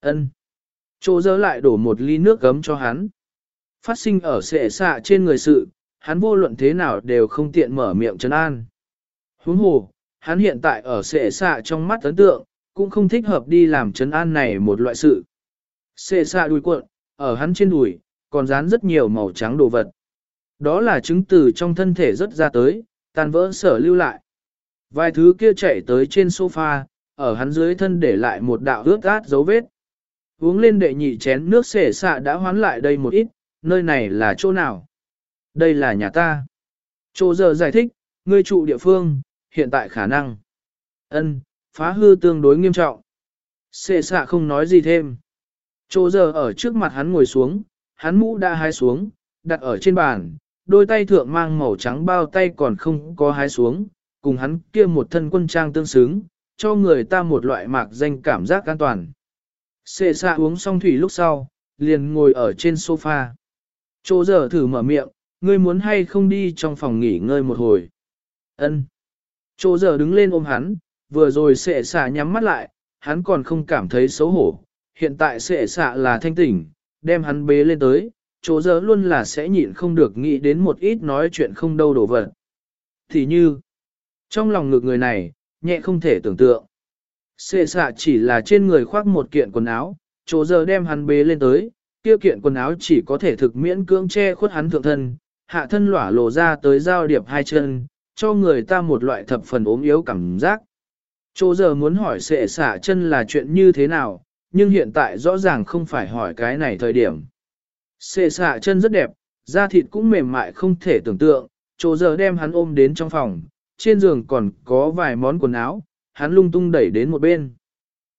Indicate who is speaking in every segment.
Speaker 1: ân Chỗ dơ lại đổ một ly nước gấm cho hắn. Phát sinh ở sệ xạ trên người sự, hắn vô luận thế nào đều không tiện mở miệng trấn an. Huống hồ, hắn hiện tại ở sệ xạ trong mắt ấn tượng, cũng không thích hợp đi làm trấn an này một loại sự. Sệ xạ đuôi cuộn, ở hắn trên đùi, còn dán rất nhiều màu trắng đồ vật. Đó là chứng từ trong thân thể rất ra tới, tàn vỡ sở lưu lại. Vài thứ kia chạy tới trên sofa, ở hắn dưới thân để lại một đạo ướt át dấu vết. Uống lên đệ nhị chén nước xể xạ đã hoán lại đây một ít, nơi này là chỗ nào? Đây là nhà ta. Chỗ giờ giải thích, ngươi trụ địa phương, hiện tại khả năng. ân phá hư tương đối nghiêm trọng. Xệ xạ không nói gì thêm. Chỗ giờ ở trước mặt hắn ngồi xuống, hắn mũ đã hái xuống, đặt ở trên bàn, đôi tay thượng mang màu trắng bao tay còn không có hái xuống, cùng hắn kia một thân quân trang tương xứng, cho người ta một loại mạc danh cảm giác an toàn. Xê xạ uống xong thủy lúc sau, liền ngồi ở trên sofa. Chỗ giờ thử mở miệng, ngươi muốn hay không đi trong phòng nghỉ ngơi một hồi. Ân. Chỗ giờ đứng lên ôm hắn, vừa rồi xệ xạ nhắm mắt lại, hắn còn không cảm thấy xấu hổ. Hiện tại xệ xạ là thanh tỉnh, đem hắn bế lên tới, chỗ giờ luôn là sẽ nhịn không được nghĩ đến một ít nói chuyện không đâu đổ vật. Thì như, trong lòng ngực người này, nhẹ không thể tưởng tượng. Sệ xạ chỉ là trên người khoác một kiện quần áo, chỗ giờ đem hắn bế lên tới, kia kiện quần áo chỉ có thể thực miễn cưỡng che khuất hắn thượng thân, hạ thân lỏa lộ ra tới giao điệp hai chân, cho người ta một loại thập phần ốm yếu cảm giác. Chỗ giờ muốn hỏi xệ xạ chân là chuyện như thế nào, nhưng hiện tại rõ ràng không phải hỏi cái này thời điểm. Xệ xạ chân rất đẹp, da thịt cũng mềm mại không thể tưởng tượng, chỗ giờ đem hắn ôm đến trong phòng, trên giường còn có vài món quần áo, hắn lung tung đẩy đến một bên.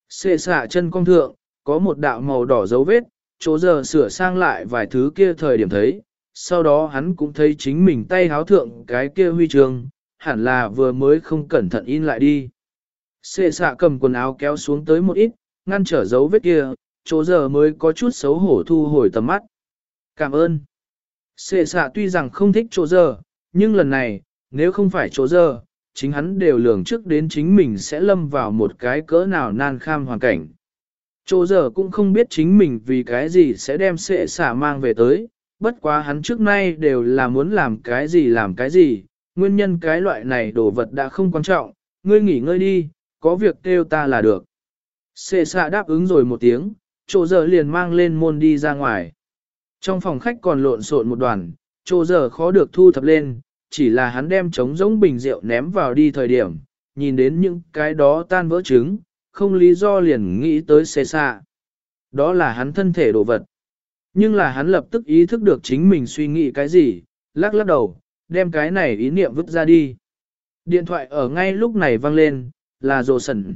Speaker 1: Xệ xạ chân cong thượng, có một đạo màu đỏ dấu vết, chỗ giờ sửa sang lại vài thứ kia thời điểm thấy, sau đó hắn cũng thấy chính mình tay háo thượng cái kia huy trường hẳn là vừa mới không cẩn thận in lại đi. Xệ xạ cầm quần áo kéo xuống tới một ít, ngăn trở dấu vết kia, chỗ giờ mới có chút xấu hổ thu hồi tầm mắt. Cảm ơn. Xệ xạ tuy rằng không thích chỗ giờ, nhưng lần này, nếu không phải chỗ giờ, chính hắn đều lường trước đến chính mình sẽ lâm vào một cái cỡ nào nan kham hoàn cảnh. Chỗ giờ cũng không biết chính mình vì cái gì sẽ đem sệ xả mang về tới, bất quá hắn trước nay đều là muốn làm cái gì làm cái gì, nguyên nhân cái loại này đồ vật đã không quan trọng, ngươi nghỉ ngơi đi, có việc kêu ta là được. Sệ xạ đáp ứng rồi một tiếng, chỗ giờ liền mang lên môn đi ra ngoài. Trong phòng khách còn lộn xộn một đoàn, chỗ giờ khó được thu thập lên, chỉ là hắn đem trống giống bình rượu ném vào đi thời điểm, nhìn đến những cái đó tan vỡ trứng, không lý do liền nghĩ tới xê xa. Đó là hắn thân thể đồ vật. Nhưng là hắn lập tức ý thức được chính mình suy nghĩ cái gì, lắc lắc đầu, đem cái này ý niệm vứt ra đi. Điện thoại ở ngay lúc này vang lên, là rồ Sần.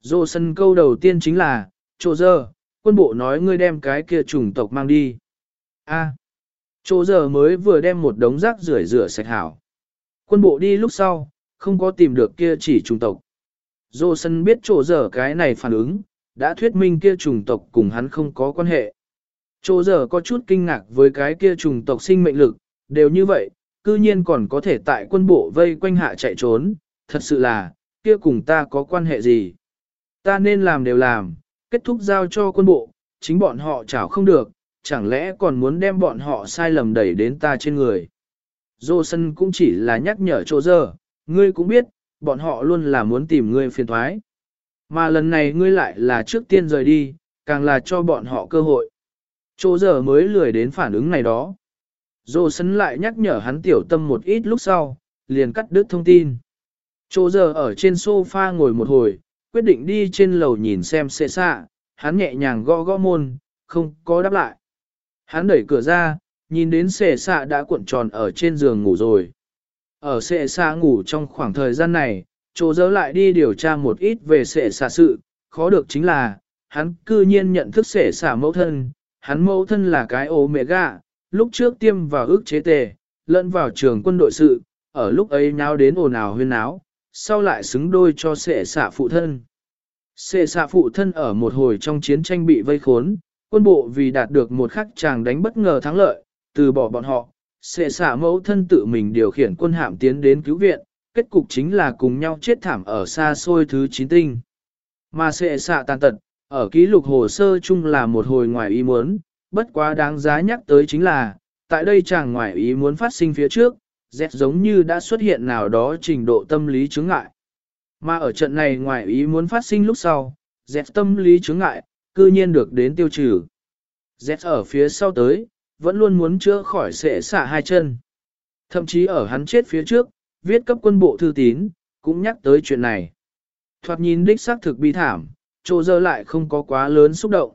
Speaker 1: rồ Sần câu đầu tiên chính là, Chô dơ, quân bộ nói ngươi đem cái kia chủng tộc mang đi. A. Chỗ giờ mới vừa đem một đống rác rưởi rửa sạch hảo. Quân bộ đi lúc sau, không có tìm được kia chỉ trùng tộc. Dô sân biết chỗ giờ cái này phản ứng, đã thuyết minh kia trùng tộc cùng hắn không có quan hệ. Chỗ giờ có chút kinh ngạc với cái kia trùng tộc sinh mệnh lực, đều như vậy, cư nhiên còn có thể tại quân bộ vây quanh hạ chạy trốn, thật sự là, kia cùng ta có quan hệ gì. Ta nên làm đều làm, kết thúc giao cho quân bộ, chính bọn họ chảo không được, chẳng lẽ còn muốn đem bọn họ sai lầm đẩy đến ta trên người. Dô sân cũng chỉ là nhắc nhở chỗ giờ, ngươi cũng biết, bọn họ luôn là muốn tìm ngươi phiền thoái. Mà lần này ngươi lại là trước tiên rời đi, càng là cho bọn họ cơ hội. Chỗ giờ mới lười đến phản ứng này đó. Dô sân lại nhắc nhở hắn tiểu tâm một ít lúc sau, liền cắt đứt thông tin. Chỗ giờ ở trên sofa ngồi một hồi, quyết định đi trên lầu nhìn xem xe xạ, hắn nhẹ nhàng gõ gõ môn, không có đáp lại. Hắn đẩy cửa ra, nhìn đến xệ xạ đã cuộn tròn ở trên giường ngủ rồi. Ở xệ xạ ngủ trong khoảng thời gian này, chỗ dỡ lại đi điều tra một ít về xệ xạ sự, khó được chính là, hắn cư nhiên nhận thức xệ xạ mẫu thân, hắn mẫu thân là cái ô mẹ gạ, lúc trước tiêm vào ước chế tề, lẫn vào trường quân đội sự, ở lúc ấy nháo đến ồn ào huyên náo, sau lại xứng đôi cho xệ xạ phụ thân. Xệ xạ phụ thân ở một hồi trong chiến tranh bị vây khốn, quân bộ vì đạt được một khắc chàng đánh bất ngờ thắng lợi, từ bỏ bọn họ, sẽ xả mẫu thân tự mình điều khiển quân hạm tiến đến cứu viện, kết cục chính là cùng nhau chết thảm ở xa xôi thứ chín tinh. Mà sẽ xạ tàn tật, Ở ký lục hồ sơ chung là một hồi ngoài ý muốn, bất quá đáng giá nhắc tới chính là, tại đây chàng ngoài ý muốn phát sinh phía trước, Z giống như đã xuất hiện nào đó trình độ tâm lý chứng ngại. Mà ở trận này ngoài ý muốn phát sinh lúc sau, Z tâm lý chứng ngại, cư nhiên được đến tiêu trừ. Z ở phía sau tới, vẫn luôn muốn chữa khỏi sẽ xả hai chân. Thậm chí ở hắn chết phía trước, viết cấp quân bộ thư tín, cũng nhắc tới chuyện này. Thoạt nhìn đích xác thực bi thảm, trô dơ lại không có quá lớn xúc động.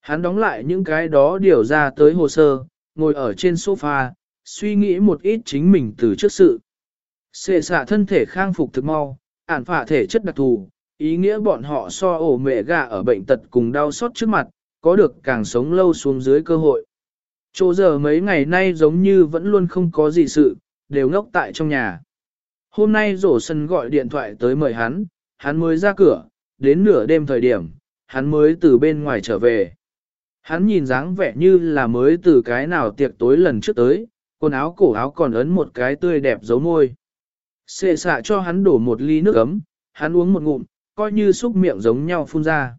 Speaker 1: Hắn đóng lại những cái đó điều ra tới hồ sơ, ngồi ở trên sofa, suy nghĩ một ít chính mình từ trước sự. Xệ xạ thân thể khang phục thực mau, ản phả thể chất đặc thù, ý nghĩa bọn họ so ổ mẹ gà ở bệnh tật cùng đau xót trước mặt, có được càng sống lâu xuống dưới cơ hội. Chỗ giờ mấy ngày nay giống như vẫn luôn không có gì sự, đều ngốc tại trong nhà. Hôm nay rổ sân gọi điện thoại tới mời hắn, hắn mới ra cửa, đến nửa đêm thời điểm, hắn mới từ bên ngoài trở về. Hắn nhìn dáng vẻ như là mới từ cái nào tiệc tối lần trước tới, quần áo cổ áo còn ấn một cái tươi đẹp dấu môi. Xệ xạ cho hắn đổ một ly nước ấm, hắn uống một ngụm, coi như xúc miệng giống nhau phun ra.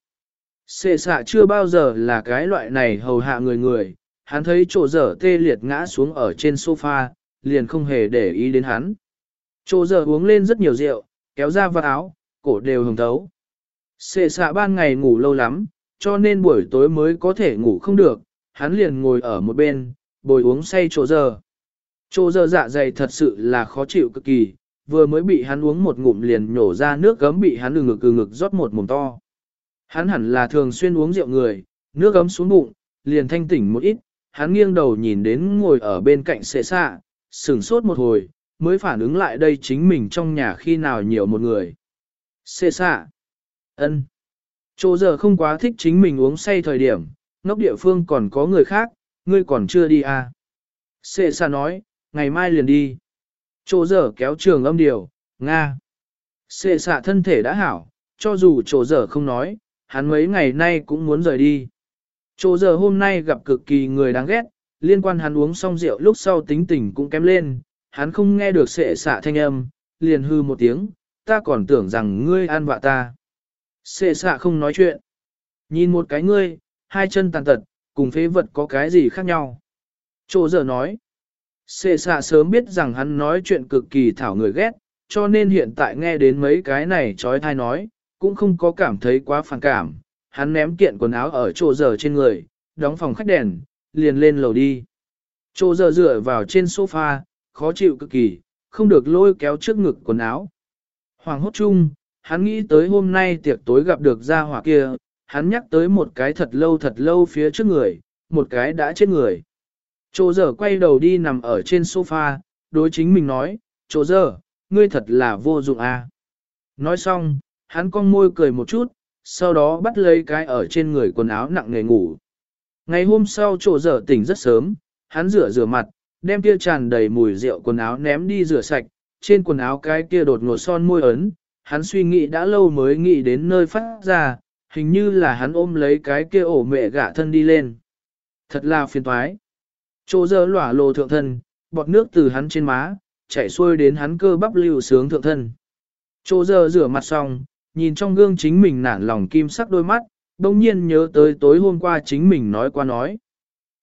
Speaker 1: Xệ xạ chưa bao giờ là cái loại này hầu hạ người người, hắn thấy chỗ dở tê liệt ngã xuống ở trên sofa, liền không hề để ý đến hắn. Chỗ dở uống lên rất nhiều rượu, kéo ra vạt áo, cổ đều hồng thấu. Xệ xạ ban ngày ngủ lâu lắm, cho nên buổi tối mới có thể ngủ không được, hắn liền ngồi ở một bên, bồi uống say chỗ Dở. Chỗ Dở dạ dày thật sự là khó chịu cực kỳ, vừa mới bị hắn uống một ngụm liền nhổ ra nước gấm bị hắn ừ ngực ừ ngực rót một mồm to. Hắn hẳn là thường xuyên uống rượu người, nước gấm xuống bụng, liền thanh tỉnh một ít, hắn nghiêng đầu nhìn đến ngồi ở bên cạnh xệ xạ, sửng sốt một hồi, mới phản ứng lại đây chính mình trong nhà khi nào nhiều một người. Xệ xạ. ân. Chỗ giờ không quá thích chính mình uống say thời điểm, nóc địa phương còn có người khác, ngươi còn chưa đi à. Xệ xạ nói, ngày mai liền đi. Chỗ dở kéo trường âm điều, Nga. Xệ xạ thân thể đã hảo, cho dù chỗ dở không nói, hắn mấy ngày nay cũng muốn rời đi. Chỗ dở hôm nay gặp cực kỳ người đáng ghét, liên quan hắn uống xong rượu lúc sau tính tình cũng kém lên, hắn không nghe được sệ xạ thanh âm, liền hư một tiếng, ta còn tưởng rằng ngươi an vạ ta. Sệ xạ không nói chuyện. Nhìn một cái ngươi, hai chân tàn tật, cùng phế vật có cái gì khác nhau. Chỗ dở nói. Sệ xạ sớm biết rằng hắn nói chuyện cực kỳ thảo người ghét, cho nên hiện tại nghe đến mấy cái này trói thai nói, cũng không có cảm thấy quá phản cảm. Hắn ném kiện quần áo ở chỗ giờ trên người, đóng phòng khách đèn, liền lên lầu đi. Chỗ giờ dựa vào trên sofa, khó chịu cực kỳ, không được lôi kéo trước ngực quần áo. Hoàng hốt chung, hắn nghĩ tới hôm nay tiệc tối gặp được gia hỏa kia, hắn nhắc tới một cái thật lâu thật lâu phía trước người, một cái đã chết người. Chỗ giờ quay đầu đi nằm ở trên sofa, đối chính mình nói, chỗ giờ, ngươi thật là vô dụng à. Nói xong, hắn cong môi cười một chút, sau đó bắt lấy cái ở trên người quần áo nặng nề ngủ. Ngày hôm sau chỗ giờ tỉnh rất sớm, hắn rửa rửa mặt, đem kia tràn đầy mùi rượu quần áo ném đi rửa sạch, trên quần áo cái kia đột ngột son môi ấn, hắn suy nghĩ đã lâu mới nghĩ đến nơi phát ra, hình như là hắn ôm lấy cái kia ổ mẹ gạ thân đi lên. Thật là phiền toái. Chỗ Dơ lỏa lồ thượng thân, bọt nước từ hắn trên má, chảy xuôi đến hắn cơ bắp lưu sướng thượng thân. Chỗ Dơ rửa mặt xong, nhìn trong gương chính mình nản lòng kim sắc đôi mắt, đông nhiên nhớ tới tối hôm qua chính mình nói qua nói.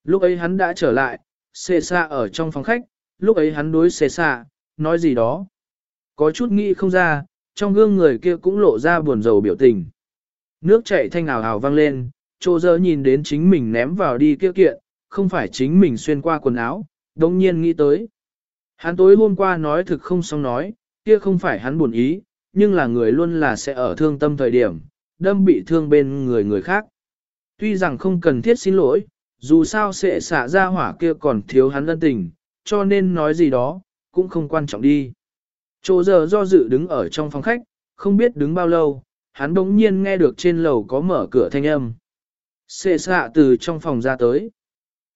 Speaker 1: Lúc ấy hắn đã trở lại, xê xa ở trong phòng khách, lúc ấy hắn đối xê xa, nói gì đó. Có chút nghĩ không ra, trong gương người kia cũng lộ ra buồn rầu biểu tình. Nước chảy thanh ảo hào vang lên, trô dơ nhìn đến chính mình ném vào đi kia kiện, không phải chính mình xuyên qua quần áo, đồng nhiên nghĩ tới. Hắn tối hôm qua nói thực không xong nói, kia không phải hắn buồn ý, nhưng là người luôn là sẽ ở thương tâm thời điểm, đâm bị thương bên người người khác. Tuy rằng không cần thiết xin lỗi, dù sao sẽ xả ra hỏa kia còn thiếu hắn ân tình, cho nên nói gì đó, cũng không quan trọng đi. Chỗ giờ do dự đứng ở trong phòng khách, không biết đứng bao lâu, hắn đống nhiên nghe được trên lầu có mở cửa thanh âm. Sệ xạ từ trong phòng ra tới.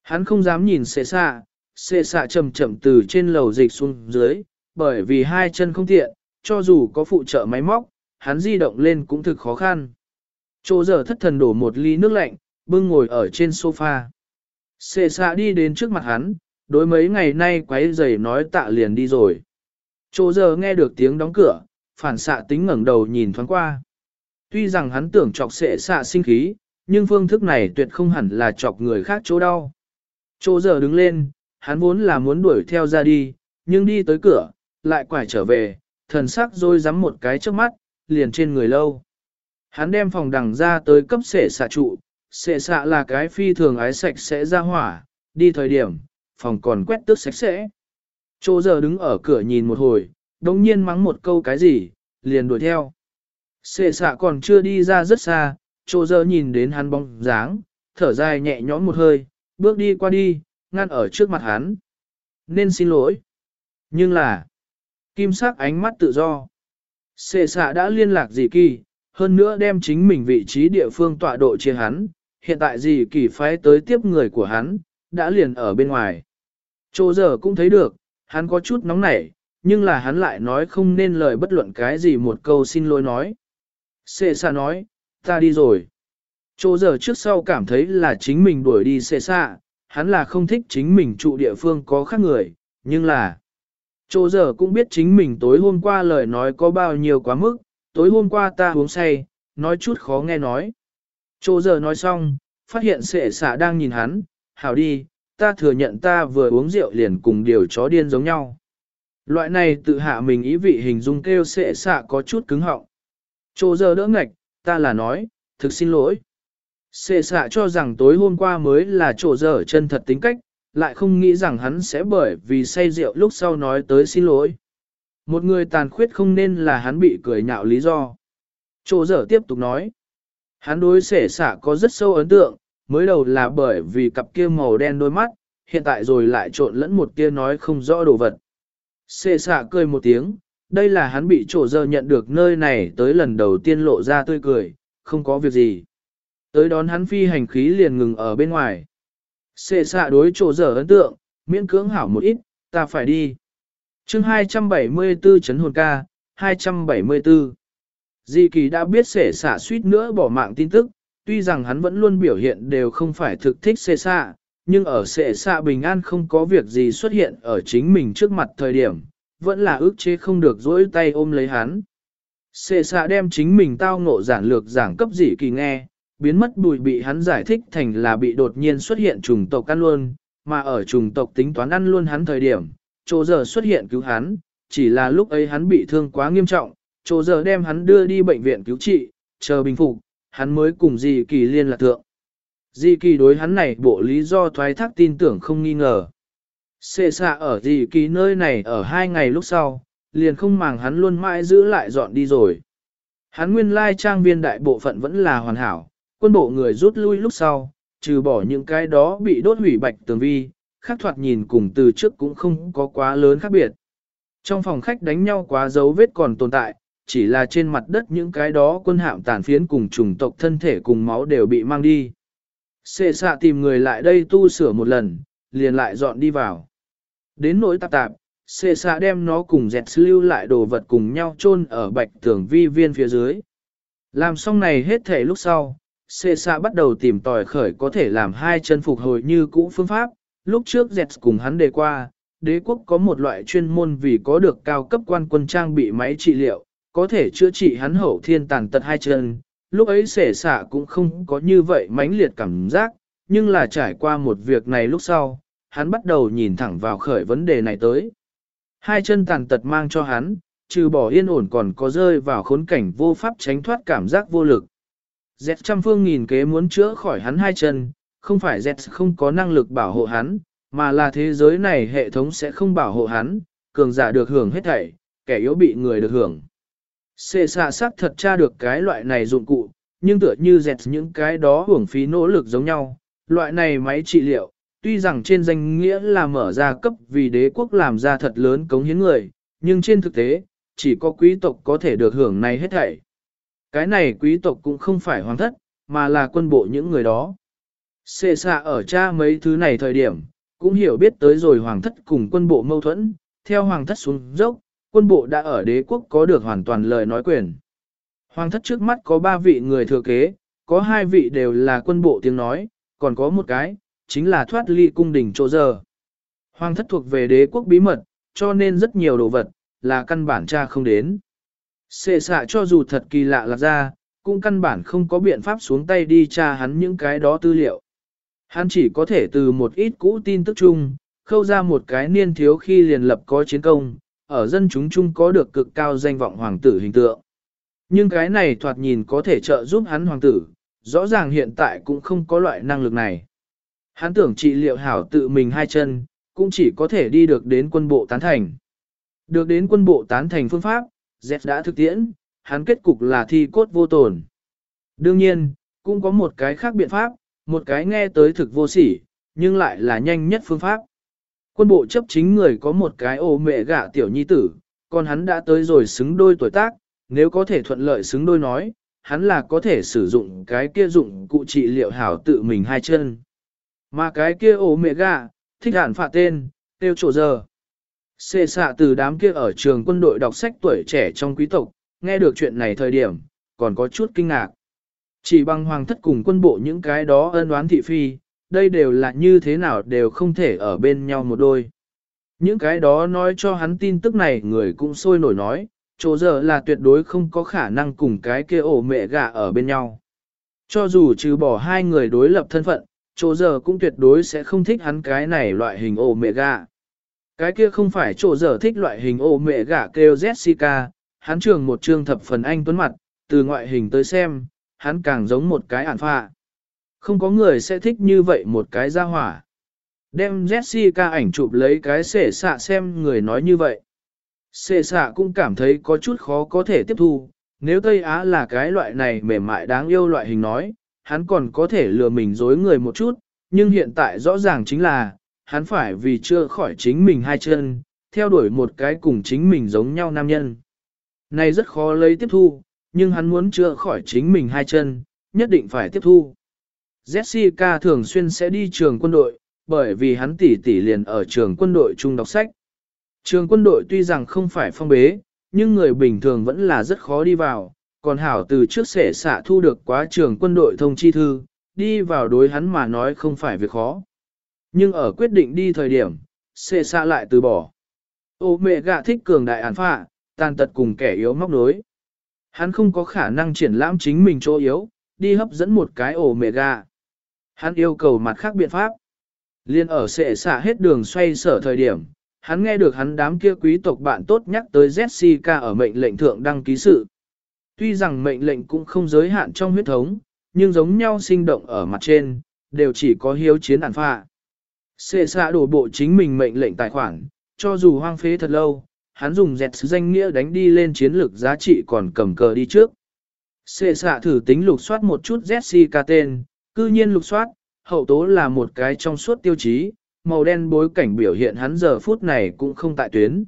Speaker 1: Hắn không dám nhìn xệ xạ, xệ xạ chậm chậm từ trên lầu dịch xuống dưới, bởi vì hai chân không tiện, cho dù có phụ trợ máy móc, hắn di động lên cũng thực khó khăn. Chỗ giờ thất thần đổ một ly nước lạnh, bưng ngồi ở trên sofa. Xệ xạ đi đến trước mặt hắn, đối mấy ngày nay quấy giày nói tạ liền đi rồi. Chỗ giờ nghe được tiếng đóng cửa, phản xạ tính ngẩng đầu nhìn thoáng qua. Tuy rằng hắn tưởng chọc xệ xạ sinh khí, nhưng phương thức này tuyệt không hẳn là chọc người khác chỗ đau. Chỗ giờ đứng lên, hắn vốn là muốn đuổi theo ra đi, nhưng đi tới cửa, lại quải trở về, thần sắc rồi rắm một cái trước mắt, liền trên người lâu. Hắn đem phòng đằng ra tới cấp sệ xạ trụ, sệ xạ là cái phi thường ái sạch sẽ ra hỏa, đi thời điểm, phòng còn quét tước sạch sẽ. Chỗ giờ đứng ở cửa nhìn một hồi, đồng nhiên mắng một câu cái gì, liền đuổi theo. Sệ xạ còn chưa đi ra rất xa, chỗ giờ nhìn đến hắn bóng dáng, thở dài nhẹ nhõm một hơi, bước đi qua đi, ngăn ở trước mặt hắn. Nên xin lỗi. Nhưng là, kim sắc ánh mắt tự do. Sệ xạ đã liên lạc dì kỳ, hơn nữa đem chính mình vị trí địa phương tọa độ chia hắn, hiện tại dì kỳ phái tới tiếp người của hắn, đã liền ở bên ngoài. Chỗ giờ cũng thấy được, hắn có chút nóng nảy, nhưng là hắn lại nói không nên lời bất luận cái gì một câu xin lỗi nói. Sệ xạ nói, ta đi rồi. Chỗ giờ trước sau cảm thấy là chính mình đuổi đi xe xa, hắn là không thích chính mình trụ địa phương có khác người, nhưng là... Chỗ giờ cũng biết chính mình tối hôm qua lời nói có bao nhiêu quá mức, tối hôm qua ta uống say, nói chút khó nghe nói. Chỗ giờ nói xong, phát hiện sệ xạ đang nhìn hắn, hảo đi, ta thừa nhận ta vừa uống rượu liền cùng điều chó điên giống nhau. Loại này tự hạ mình ý vị hình dung kêu sệ xạ có chút cứng họng. Chỗ giờ đỡ ngạch, ta là nói, thực xin lỗi. Sệ xạ cho rằng tối hôm qua mới là chỗ dở chân thật tính cách, lại không nghĩ rằng hắn sẽ bởi vì say rượu lúc sau nói tới xin lỗi. Một người tàn khuyết không nên là hắn bị cười nhạo lý do. Chỗ dở tiếp tục nói. Hắn đối sệ xạ có rất sâu ấn tượng, mới đầu là bởi vì cặp kia màu đen đôi mắt, hiện tại rồi lại trộn lẫn một kia nói không rõ đồ vật. Sệ xạ cười một tiếng, đây là hắn bị chỗ dở nhận được nơi này tới lần đầu tiên lộ ra tươi cười, không có việc gì. Tới đón hắn phi hành khí liền ngừng ở bên ngoài. Xệ xạ đối chỗ dở ấn tượng, miễn cưỡng hảo một ít, ta phải đi. chương 274 chấn hồn ca, 274. Di kỳ đã biết xệ xạ suýt nữa bỏ mạng tin tức, tuy rằng hắn vẫn luôn biểu hiện đều không phải thực thích xệ xạ, nhưng ở xệ xạ bình an không có việc gì xuất hiện ở chính mình trước mặt thời điểm, vẫn là ước chế không được dỗi tay ôm lấy hắn. Xệ xạ đem chính mình tao ngộ giản lược giảng cấp dị kỳ nghe, biến mất bùi bị hắn giải thích thành là bị đột nhiên xuất hiện trùng tộc ăn luôn, mà ở trùng tộc tính toán ăn luôn hắn thời điểm, chỗ giờ xuất hiện cứu hắn, chỉ là lúc ấy hắn bị thương quá nghiêm trọng, chỗ giờ đem hắn đưa đi bệnh viện cứu trị, chờ bình phục, hắn mới cùng dì kỳ liên lạc thượng. Dì kỳ đối hắn này bộ lý do thoái thác tin tưởng không nghi ngờ. Xê xạ ở dì kỳ nơi này ở hai ngày lúc sau, liền không màng hắn luôn mãi giữ lại dọn đi rồi. Hắn nguyên lai trang viên đại bộ phận vẫn là hoàn hảo, quân bộ người rút lui lúc sau, trừ bỏ những cái đó bị đốt hủy bạch tường vi, khác thoạt nhìn cùng từ trước cũng không có quá lớn khác biệt. Trong phòng khách đánh nhau quá dấu vết còn tồn tại, chỉ là trên mặt đất những cái đó quân hạm tàn phiến cùng chủng tộc thân thể cùng máu đều bị mang đi. Xê xạ tìm người lại đây tu sửa một lần, liền lại dọn đi vào. Đến nỗi tạp tạp, xê xạ đem nó cùng dẹt lưu lại đồ vật cùng nhau chôn ở bạch tường vi viên phía dưới. Làm xong này hết thể lúc sau, Xê xạ bắt đầu tìm tòi khởi có thể làm hai chân phục hồi như cũ phương pháp. Lúc trước dẹt cùng hắn đề qua, đế quốc có một loại chuyên môn vì có được cao cấp quan quân trang bị máy trị liệu, có thể chữa trị hắn hậu thiên tàn tật hai chân. Lúc ấy xể xạ cũng không có như vậy mãnh liệt cảm giác, nhưng là trải qua một việc này lúc sau, hắn bắt đầu nhìn thẳng vào khởi vấn đề này tới. Hai chân tàn tật mang cho hắn, trừ bỏ yên ổn còn có rơi vào khốn cảnh vô pháp tránh thoát cảm giác vô lực. Z trăm phương nghìn kế muốn chữa khỏi hắn hai chân, không phải Z không có năng lực bảo hộ hắn, mà là thế giới này hệ thống sẽ không bảo hộ hắn, cường giả được hưởng hết thảy, kẻ yếu bị người được hưởng. Xê xạ sắc thật tra được cái loại này dụng cụ, nhưng tựa như dẹt những cái đó hưởng phí nỗ lực giống nhau, loại này máy trị liệu, tuy rằng trên danh nghĩa là mở ra cấp vì đế quốc làm ra thật lớn cống hiến người, nhưng trên thực tế, chỉ có quý tộc có thể được hưởng này hết thảy. Cái này quý tộc cũng không phải hoàng thất, mà là quân bộ những người đó. Xê xạ ở cha mấy thứ này thời điểm, cũng hiểu biết tới rồi hoàng thất cùng quân bộ mâu thuẫn, theo hoàng thất xuống dốc, quân bộ đã ở đế quốc có được hoàn toàn lời nói quyền. Hoàng thất trước mắt có ba vị người thừa kế, có hai vị đều là quân bộ tiếng nói, còn có một cái, chính là thoát ly cung đình chỗ giờ. Hoàng thất thuộc về đế quốc bí mật, cho nên rất nhiều đồ vật, là căn bản cha không đến. Xệ xạ cho dù thật kỳ lạ lạc ra, cũng căn bản không có biện pháp xuống tay đi tra hắn những cái đó tư liệu. Hắn chỉ có thể từ một ít cũ tin tức chung, khâu ra một cái niên thiếu khi liền lập có chiến công, ở dân chúng chung có được cực cao danh vọng hoàng tử hình tượng. Nhưng cái này thoạt nhìn có thể trợ giúp hắn hoàng tử, rõ ràng hiện tại cũng không có loại năng lực này. Hắn tưởng trị liệu hảo tự mình hai chân, cũng chỉ có thể đi được đến quân bộ tán thành. Được đến quân bộ tán thành phương pháp, Z đã thực tiễn, hắn kết cục là thi cốt vô tổn. Đương nhiên, cũng có một cái khác biện pháp, một cái nghe tới thực vô sỉ, nhưng lại là nhanh nhất phương pháp. Quân bộ chấp chính người có một cái ô mẹ gạ tiểu nhi tử, còn hắn đã tới rồi xứng đôi tuổi tác, nếu có thể thuận lợi xứng đôi nói, hắn là có thể sử dụng cái kia dụng cụ trị liệu hảo tự mình hai chân. Mà cái kia ổ mẹ gạ, thích hẳn phạ tên, tiêu trổ giờ. Xê xạ từ đám kia ở trường quân đội đọc sách tuổi trẻ trong quý tộc, nghe được chuyện này thời điểm, còn có chút kinh ngạc. Chỉ bằng hoàng thất cùng quân bộ những cái đó ân oán thị phi, đây đều là như thế nào đều không thể ở bên nhau một đôi. Những cái đó nói cho hắn tin tức này người cũng sôi nổi nói, chỗ giờ là tuyệt đối không có khả năng cùng cái kia ổ mẹ gà ở bên nhau. Cho dù trừ bỏ hai người đối lập thân phận, chỗ giờ cũng tuyệt đối sẽ không thích hắn cái này loại hình ổ mẹ gà. Cái kia không phải chỗ giờ thích loại hình ô mẹ gả kêu Jessica, hắn trường một trương thập phần anh tuấn mặt, từ ngoại hình tới xem, hắn càng giống một cái ản phạ. Không có người sẽ thích như vậy một cái ra hỏa. Đem Jessica ảnh chụp lấy cái xệ xạ xem người nói như vậy. Xệ xạ cũng cảm thấy có chút khó có thể tiếp thu, nếu Tây Á là cái loại này mềm mại đáng yêu loại hình nói, hắn còn có thể lừa mình dối người một chút, nhưng hiện tại rõ ràng chính là, hắn phải vì chưa khỏi chính mình hai chân, theo đuổi một cái cùng chính mình giống nhau nam nhân. Này rất khó lấy tiếp thu, nhưng hắn muốn chưa khỏi chính mình hai chân, nhất định phải tiếp thu. Jessica thường xuyên sẽ đi trường quân đội, bởi vì hắn tỷ tỷ liền ở trường quân đội chung đọc sách. Trường quân đội tuy rằng không phải phong bế, nhưng người bình thường vẫn là rất khó đi vào, còn hảo từ trước sẽ xạ thu được quá trường quân đội thông chi thư, đi vào đối hắn mà nói không phải việc khó. Nhưng ở quyết định đi thời điểm, sể xạ lại từ bỏ. Ô mẹ gạ thích cường đại án phạ, tàn tật cùng kẻ yếu móc nối. Hắn không có khả năng triển lãm chính mình chỗ yếu, đi hấp dẫn một cái ổ mẹ gà. Hắn yêu cầu mặt khác biện pháp. Liên ở xệ xạ hết đường xoay sở thời điểm, hắn nghe được hắn đám kia quý tộc bạn tốt nhắc tới Jessica ở mệnh lệnh thượng đăng ký sự. Tuy rằng mệnh lệnh cũng không giới hạn trong huyết thống, nhưng giống nhau sinh động ở mặt trên, đều chỉ có hiếu chiến ản phạ. Sệ xạ đổ bộ chính mình mệnh lệnh tài khoản, cho dù hoang phế thật lâu, hắn dùng dẹt danh nghĩa đánh đi lên chiến lược giá trị còn cầm cờ đi trước. Sệ xạ thử tính lục soát một chút Jessica tên, cư nhiên lục soát, hậu tố là một cái trong suốt tiêu chí, màu đen bối cảnh biểu hiện hắn giờ phút này cũng không tại tuyến.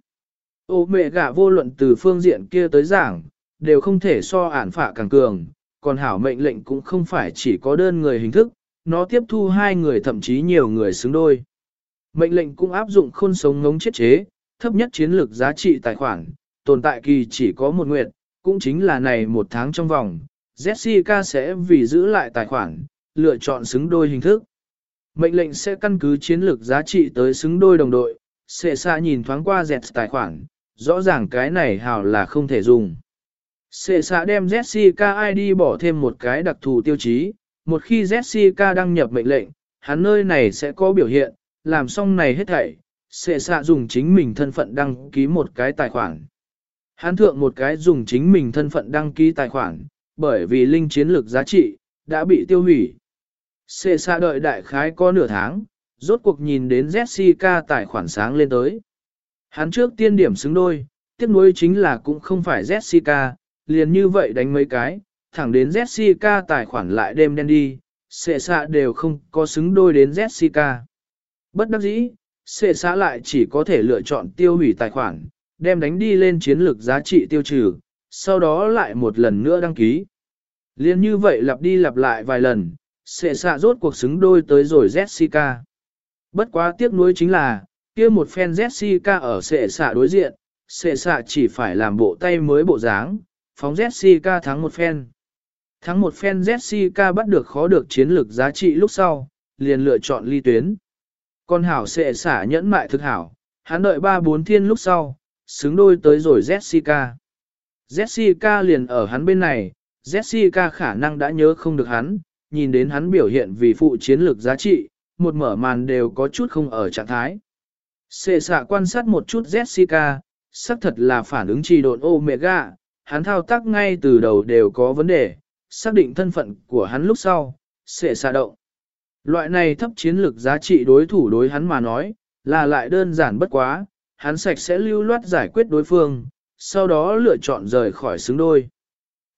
Speaker 1: Ô mẹ gả vô luận từ phương diện kia tới giảng, đều không thể so ản phạ càng cường, còn hảo mệnh lệnh cũng không phải chỉ có đơn người hình thức, nó tiếp thu hai người thậm chí nhiều người xứng đôi. Mệnh lệnh cũng áp dụng khôn sống ngống chết chế, thấp nhất chiến lược giá trị tài khoản, tồn tại kỳ chỉ có một nguyện, cũng chính là này một tháng trong vòng, Jessica sẽ vì giữ lại tài khoản, lựa chọn xứng đôi hình thức. Mệnh lệnh sẽ căn cứ chiến lược giá trị tới xứng đôi đồng đội, sẽ xa nhìn thoáng qua dẹt tài khoản, rõ ràng cái này hào là không thể dùng. Sẽ xa đem Jessica ID bỏ thêm một cái đặc thù tiêu chí, một khi Jessica đăng nhập mệnh lệnh, hắn nơi này sẽ có biểu hiện, làm xong này hết thảy, sẽ xạ dùng chính mình thân phận đăng ký một cái tài khoản. Hắn thượng một cái dùng chính mình thân phận đăng ký tài khoản, bởi vì linh chiến lược giá trị, đã bị tiêu hủy. Sệ xa đợi đại khái có nửa tháng, rốt cuộc nhìn đến Jessica tài khoản sáng lên tới. Hắn trước tiên điểm xứng đôi, tiếc nuối chính là cũng không phải Jessica, liền như vậy đánh mấy cái, thẳng đến Jessica tài khoản lại đêm đen đi, xệ xạ đều không có xứng đôi đến Jessica. Bất đắc dĩ, xệ xạ lại chỉ có thể lựa chọn tiêu hủy tài khoản, đem đánh đi lên chiến lược giá trị tiêu trừ, sau đó lại một lần nữa đăng ký. Liên như vậy lặp đi lặp lại vài lần, xệ xạ rốt cuộc xứng đôi tới rồi Jessica. Bất quá tiếc nuối chính là, kia một fan Jessica ở xệ xạ đối diện, xệ xạ chỉ phải làm bộ tay mới bộ dáng, phóng Jessica thắng một fan. Thắng một phen Jessica bắt được khó được chiến lược giá trị lúc sau, liền lựa chọn ly tuyến. Con hảo sẽ xả nhẫn mại thực hảo, hắn đợi 3-4 thiên lúc sau, xứng đôi tới rồi Jessica. Jessica liền ở hắn bên này, Jessica khả năng đã nhớ không được hắn, nhìn đến hắn biểu hiện vì phụ chiến lược giá trị, một mở màn đều có chút không ở trạng thái. Xệ xạ quan sát một chút Jessica, xác thật là phản ứng trì độn Omega, hắn thao tác ngay từ đầu đều có vấn đề, xác định thân phận của hắn lúc sau, sẽ xa động. Loại này thấp chiến lược giá trị đối thủ đối hắn mà nói, là lại đơn giản bất quá, hắn sạch sẽ lưu loát giải quyết đối phương, sau đó lựa chọn rời khỏi xứng đôi.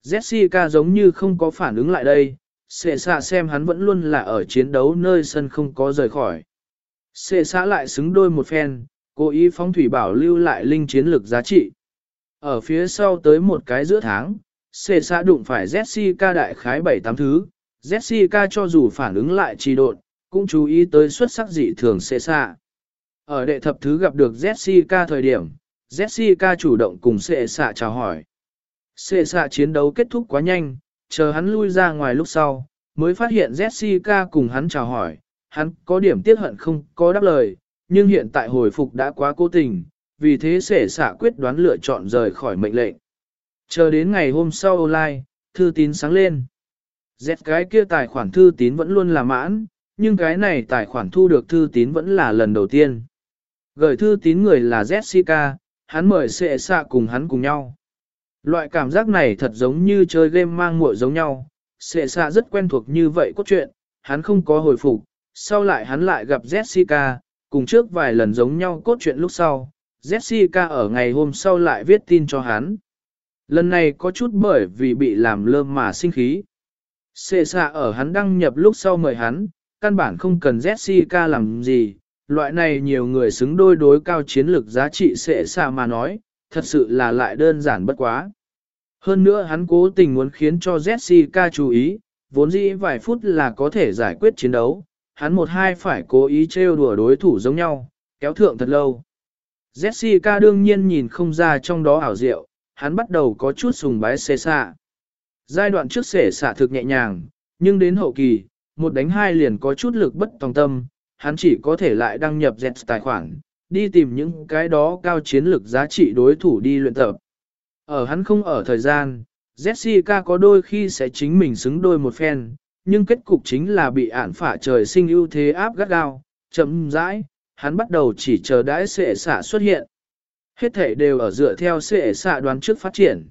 Speaker 1: Jessica giống như không có phản ứng lại đây, xệ xạ xem hắn vẫn luôn là ở chiến đấu nơi sân không có rời khỏi. Xệ xạ lại xứng đôi một phen, cố ý phóng thủy bảo lưu lại linh chiến lược giá trị. Ở phía sau tới một cái giữa tháng, xệ xạ đụng phải Jessica đại khái 7-8 thứ, Jessica cho dù phản ứng lại trì độn, cũng chú ý tới xuất sắc dị thường xệ xạ. Ở đệ thập thứ gặp được Jessica thời điểm, Jessica chủ động cùng xệ xạ chào hỏi. Xệ xạ chiến đấu kết thúc quá nhanh, chờ hắn lui ra ngoài lúc sau, mới phát hiện Jessica cùng hắn chào hỏi, hắn có điểm tiếc hận không có đáp lời, nhưng hiện tại hồi phục đã quá cố tình, vì thế xệ xạ quyết đoán lựa chọn rời khỏi mệnh lệnh. Chờ đến ngày hôm sau online, thư tín sáng lên. dẹt cái kia tài khoản thư tín vẫn luôn là mãn, nhưng cái này tài khoản thu được thư tín vẫn là lần đầu tiên. Gửi thư tín người là Jessica, hắn mời sệ xạ cùng hắn cùng nhau. Loại cảm giác này thật giống như chơi game mang muội giống nhau, sệ xạ rất quen thuộc như vậy cốt truyện, hắn không có hồi phục, sau lại hắn lại gặp Jessica, cùng trước vài lần giống nhau cốt truyện lúc sau, Jessica ở ngày hôm sau lại viết tin cho hắn. Lần này có chút bởi vì bị làm lơ mà sinh khí. Sệ xạ ở hắn đăng nhập lúc sau mời hắn, căn bản không cần Jessica làm gì, loại này nhiều người xứng đôi đối cao chiến lược giá trị xệ xạ mà nói, thật sự là lại đơn giản bất quá. Hơn nữa hắn cố tình muốn khiến cho Jessica chú ý, vốn dĩ vài phút là có thể giải quyết chiến đấu, hắn một hai phải cố ý trêu đùa đối thủ giống nhau, kéo thượng thật lâu. Jessica đương nhiên nhìn không ra trong đó ảo diệu, hắn bắt đầu có chút sùng bái xê xạ. Giai đoạn trước xể xạ thực nhẹ nhàng, nhưng đến hậu kỳ, một đánh hai liền có chút lực bất tòng tâm, hắn chỉ có thể lại đăng nhập Z tài khoản, đi tìm những cái đó cao chiến lực giá trị đối thủ đi luyện tập. Ở hắn không ở thời gian, Jessica có đôi khi sẽ chính mình xứng đôi một phen, nhưng kết cục chính là bị ản phả trời sinh ưu thế áp gắt gao, chậm rãi, hắn bắt đầu chỉ chờ đãi sệ xả xuất hiện. Hết thể đều ở dựa theo sệ xạ đoán trước phát triển.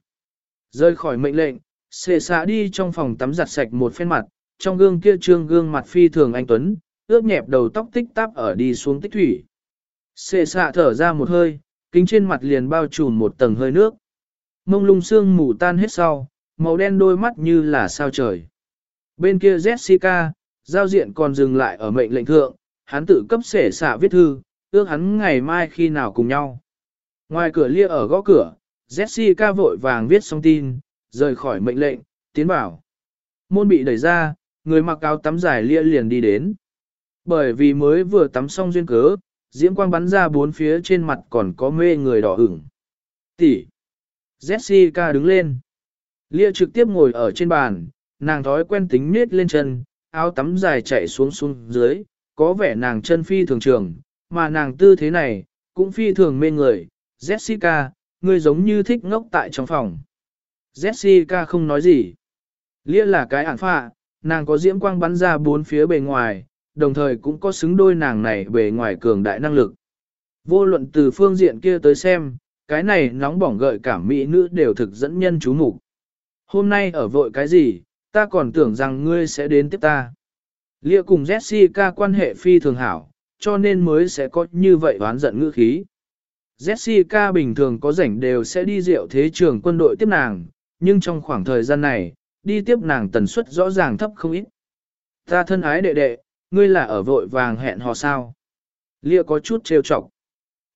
Speaker 1: Rơi khỏi mệnh lệnh, sệ xạ đi trong phòng tắm giặt sạch một phen mặt, trong gương kia trương gương mặt phi thường anh Tuấn, ướp nhẹp đầu tóc tích tắp ở đi xuống tích thủy. Sệ xạ thở ra một hơi, kính trên mặt liền bao trùm một tầng hơi nước. Mông lung xương mù tan hết sau, màu đen đôi mắt như là sao trời. Bên kia Jessica, giao diện còn dừng lại ở mệnh lệnh thượng, hắn tự cấp sể xạ viết thư, ước hắn ngày mai khi nào cùng nhau. Ngoài cửa lia ở gõ cửa, Jessica vội vàng viết xong tin, rời khỏi mệnh lệnh, tiến vào. Môn bị đẩy ra, người mặc áo tắm dài lia liền đi đến. Bởi vì mới vừa tắm xong duyên cớ, diễm quang bắn ra bốn phía trên mặt còn có mê người đỏ ửng. Tỷ. Jessica đứng lên. Lia trực tiếp ngồi ở trên bàn, nàng thói quen tính nết lên chân, áo tắm dài chạy xuống xuống dưới, có vẻ nàng chân phi thường trường, mà nàng tư thế này, cũng phi thường mê người. Jessica, ngươi giống như thích ngốc tại trong phòng. Jessica không nói gì. Lia là cái ản phạ, nàng có diễm quang bắn ra bốn phía bề ngoài, đồng thời cũng có xứng đôi nàng này bề ngoài cường đại năng lực. Vô luận từ phương diện kia tới xem, cái này nóng bỏng gợi cảm mỹ nữ đều thực dẫn nhân chú mục. Hôm nay ở vội cái gì, ta còn tưởng rằng ngươi sẽ đến tiếp ta. Lia cùng Jessica quan hệ phi thường hảo, cho nên mới sẽ có như vậy oán giận ngữ khí. Jessica bình thường có rảnh đều sẽ đi rượu thế trường quân đội tiếp nàng, nhưng trong khoảng thời gian này, đi tiếp nàng tần suất rõ ràng thấp không ít. Ta thân ái đệ đệ, ngươi là ở vội vàng hẹn hò sao. Lia có chút trêu chọc.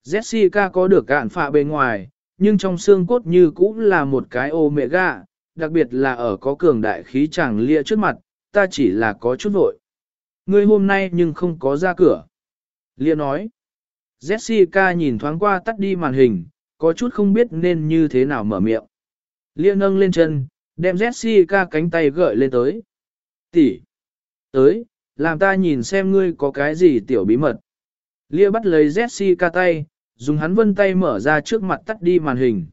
Speaker 1: Jessica có được gạn phạ bên ngoài, nhưng trong xương cốt như cũng là một cái omega, đặc biệt là ở có cường đại khí chẳng Lia trước mặt, ta chỉ là có chút vội. Ngươi hôm nay nhưng không có ra cửa. Lia nói. Jessica nhìn thoáng qua tắt đi màn hình, có chút không biết nên như thế nào mở miệng. Lia nâng lên chân, đem Jessica cánh tay gợi lên tới. Tỷ, Tới, làm ta nhìn xem ngươi có cái gì tiểu bí mật. Lia bắt lấy Jessica tay, dùng hắn vân tay mở ra trước mặt tắt đi màn hình.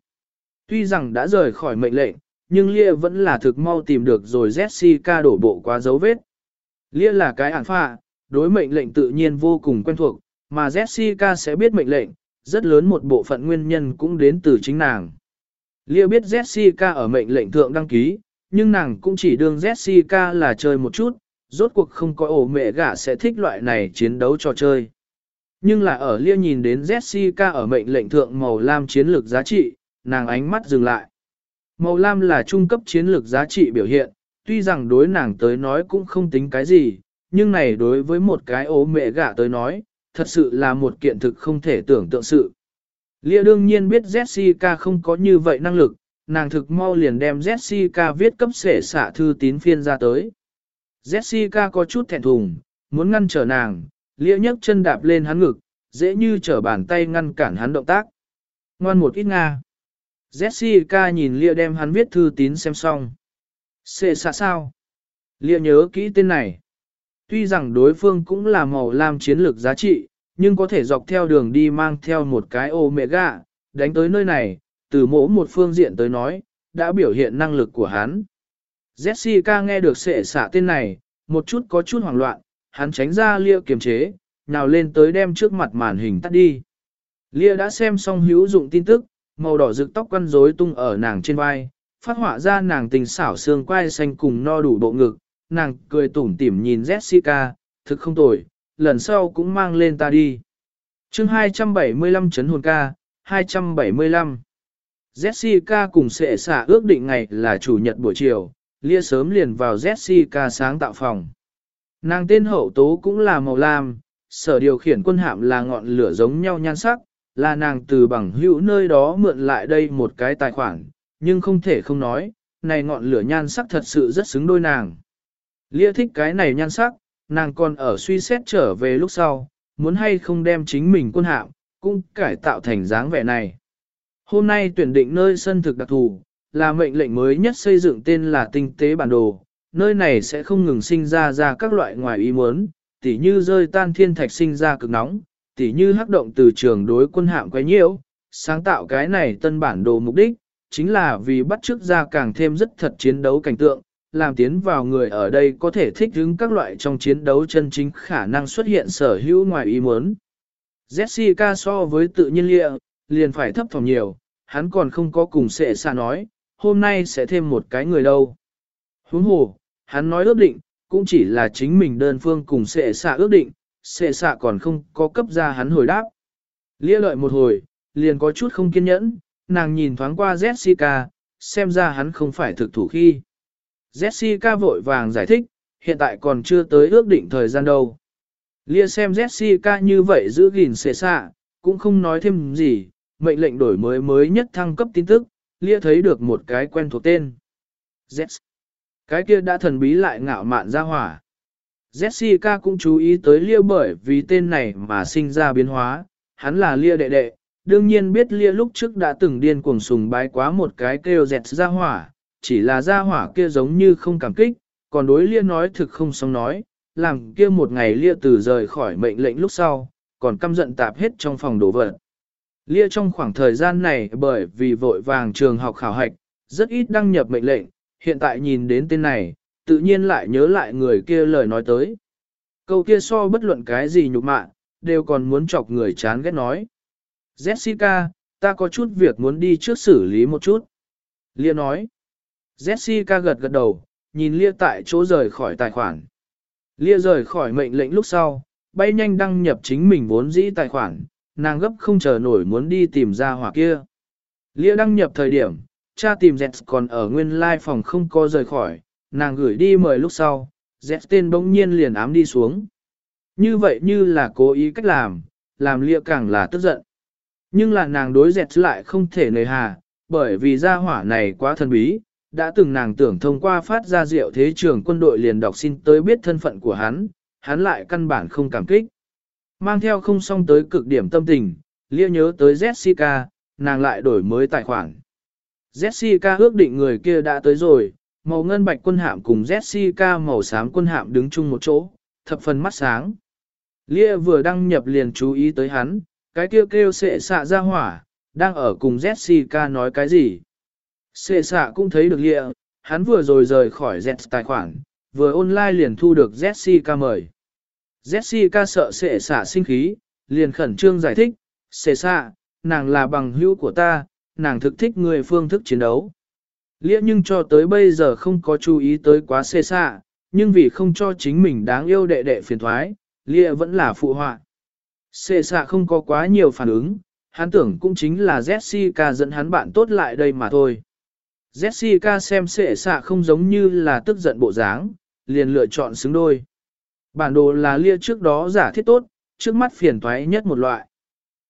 Speaker 1: Tuy rằng đã rời khỏi mệnh lệnh, nhưng Lia vẫn là thực mau tìm được rồi Jessica đổ bộ qua dấu vết. Lia là cái ản phạ, đối mệnh lệnh tự nhiên vô cùng quen thuộc, mà Jessica sẽ biết mệnh lệnh, rất lớn một bộ phận nguyên nhân cũng đến từ chính nàng. Liêu biết Jessica ở mệnh lệnh thượng đăng ký, nhưng nàng cũng chỉ đương Jessica là chơi một chút, rốt cuộc không có ổ mẹ gả sẽ thích loại này chiến đấu trò chơi. Nhưng là ở Liêu nhìn đến Jessica ở mệnh lệnh thượng màu lam chiến lược giá trị, nàng ánh mắt dừng lại. Màu lam là trung cấp chiến lược giá trị biểu hiện, tuy rằng đối nàng tới nói cũng không tính cái gì, nhưng này đối với một cái ố mẹ gả tới nói, thật sự là một kiện thực không thể tưởng tượng sự. Lia đương nhiên biết Jessica không có như vậy năng lực, nàng thực mau liền đem Jessica viết cấp sể xả thư tín phiên ra tới. Jessica có chút thẹn thùng, muốn ngăn trở nàng, Lia nhấc chân đạp lên hắn ngực, dễ như trở bàn tay ngăn cản hắn động tác. Ngoan một ít Nga. Jessica nhìn Lia đem hắn viết thư tín xem xong. Sệ xạ sao? Lia nhớ kỹ tên này. Tuy rằng đối phương cũng là màu lam chiến lược giá trị, nhưng có thể dọc theo đường đi mang theo một cái omega, đánh tới nơi này, từ mỗi một phương diện tới nói, đã biểu hiện năng lực của hắn. Jessica nghe được sệ xạ tên này, một chút có chút hoảng loạn, hắn tránh ra lia kiềm chế, nào lên tới đem trước mặt màn hình tắt đi. Lia đã xem xong hữu dụng tin tức, màu đỏ rực tóc quăn rối tung ở nàng trên vai, phát họa ra nàng tình xảo xương quai xanh cùng no đủ bộ ngực, nàng cười tủm tỉm nhìn Jessica, thực không tồi, lần sau cũng mang lên ta đi. chương 275 chấn hồn ca, 275. Jessica cùng sẽ xả ước định ngày là chủ nhật buổi chiều, lia sớm liền vào Jessica sáng tạo phòng. Nàng tên hậu tố cũng là màu lam, sở điều khiển quân hạm là ngọn lửa giống nhau nhan sắc, là nàng từ bằng hữu nơi đó mượn lại đây một cái tài khoản, nhưng không thể không nói, này ngọn lửa nhan sắc thật sự rất xứng đôi nàng. Lia thích cái này nhan sắc, nàng còn ở suy xét trở về lúc sau, muốn hay không đem chính mình quân hạm, cũng cải tạo thành dáng vẻ này. Hôm nay tuyển định nơi sân thực đặc thù, là mệnh lệnh mới nhất xây dựng tên là tinh tế bản đồ, nơi này sẽ không ngừng sinh ra ra các loại ngoài ý muốn, tỉ như rơi tan thiên thạch sinh ra cực nóng, tỉ như hắc động từ trường đối quân hạm quấy nhiễu, sáng tạo cái này tân bản đồ mục đích, chính là vì bắt chước ra càng thêm rất thật chiến đấu cảnh tượng, làm tiến vào người ở đây có thể thích ứng các loại trong chiến đấu chân chính khả năng xuất hiện sở hữu ngoài ý muốn. Jessica so với tự nhiên lịa, liền phải thấp phòng nhiều, hắn còn không có cùng sệ xa nói, hôm nay sẽ thêm một cái người đâu. Huống hồ, hắn nói ước định, cũng chỉ là chính mình đơn phương cùng sệ xạ ước định, sệ xạ còn không có cấp ra hắn hồi đáp. Lia lợi một hồi, liền có chút không kiên nhẫn, nàng nhìn thoáng qua Jessica, xem ra hắn không phải thực thủ khi. Jessica vội vàng giải thích, hiện tại còn chưa tới ước định thời gian đâu. Lia xem Jessica như vậy giữ gìn xệ xạ, cũng không nói thêm gì, mệnh lệnh đổi mới mới nhất thăng cấp tin tức, Lia thấy được một cái quen thuộc tên. Jess. Cái kia đã thần bí lại ngạo mạn ra hỏa. Jessica cũng chú ý tới Lia bởi vì tên này mà sinh ra biến hóa, hắn là Lia đệ đệ, đương nhiên biết Lia lúc trước đã từng điên cuồng sùng bái quá một cái kêu dẹt ra hỏa, chỉ là gia hỏa kia giống như không cảm kích, còn đối Lia nói thực không xong nói, làm kia một ngày Lia từ rời khỏi mệnh lệnh lúc sau, còn căm giận tạp hết trong phòng đổ vật. Lia trong khoảng thời gian này bởi vì vội vàng trường học khảo hạch, rất ít đăng nhập mệnh lệnh, hiện tại nhìn đến tên này, tự nhiên lại nhớ lại người kia lời nói tới. Câu kia so bất luận cái gì nhục mạ, đều còn muốn chọc người chán ghét nói. Jessica, ta có chút việc muốn đi trước xử lý một chút. Lia nói. Jessica gật gật đầu, nhìn Lia tại chỗ rời khỏi tài khoản. Lia rời khỏi mệnh lệnh lúc sau, bay nhanh đăng nhập chính mình vốn dĩ tài khoản, nàng gấp không chờ nổi muốn đi tìm ra hỏa kia. Lia đăng nhập thời điểm, cha tìm Z còn ở nguyên lai phòng không có rời khỏi, nàng gửi đi mời lúc sau, Z tên bỗng nhiên liền ám đi xuống. Như vậy như là cố ý cách làm, làm Lia càng là tức giận. Nhưng là nàng đối Z lại không thể nề hà, bởi vì gia hỏa này quá thần bí, đã từng nàng tưởng thông qua phát ra rượu thế trường quân đội liền đọc xin tới biết thân phận của hắn, hắn lại căn bản không cảm kích. Mang theo không xong tới cực điểm tâm tình, lia nhớ tới Jessica, nàng lại đổi mới tài khoản. Jessica ước định người kia đã tới rồi, màu ngân bạch quân hạm cùng Jessica màu xám quân hạm đứng chung một chỗ, thập phần mắt sáng. Lia vừa đăng nhập liền chú ý tới hắn, cái kêu kêu sệ xạ ra hỏa, đang ở cùng Jessica nói cái gì. Xê xạ cũng thấy được lịa, hắn vừa rồi rời khỏi Z tài khoản, vừa online liền thu được Jessica mời. Jessica sợ xệ xạ sinh khí, liền khẩn trương giải thích, xệ xạ, nàng là bằng hữu của ta, nàng thực thích người phương thức chiến đấu. Lĩa nhưng cho tới bây giờ không có chú ý tới quá xê xạ, nhưng vì không cho chính mình đáng yêu đệ đệ phiền thoái, Lĩa vẫn là phụ họa. Xê xạ không có quá nhiều phản ứng, hắn tưởng cũng chính là Jessica dẫn hắn bạn tốt lại đây mà thôi. Jessica xem sệ xạ không giống như là tức giận bộ dáng, liền lựa chọn xứng đôi. Bản đồ là lia trước đó giả thiết tốt, trước mắt phiền toái nhất một loại.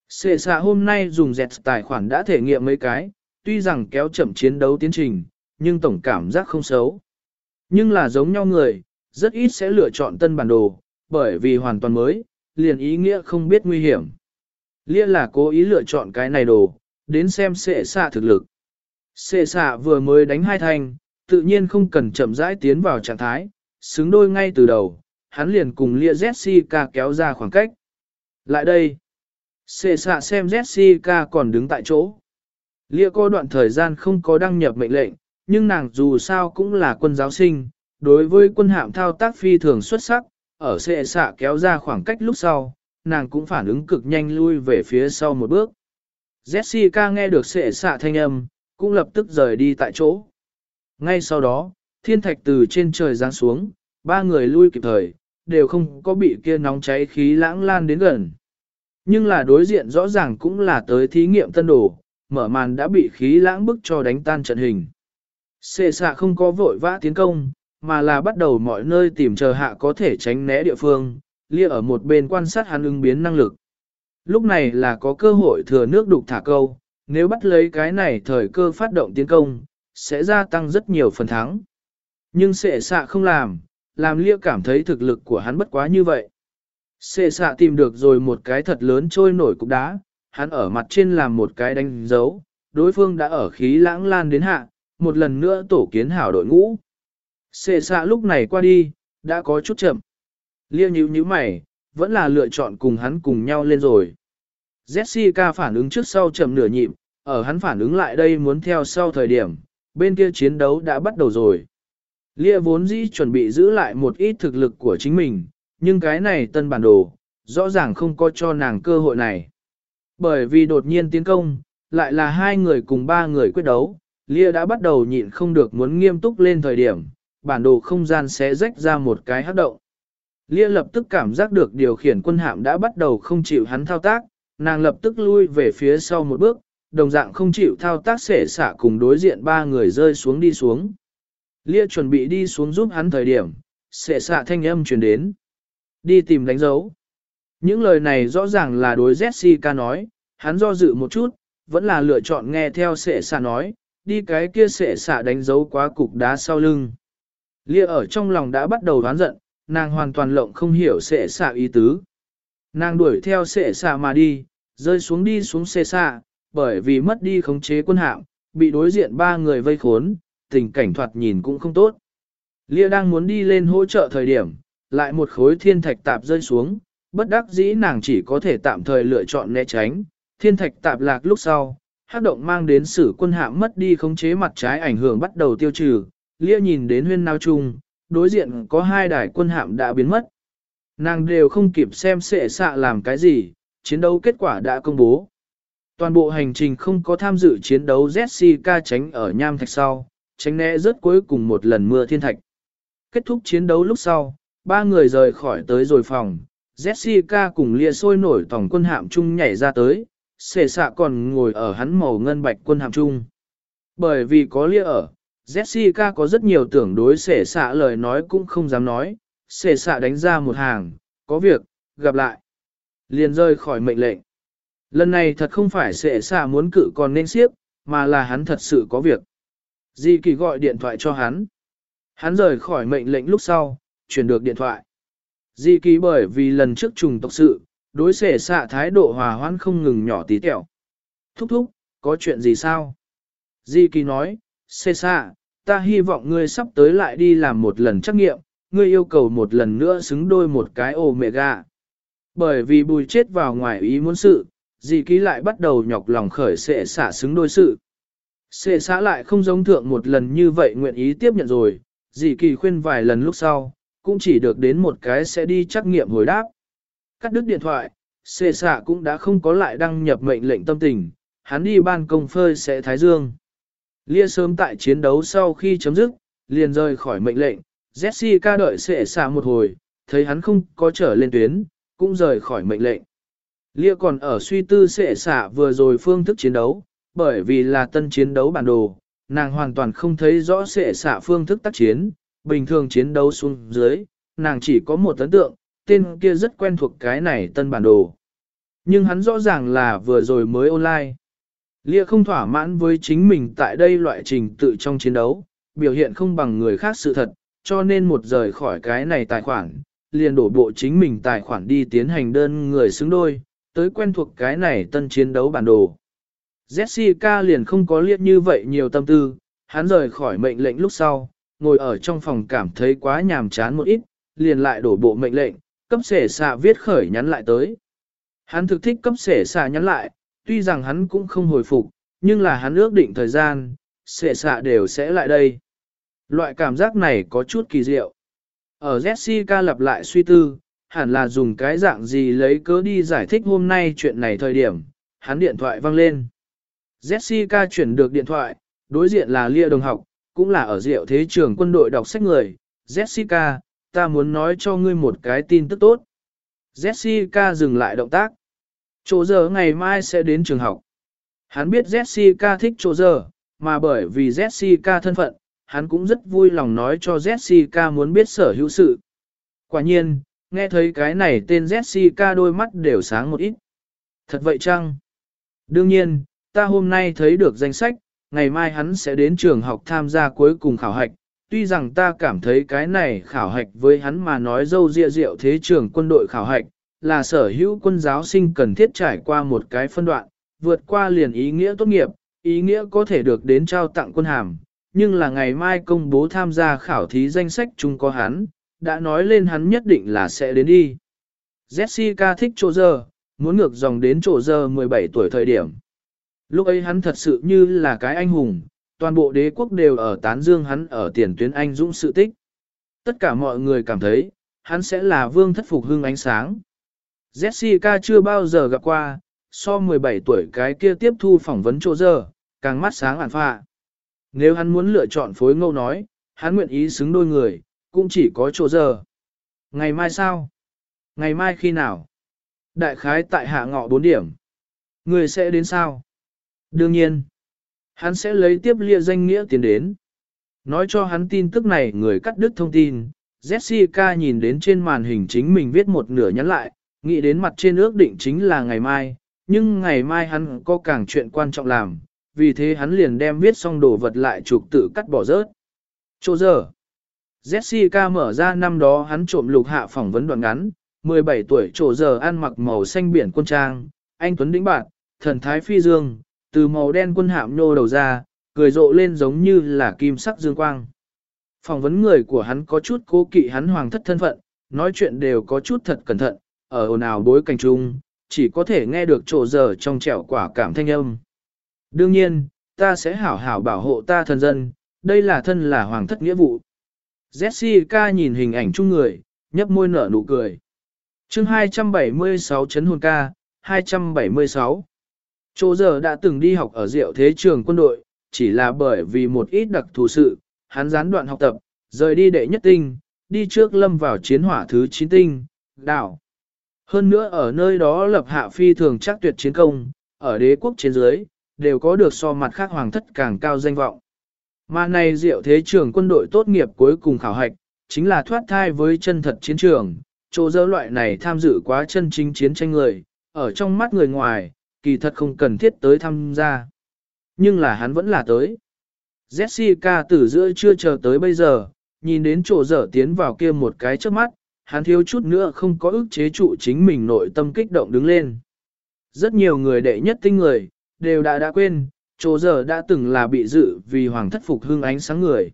Speaker 1: Sệ xạ hôm nay dùng dẹt tài khoản đã thể nghiệm mấy cái, tuy rằng kéo chậm chiến đấu tiến trình, nhưng tổng cảm giác không xấu. Nhưng là giống nhau người, rất ít sẽ lựa chọn tân bản đồ, bởi vì hoàn toàn mới, liền ý nghĩa không biết nguy hiểm. Lia là cố ý lựa chọn cái này đồ, đến xem sệ xạ thực lực. Xệ xạ vừa mới đánh hai thanh, tự nhiên không cần chậm rãi tiến vào trạng thái, xứng đôi ngay từ đầu, hắn liền cùng Lia Jessica kéo ra khoảng cách. Lại đây, xệ xạ xem Jessica còn đứng tại chỗ. Lia có đoạn thời gian không có đăng nhập mệnh lệnh, nhưng nàng dù sao cũng là quân giáo sinh, đối với quân hạm thao tác phi thường xuất sắc, ở xệ xạ kéo ra khoảng cách lúc sau, nàng cũng phản ứng cực nhanh lui về phía sau một bước. Jessica nghe được xệ xạ thanh âm, cũng lập tức rời đi tại chỗ. Ngay sau đó, thiên thạch từ trên trời giáng xuống, ba người lui kịp thời, đều không có bị kia nóng cháy khí lãng lan đến gần. Nhưng là đối diện rõ ràng cũng là tới thí nghiệm tân đồ, mở màn đã bị khí lãng bức cho đánh tan trận hình. Xê xạ không có vội vã tiến công, mà là bắt đầu mọi nơi tìm chờ hạ có thể tránh né địa phương, lia ở một bên quan sát hắn ứng biến năng lực. Lúc này là có cơ hội thừa nước đục thả câu, nếu bắt lấy cái này thời cơ phát động tiến công, sẽ gia tăng rất nhiều phần thắng. Nhưng sệ xạ không làm, làm lia cảm thấy thực lực của hắn bất quá như vậy. Sệ xạ tìm được rồi một cái thật lớn trôi nổi cục đá, hắn ở mặt trên làm một cái đánh dấu, đối phương đã ở khí lãng lan đến hạ, một lần nữa tổ kiến hảo đội ngũ. Sệ xạ lúc này qua đi, đã có chút chậm. Lia nhíu nhíu mày, vẫn là lựa chọn cùng hắn cùng nhau lên rồi. Jessica phản ứng trước sau chậm nửa nhịp, ở hắn phản ứng lại đây muốn theo sau thời điểm, bên kia chiến đấu đã bắt đầu rồi. Lia vốn dĩ chuẩn bị giữ lại một ít thực lực của chính mình, nhưng cái này tân bản đồ, rõ ràng không có cho nàng cơ hội này. Bởi vì đột nhiên tiến công, lại là hai người cùng ba người quyết đấu, Lia đã bắt đầu nhịn không được muốn nghiêm túc lên thời điểm, bản đồ không gian sẽ rách ra một cái hấp động. Lia lập tức cảm giác được điều khiển quân hạm đã bắt đầu không chịu hắn thao tác, nàng lập tức lui về phía sau một bước, đồng dạng không chịu thao tác xể xả cùng đối diện ba người rơi xuống đi xuống. Lia chuẩn bị đi xuống giúp hắn thời điểm, xệ xạ thanh âm truyền đến. Đi tìm đánh dấu. Những lời này rõ ràng là đối Jessica nói, hắn do dự một chút, vẫn là lựa chọn nghe theo xệ xạ nói, đi cái kia xệ xạ đánh dấu quá cục đá sau lưng. Lia ở trong lòng đã bắt đầu đoán giận, nàng hoàn toàn lộng không hiểu xệ xạ ý tứ. Nàng đuổi theo xệ xạ mà đi, rơi xuống đi xuống xệ xạ, bởi vì mất đi khống chế quân hạm, bị đối diện ba người vây khốn, tình cảnh thoạt nhìn cũng không tốt. Lia đang muốn đi lên hỗ trợ thời điểm, lại một khối thiên thạch tạp rơi xuống, bất đắc dĩ nàng chỉ có thể tạm thời lựa chọn né tránh, thiên thạch tạp lạc lúc sau, hát động mang đến sử quân hạm mất đi khống chế mặt trái ảnh hưởng bắt đầu tiêu trừ, Lia nhìn đến huyên nao chung, đối diện có hai đài quân hạm đã biến mất. Nàng đều không kịp xem sệ xạ làm cái gì, chiến đấu kết quả đã công bố. Toàn bộ hành trình không có tham dự chiến đấu Jessica tránh ở nham thạch sau, tránh né rớt cuối cùng một lần mưa thiên thạch. Kết thúc chiến đấu lúc sau, ba người rời khỏi tới rồi phòng, Jessica cùng lia sôi nổi tổng quân hạm chung nhảy ra tới, xệ xạ còn ngồi ở hắn màu ngân bạch quân hạm chung. Bởi vì có lia ở, Jessica có rất nhiều tưởng đối Sẻ xạ lời nói cũng không dám nói, xề xạ đánh ra một hàng, có việc, gặp lại. Liền rơi khỏi mệnh lệnh. Lần này thật không phải xệ xạ muốn cự còn nên siếp, mà là hắn thật sự có việc. Di kỳ gọi điện thoại cho hắn. Hắn rời khỏi mệnh lệnh lúc sau, chuyển được điện thoại. Di kỳ bởi vì lần trước trùng tộc sự, đối xệ xạ thái độ hòa hoãn không ngừng nhỏ tí tẹo. Thúc thúc, có chuyện gì sao? Di kỳ nói, xệ xạ, ta hy vọng ngươi sắp tới lại đi làm một lần trắc nghiệm, ngươi yêu cầu một lần nữa xứng đôi một cái ổ mẹ gà. Bởi vì bùi chết vào ngoài ý muốn sự, dì ký lại bắt đầu nhọc lòng khởi sẽ xả xứng đôi sự. Sệ xã lại không giống thượng một lần như vậy nguyện ý tiếp nhận rồi, dì kỳ khuyên vài lần lúc sau, cũng chỉ được đến một cái sẽ đi trắc nghiệm hồi đáp. Cắt đứt điện thoại, sệ xã cũng đã không có lại đăng nhập mệnh lệnh tâm tình, hắn đi ban công phơi sẽ thái dương. Lia sớm tại chiến đấu sau khi chấm dứt, liền rời khỏi mệnh lệnh, Jessica đợi sệ xả một hồi, thấy hắn không có trở lên tuyến, cũng rời khỏi mệnh lệnh. Lia còn ở suy tư sệ xạ vừa rồi phương thức chiến đấu, bởi vì là tân chiến đấu bản đồ, nàng hoàn toàn không thấy rõ sệ xạ phương thức tác chiến, bình thường chiến đấu xuống dưới, nàng chỉ có một ấn tượng, tên kia rất quen thuộc cái này tân bản đồ. Nhưng hắn rõ ràng là vừa rồi mới online. Lia không thỏa mãn với chính mình tại đây loại trình tự trong chiến đấu, biểu hiện không bằng người khác sự thật, cho nên một rời khỏi cái này tài khoản, liền đổ bộ chính mình tài khoản đi tiến hành đơn người xứng đôi, tới quen thuộc cái này tân chiến đấu bản đồ. Jessica liền không có liệt như vậy nhiều tâm tư, hắn rời khỏi mệnh lệnh lúc sau, ngồi ở trong phòng cảm thấy quá nhàm chán một ít, liền lại đổ bộ mệnh lệnh, cấp sể xạ viết khởi nhắn lại tới. Hắn thực thích cấp sể xạ nhắn lại, tuy rằng hắn cũng không hồi phục, nhưng là hắn ước định thời gian, sể xạ đều sẽ lại đây. Loại cảm giác này có chút kỳ diệu. Ở Jessica lặp lại suy tư, hẳn là dùng cái dạng gì lấy cớ đi giải thích hôm nay chuyện này thời điểm, hắn điện thoại vang lên. Jessica chuyển được điện thoại, đối diện là Lia đồng học, cũng là ở diệu thế trường quân đội đọc sách người. Jessica, ta muốn nói cho ngươi một cái tin tức tốt. Jessica dừng lại động tác. Chỗ giờ ngày mai sẽ đến trường học. Hắn biết Jessica thích chỗ giờ, mà bởi vì Jessica thân phận, hắn cũng rất vui lòng nói cho Jessica muốn biết sở hữu sự. Quả nhiên, nghe thấy cái này tên Jessica đôi mắt đều sáng một ít. Thật vậy chăng? Đương nhiên, ta hôm nay thấy được danh sách, ngày mai hắn sẽ đến trường học tham gia cuối cùng khảo hạch. Tuy rằng ta cảm thấy cái này khảo hạch với hắn mà nói dâu dịa rượu thế trường quân đội khảo hạch, là sở hữu quân giáo sinh cần thiết trải qua một cái phân đoạn, vượt qua liền ý nghĩa tốt nghiệp, ý nghĩa có thể được đến trao tặng quân hàm, nhưng là ngày mai công bố tham gia khảo thí danh sách chung có hắn, đã nói lên hắn nhất định là sẽ đến đi. Jessica thích chỗ giờ, muốn ngược dòng đến chỗ giờ 17 tuổi thời điểm. Lúc ấy hắn thật sự như là cái anh hùng, toàn bộ đế quốc đều ở tán dương hắn ở tiền tuyến anh dũng sự tích. Tất cả mọi người cảm thấy, hắn sẽ là vương thất phục hưng ánh sáng. Jessica chưa bao giờ gặp qua, so 17 tuổi cái kia tiếp thu phỏng vấn chỗ giờ, càng mắt sáng ản phạ. Nếu hắn muốn lựa chọn phối ngẫu nói, hắn nguyện ý xứng đôi người, cũng chỉ có chỗ giờ. Ngày mai sao? Ngày mai khi nào? Đại khái tại hạ ngọ 4 điểm. Người sẽ đến sao? Đương nhiên, hắn sẽ lấy tiếp lia danh nghĩa tiền đến. Nói cho hắn tin tức này người cắt đứt thông tin, Jessica nhìn đến trên màn hình chính mình viết một nửa nhắn lại, nghĩ đến mặt trên ước định chính là ngày mai, nhưng ngày mai hắn có càng chuyện quan trọng làm, vì thế hắn liền đem viết xong đồ vật lại trục tự cắt bỏ rớt. Chỗ giờ, Jessica mở ra năm đó hắn trộm lục hạ phỏng vấn đoạn ngắn, 17 tuổi chỗ giờ ăn mặc màu xanh biển quân trang, anh Tuấn Đĩnh Bạn, thần thái phi dương, từ màu đen quân hạm nhô đầu ra, cười rộ lên giống như là kim sắc dương quang. Phỏng vấn người của hắn có chút cố kỵ hắn hoàng thất thân phận, nói chuyện đều có chút thật cẩn thận, ở ồn ào bối cảnh chung, chỉ có thể nghe được chỗ giờ trong trẻo quả cảm thanh âm. Đương nhiên, ta sẽ hảo hảo bảo hộ ta thần dân, đây là thân là hoàng thất nghĩa vụ. Jessica nhìn hình ảnh chung người, nhấp môi nở nụ cười. chương 276 chấn hồn ca, 276. Chỗ giờ đã từng đi học ở diệu thế trường quân đội, chỉ là bởi vì một ít đặc thù sự, hắn gián đoạn học tập, rời đi đệ nhất tinh, đi trước lâm vào chiến hỏa thứ 9 tinh, đảo. Hơn nữa ở nơi đó lập hạ phi thường chắc tuyệt chiến công, ở đế quốc trên dưới, đều có được so mặt khác hoàng thất càng cao danh vọng. Mà này diệu thế trường quân đội tốt nghiệp cuối cùng khảo hạch, chính là thoát thai với chân thật chiến trường, chỗ dơ loại này tham dự quá chân chính chiến tranh người, ở trong mắt người ngoài, kỳ thật không cần thiết tới tham gia. Nhưng là hắn vẫn là tới. Jessica từ giữa chưa chờ tới bây giờ, nhìn đến chỗ dở tiến vào kia một cái trước mắt, hắn thiếu chút nữa không có ức chế trụ chính mình nội tâm kích động đứng lên. Rất nhiều người đệ nhất tinh người, đều đã đã quên, chỗ giờ đã từng là bị dự vì hoàng thất phục hương ánh sáng người.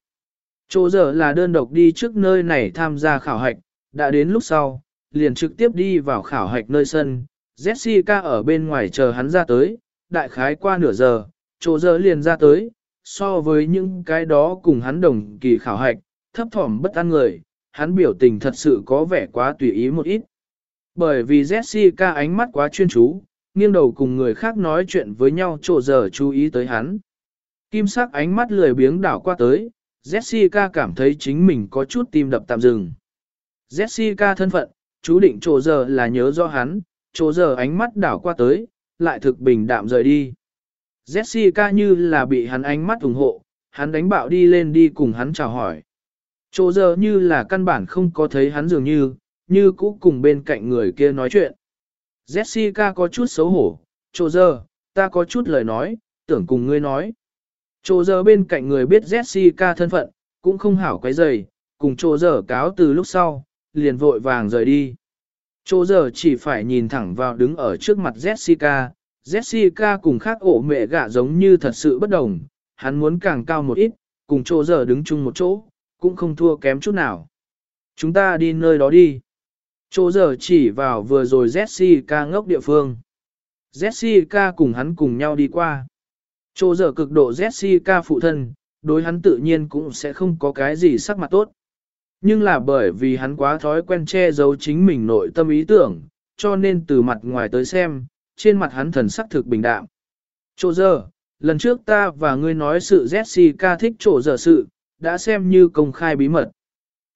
Speaker 1: Chỗ giờ là đơn độc đi trước nơi này tham gia khảo hạch, đã đến lúc sau, liền trực tiếp đi vào khảo hạch nơi sân, Jessica ở bên ngoài chờ hắn ra tới, đại khái qua nửa giờ, chỗ giờ liền ra tới, so với những cái đó cùng hắn đồng kỳ khảo hạch, thấp thỏm bất an người, hắn biểu tình thật sự có vẻ quá tùy ý một ít. Bởi vì Jessica ánh mắt quá chuyên chú, nghiêng đầu cùng người khác nói chuyện với nhau trộ giờ chú ý tới hắn. Kim sắc ánh mắt lười biếng đảo qua tới, Jessica cảm thấy chính mình có chút tim đập tạm dừng. Jessica thân phận, chú định trộ giờ là nhớ do hắn, trộ giờ ánh mắt đảo qua tới, lại thực bình đạm rời đi. Jessica như là bị hắn ánh mắt ủng hộ, hắn đánh bạo đi lên đi cùng hắn chào hỏi. Trộ giờ như là căn bản không có thấy hắn dường như, như cũ cùng bên cạnh người kia nói chuyện. Jessica có chút xấu hổ, trô giờ, ta có chút lời nói, tưởng cùng ngươi nói. Trô giờ bên cạnh người biết Jessica thân phận, cũng không hảo quấy rầy, cùng trô giờ cáo từ lúc sau, liền vội vàng rời đi. Trô giờ chỉ phải nhìn thẳng vào đứng ở trước mặt Jessica, Jessica cùng khác ổ mẹ gạ giống như thật sự bất đồng, hắn muốn càng cao một ít, cùng trô giờ đứng chung một chỗ, cũng không thua kém chút nào. Chúng ta đi nơi đó đi. Chỗ giờ chỉ vào vừa rồi Jessica ngốc địa phương. Jessica cùng hắn cùng nhau đi qua. Chỗ giờ cực độ Jessica phụ thân, đối hắn tự nhiên cũng sẽ không có cái gì sắc mặt tốt. Nhưng là bởi vì hắn quá thói quen che giấu chính mình nội tâm ý tưởng, cho nên từ mặt ngoài tới xem, trên mặt hắn thần sắc thực bình đạm. Chỗ giờ, lần trước ta và ngươi nói sự Jessica thích chỗ giờ sự, đã xem như công khai bí mật.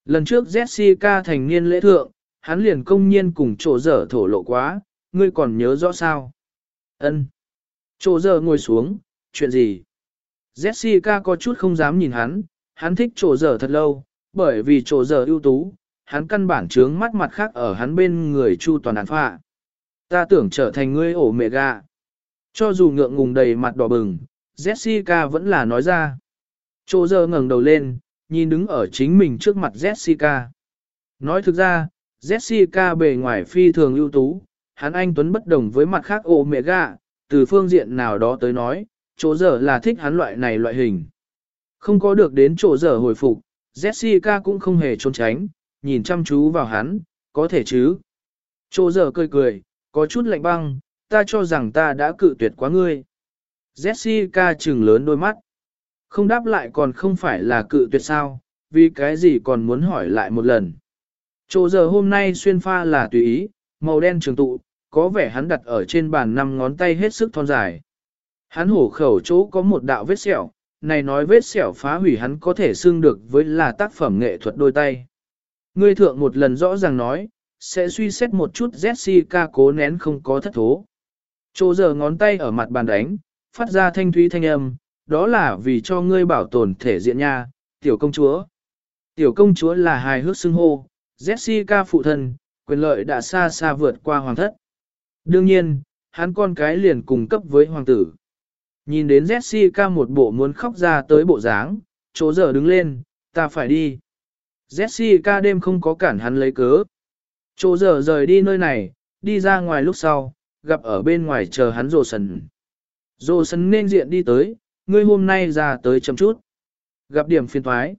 Speaker 1: Lần trước Jessica thành niên lễ thượng, hắn liền công nhiên cùng chỗ dở thổ lộ quá, ngươi còn nhớ rõ sao? Ân. Chỗ dở ngồi xuống, chuyện gì? Jessica có chút không dám nhìn hắn, hắn thích chỗ dở thật lâu, bởi vì chỗ dở ưu tú, hắn căn bản trướng mắt mặt khác ở hắn bên người chu toàn đàn phạ. Ta tưởng trở thành ngươi ổ mẹ gà. Cho dù ngượng ngùng đầy mặt đỏ bừng, Jessica vẫn là nói ra. Chỗ dở ngẩng đầu lên, nhìn đứng ở chính mình trước mặt Jessica. Nói thực ra, Jessica bề ngoài phi thường ưu tú, hắn anh Tuấn bất đồng với mặt khác ô mẹ gạ, từ phương diện nào đó tới nói, chỗ dở là thích hắn loại này loại hình. Không có được đến chỗ dở hồi phục, Jessica cũng không hề trốn tránh, nhìn chăm chú vào hắn, có thể chứ. Chỗ dở cười cười, có chút lạnh băng, ta cho rằng ta đã cự tuyệt quá ngươi. Jessica trừng lớn đôi mắt. Không đáp lại còn không phải là cự tuyệt sao, vì cái gì còn muốn hỏi lại một lần. Chỗ giờ hôm nay xuyên pha là tùy ý, màu đen trường tụ, có vẻ hắn đặt ở trên bàn năm ngón tay hết sức thon dài. Hắn hổ khẩu chỗ có một đạo vết sẹo, này nói vết sẹo phá hủy hắn có thể xưng được với là tác phẩm nghệ thuật đôi tay. Ngươi thượng một lần rõ ràng nói, sẽ suy xét một chút Jessica cố nén không có thất thố. Chỗ giờ ngón tay ở mặt bàn đánh, phát ra thanh thúy thanh âm, đó là vì cho ngươi bảo tồn thể diện nha, tiểu công chúa. Tiểu công chúa là hài hước xưng hô, Jessica phụ thân, quyền lợi đã xa xa vượt qua hoàng thất. Đương nhiên, hắn con cái liền cùng cấp với hoàng tử. Nhìn đến Jessica một bộ muốn khóc ra tới bộ dáng, chỗ giờ đứng lên, ta phải đi. Jessica đêm không có cản hắn lấy cớ. Chỗ giờ rời đi nơi này, đi ra ngoài lúc sau, gặp ở bên ngoài chờ hắn rồ sần. Rồ sần nên diện đi tới, ngươi hôm nay ra tới chậm chút. Gặp điểm phiền thoái.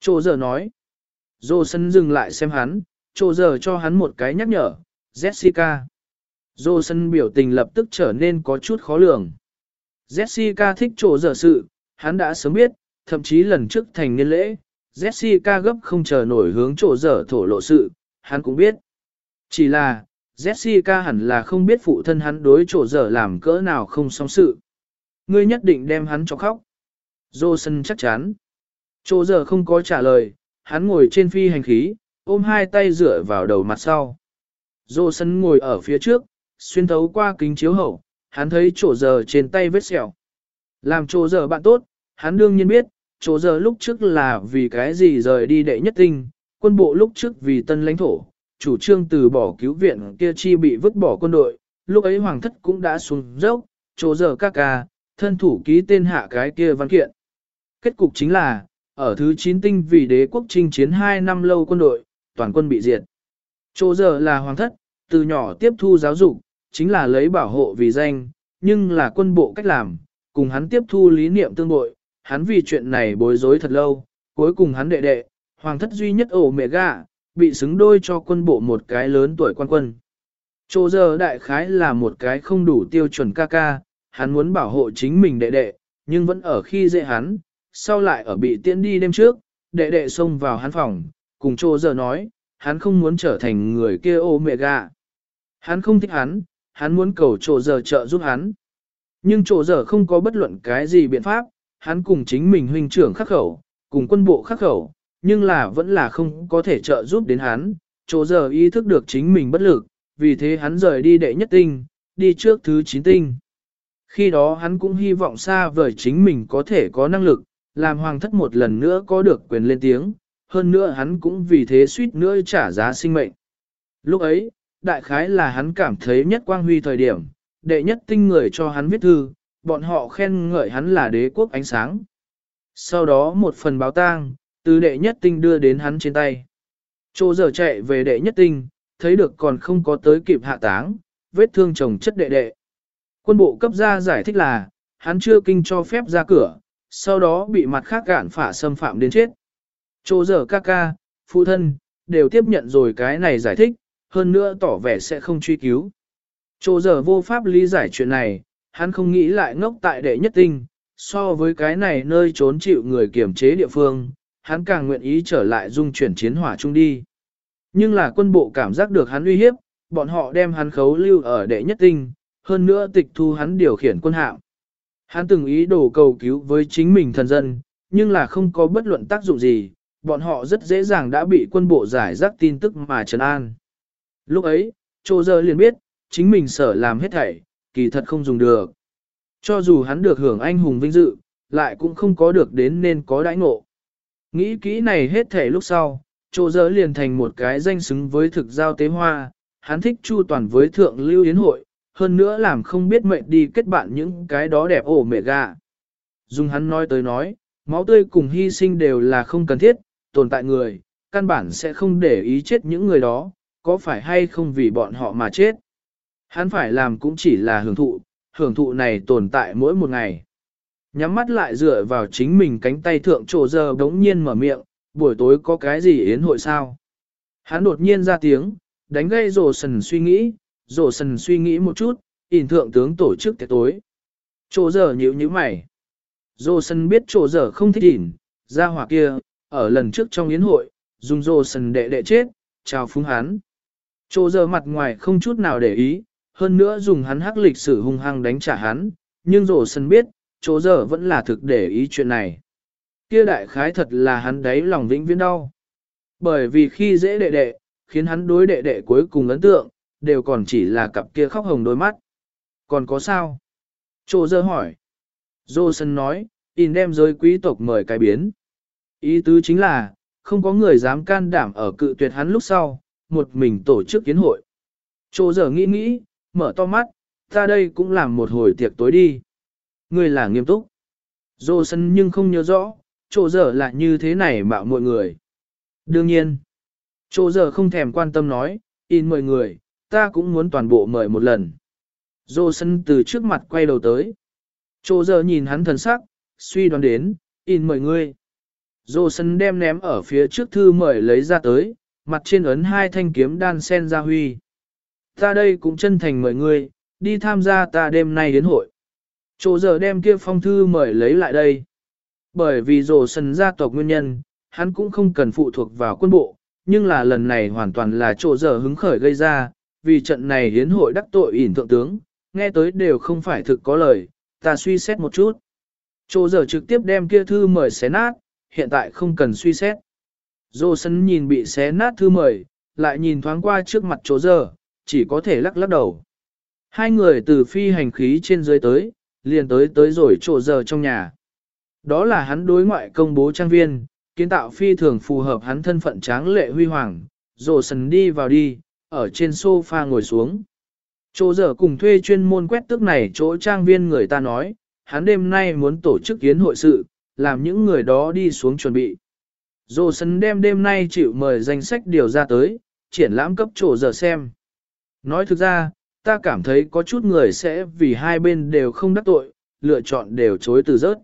Speaker 1: Chỗ giờ nói. Dô sân dừng lại xem hắn, chỗ giờ cho hắn một cái nhắc nhở, Jessica. Dô sân biểu tình lập tức trở nên có chút khó lường. Jessica thích chỗ giờ sự, hắn đã sớm biết, thậm chí lần trước thành niên lễ, Jessica gấp không chờ nổi hướng chỗ giờ thổ lộ sự, hắn cũng biết. Chỉ là, Jessica hẳn là không biết phụ thân hắn đối chỗ giờ làm cỡ nào không xong sự. Ngươi nhất định đem hắn cho khóc. Dô sân chắc chắn. Chỗ giờ không có trả lời, hắn ngồi trên phi hành khí, ôm hai tay dựa vào đầu mặt sau. Dô sân ngồi ở phía trước, xuyên thấu qua kính chiếu hậu, hắn thấy chỗ giờ trên tay vết sẹo. Làm chỗ giờ bạn tốt, hắn đương nhiên biết, chỗ giờ lúc trước là vì cái gì rời đi đệ nhất tinh, quân bộ lúc trước vì tân lãnh thổ, chủ trương từ bỏ cứu viện kia chi bị vứt bỏ quân đội, lúc ấy hoàng thất cũng đã xuống dốc, chỗ giờ ca ca, thân thủ ký tên hạ cái kia văn kiện. Kết cục chính là, ở thứ 9 tinh vì đế quốc chinh chiến 2 năm lâu quân đội, toàn quân bị diệt. Chỗ giờ là hoàng thất, từ nhỏ tiếp thu giáo dục, chính là lấy bảo hộ vì danh, nhưng là quân bộ cách làm, cùng hắn tiếp thu lý niệm tương bội, hắn vì chuyện này bối rối thật lâu, cuối cùng hắn đệ đệ, hoàng thất duy nhất ổ mẹ gà, bị xứng đôi cho quân bộ một cái lớn tuổi quan quân. Chỗ giờ đại khái là một cái không đủ tiêu chuẩn ca ca, hắn muốn bảo hộ chính mình đệ đệ, nhưng vẫn ở khi dễ hắn, sau lại ở bị tiễn đi đêm trước, đệ đệ xông vào hắn phòng, cùng trô giờ nói, hắn không muốn trở thành người kia ô mẹ gạ. Hắn không thích hắn, hắn muốn cầu trô giờ trợ giúp hắn. Nhưng trô giờ không có bất luận cái gì biện pháp, hắn cùng chính mình huynh trưởng khắc khẩu, cùng quân bộ khắc khẩu, nhưng là vẫn là không có thể trợ giúp đến hắn. Trô giờ ý thức được chính mình bất lực, vì thế hắn rời đi đệ nhất tinh, đi trước thứ chín tinh. Khi đó hắn cũng hy vọng xa vời chính mình có thể có năng lực, làm hoàng thất một lần nữa có được quyền lên tiếng, hơn nữa hắn cũng vì thế suýt nữa trả giá sinh mệnh. Lúc ấy, đại khái là hắn cảm thấy nhất quang huy thời điểm, đệ nhất tinh người cho hắn viết thư, bọn họ khen ngợi hắn là đế quốc ánh sáng. Sau đó một phần báo tang, từ đệ nhất tinh đưa đến hắn trên tay. Chô giờ chạy về đệ nhất tinh, thấy được còn không có tới kịp hạ táng, vết thương chồng chất đệ đệ. Quân bộ cấp ra giải thích là, hắn chưa kinh cho phép ra cửa, sau đó bị mặt khác gạn phả xâm phạm đến chết. Chô giờ ca ca, phụ thân, đều tiếp nhận rồi cái này giải thích, hơn nữa tỏ vẻ sẽ không truy cứu. Chô giờ vô pháp lý giải chuyện này, hắn không nghĩ lại ngốc tại đệ nhất tinh, so với cái này nơi trốn chịu người kiểm chế địa phương, hắn càng nguyện ý trở lại dung chuyển chiến hỏa chung đi. Nhưng là quân bộ cảm giác được hắn uy hiếp, bọn họ đem hắn khấu lưu ở đệ nhất tinh, hơn nữa tịch thu hắn điều khiển quân hạm. Hắn từng ý đồ cầu cứu với chính mình thần dân, nhưng là không có bất luận tác dụng gì, bọn họ rất dễ dàng đã bị quân bộ giải rác tin tức mà trấn an. Lúc ấy, Trô Dơ liền biết, chính mình sở làm hết thảy, kỳ thật không dùng được. Cho dù hắn được hưởng anh hùng vinh dự, lại cũng không có được đến nên có đãi ngộ. Nghĩ kỹ này hết thảy lúc sau, Trô Dơ liền thành một cái danh xứng với thực giao tế hoa, hắn thích chu toàn với thượng lưu yến hội, hơn nữa làm không biết mệnh đi kết bạn những cái đó đẹp ổ mẹ gà. Dùng hắn nói tới nói, máu tươi cùng hy sinh đều là không cần thiết, tồn tại người, căn bản sẽ không để ý chết những người đó, có phải hay không vì bọn họ mà chết. Hắn phải làm cũng chỉ là hưởng thụ, hưởng thụ này tồn tại mỗi một ngày. Nhắm mắt lại dựa vào chính mình cánh tay thượng trổ giờ đống nhiên mở miệng, buổi tối có cái gì yến hội sao? Hắn đột nhiên ra tiếng, đánh gây rồ sần suy nghĩ, rồ sần suy nghĩ một chút, in thượng tướng tổ chức tiệc tối. Chỗ giờ nhíu nhíu mày. Rồ sần biết chỗ giờ không thích in, ra hỏa kia, ở lần trước trong yến hội, dùng rồ sần đệ đệ chết, chào phúng hắn. Chỗ giờ mặt ngoài không chút nào để ý, hơn nữa dùng hắn hắc lịch sử hung hăng đánh trả hắn, nhưng rồ sần biết, chỗ giờ vẫn là thực để ý chuyện này. Kia đại khái thật là hắn đấy lòng vĩnh viễn đau. Bởi vì khi dễ đệ đệ, khiến hắn đối đệ đệ cuối cùng ấn tượng, đều còn chỉ là cặp kia khóc hồng đôi mắt. Còn có sao? Chỗ dơ hỏi. Dô sân nói, in đem giới quý tộc mời cái biến. Ý tứ chính là, không có người dám can đảm ở cự tuyệt hắn lúc sau, một mình tổ chức kiến hội. Chỗ dơ nghĩ nghĩ, mở to mắt, ta đây cũng làm một hồi tiệc tối đi. Người là nghiêm túc. Dô sân nhưng không nhớ rõ, chỗ dơ là như thế này mạo mọi người. Đương nhiên, chỗ dơ không thèm quan tâm nói, in mời người, ta cũng muốn toàn bộ mời một lần. Dô sân từ trước mặt quay đầu tới. Chô giờ nhìn hắn thần sắc, suy đoán đến, in mời ngươi. Dô sân đem ném ở phía trước thư mời lấy ra tới, mặt trên ấn hai thanh kiếm đan sen ra huy. Ta đây cũng chân thành mời ngươi, đi tham gia ta đêm nay đến hội. Chỗ giờ đem kia phong thư mời lấy lại đây. Bởi vì rồ sân gia tộc nguyên nhân, hắn cũng không cần phụ thuộc vào quân bộ, nhưng là lần này hoàn toàn là chỗ giờ hứng khởi gây ra, vì trận này hiến hội đắc tội ỉn thượng tướng, nghe tới đều không phải thực có lời, ta suy xét một chút. Chỗ giờ trực tiếp đem kia thư mời xé nát, hiện tại không cần suy xét. Dô sân nhìn bị xé nát thư mời, lại nhìn thoáng qua trước mặt chỗ giờ, chỉ có thể lắc lắc đầu. Hai người từ phi hành khí trên dưới tới, liền tới tới rồi chỗ giờ trong nhà. Đó là hắn đối ngoại công bố trang viên, kiến tạo phi thường phù hợp hắn thân phận tráng lệ huy hoàng, rồ sần đi vào đi, ở trên sofa ngồi xuống. Chỗ giờ cùng thuê chuyên môn quét tước này chỗ trang viên người ta nói, hắn đêm nay muốn tổ chức kiến hội sự, làm những người đó đi xuống chuẩn bị. Dô sân đem đêm nay chịu mời danh sách điều ra tới, triển lãm cấp chỗ giờ xem. Nói thực ra, ta cảm thấy có chút người sẽ vì hai bên đều không đắc tội, lựa chọn đều chối từ rớt.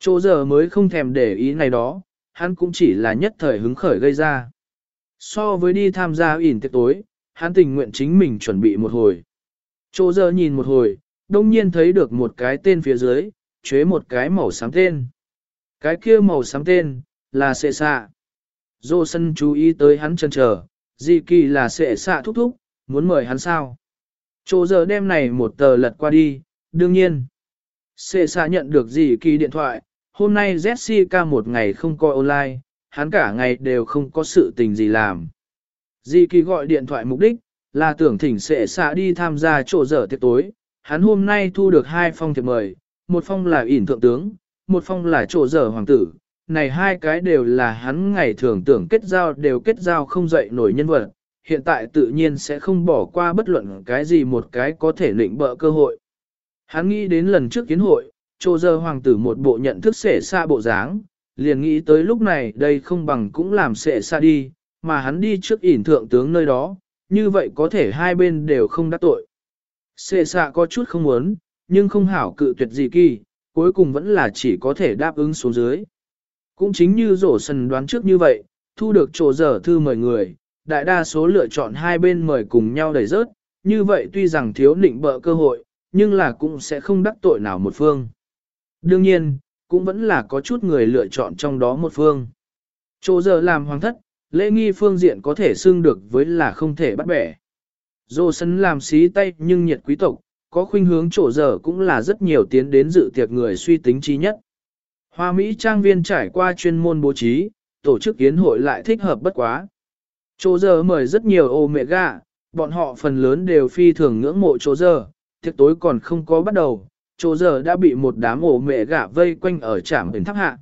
Speaker 1: Chỗ giờ mới không thèm để ý này đó, hắn cũng chỉ là nhất thời hứng khởi gây ra. So với đi tham gia ỉn tiệc tối, hắn tình nguyện chính mình chuẩn bị một hồi. Chỗ giờ nhìn một hồi, đông nhiên thấy được một cái tên phía dưới, chế một cái màu xám tên. Cái kia màu xám tên, là sệ xạ. Dô sân chú ý tới hắn chân chờ, dị kỳ là sệ xạ thúc thúc, muốn mời hắn sao. Chỗ giờ đêm này một tờ lật qua đi, đương nhiên. Sệ xạ nhận được dị kỳ điện thoại, hôm nay Jessica một ngày không coi online, hắn cả ngày đều không có sự tình gì làm. Di kỳ gọi điện thoại mục đích, là tưởng thỉnh sẽ xạ đi tham gia chỗ dở tiệc tối. Hắn hôm nay thu được hai phong thiệp mời, một phong là ỉn thượng tướng, một phong là chỗ dở hoàng tử. Này hai cái đều là hắn ngày thường tưởng kết giao đều kết giao không dậy nổi nhân vật, hiện tại tự nhiên sẽ không bỏ qua bất luận cái gì một cái có thể lĩnh bợ cơ hội. Hắn nghĩ đến lần trước kiến hội, chỗ dở hoàng tử một bộ nhận thức sẽ xa bộ dáng, liền nghĩ tới lúc này đây không bằng cũng làm sẽ xa đi, mà hắn đi trước ỉn thượng tướng nơi đó, như vậy có thể hai bên đều không đắc tội. Xê xạ có chút không muốn, nhưng không hảo cự tuyệt gì kỳ, cuối cùng vẫn là chỉ có thể đáp ứng xuống dưới. Cũng chính như rổ sần đoán trước như vậy, thu được chỗ dở thư mời người, đại đa số lựa chọn hai bên mời cùng nhau đẩy rớt, như vậy tuy rằng thiếu định bợ cơ hội, nhưng là cũng sẽ không đắc tội nào một phương. Đương nhiên, cũng vẫn là có chút người lựa chọn trong đó một phương. Chỗ giờ làm hoàng thất, lễ nghi phương diện có thể xưng được với là không thể bắt bẻ. Dô sân làm xí tay nhưng nhiệt quý tộc, có khuynh hướng chỗ giờ cũng là rất nhiều tiến đến dự tiệc người suy tính trí nhất. Hoa Mỹ trang viên trải qua chuyên môn bố trí, tổ chức kiến hội lại thích hợp bất quá. Chỗ giờ mời rất nhiều ô mẹ gà, bọn họ phần lớn đều phi thường ngưỡng mộ chỗ giờ, tiệc tối còn không có bắt đầu, chỗ giờ đã bị một đám ổ mẹ gạ vây quanh ở trạm hình tháp hạ.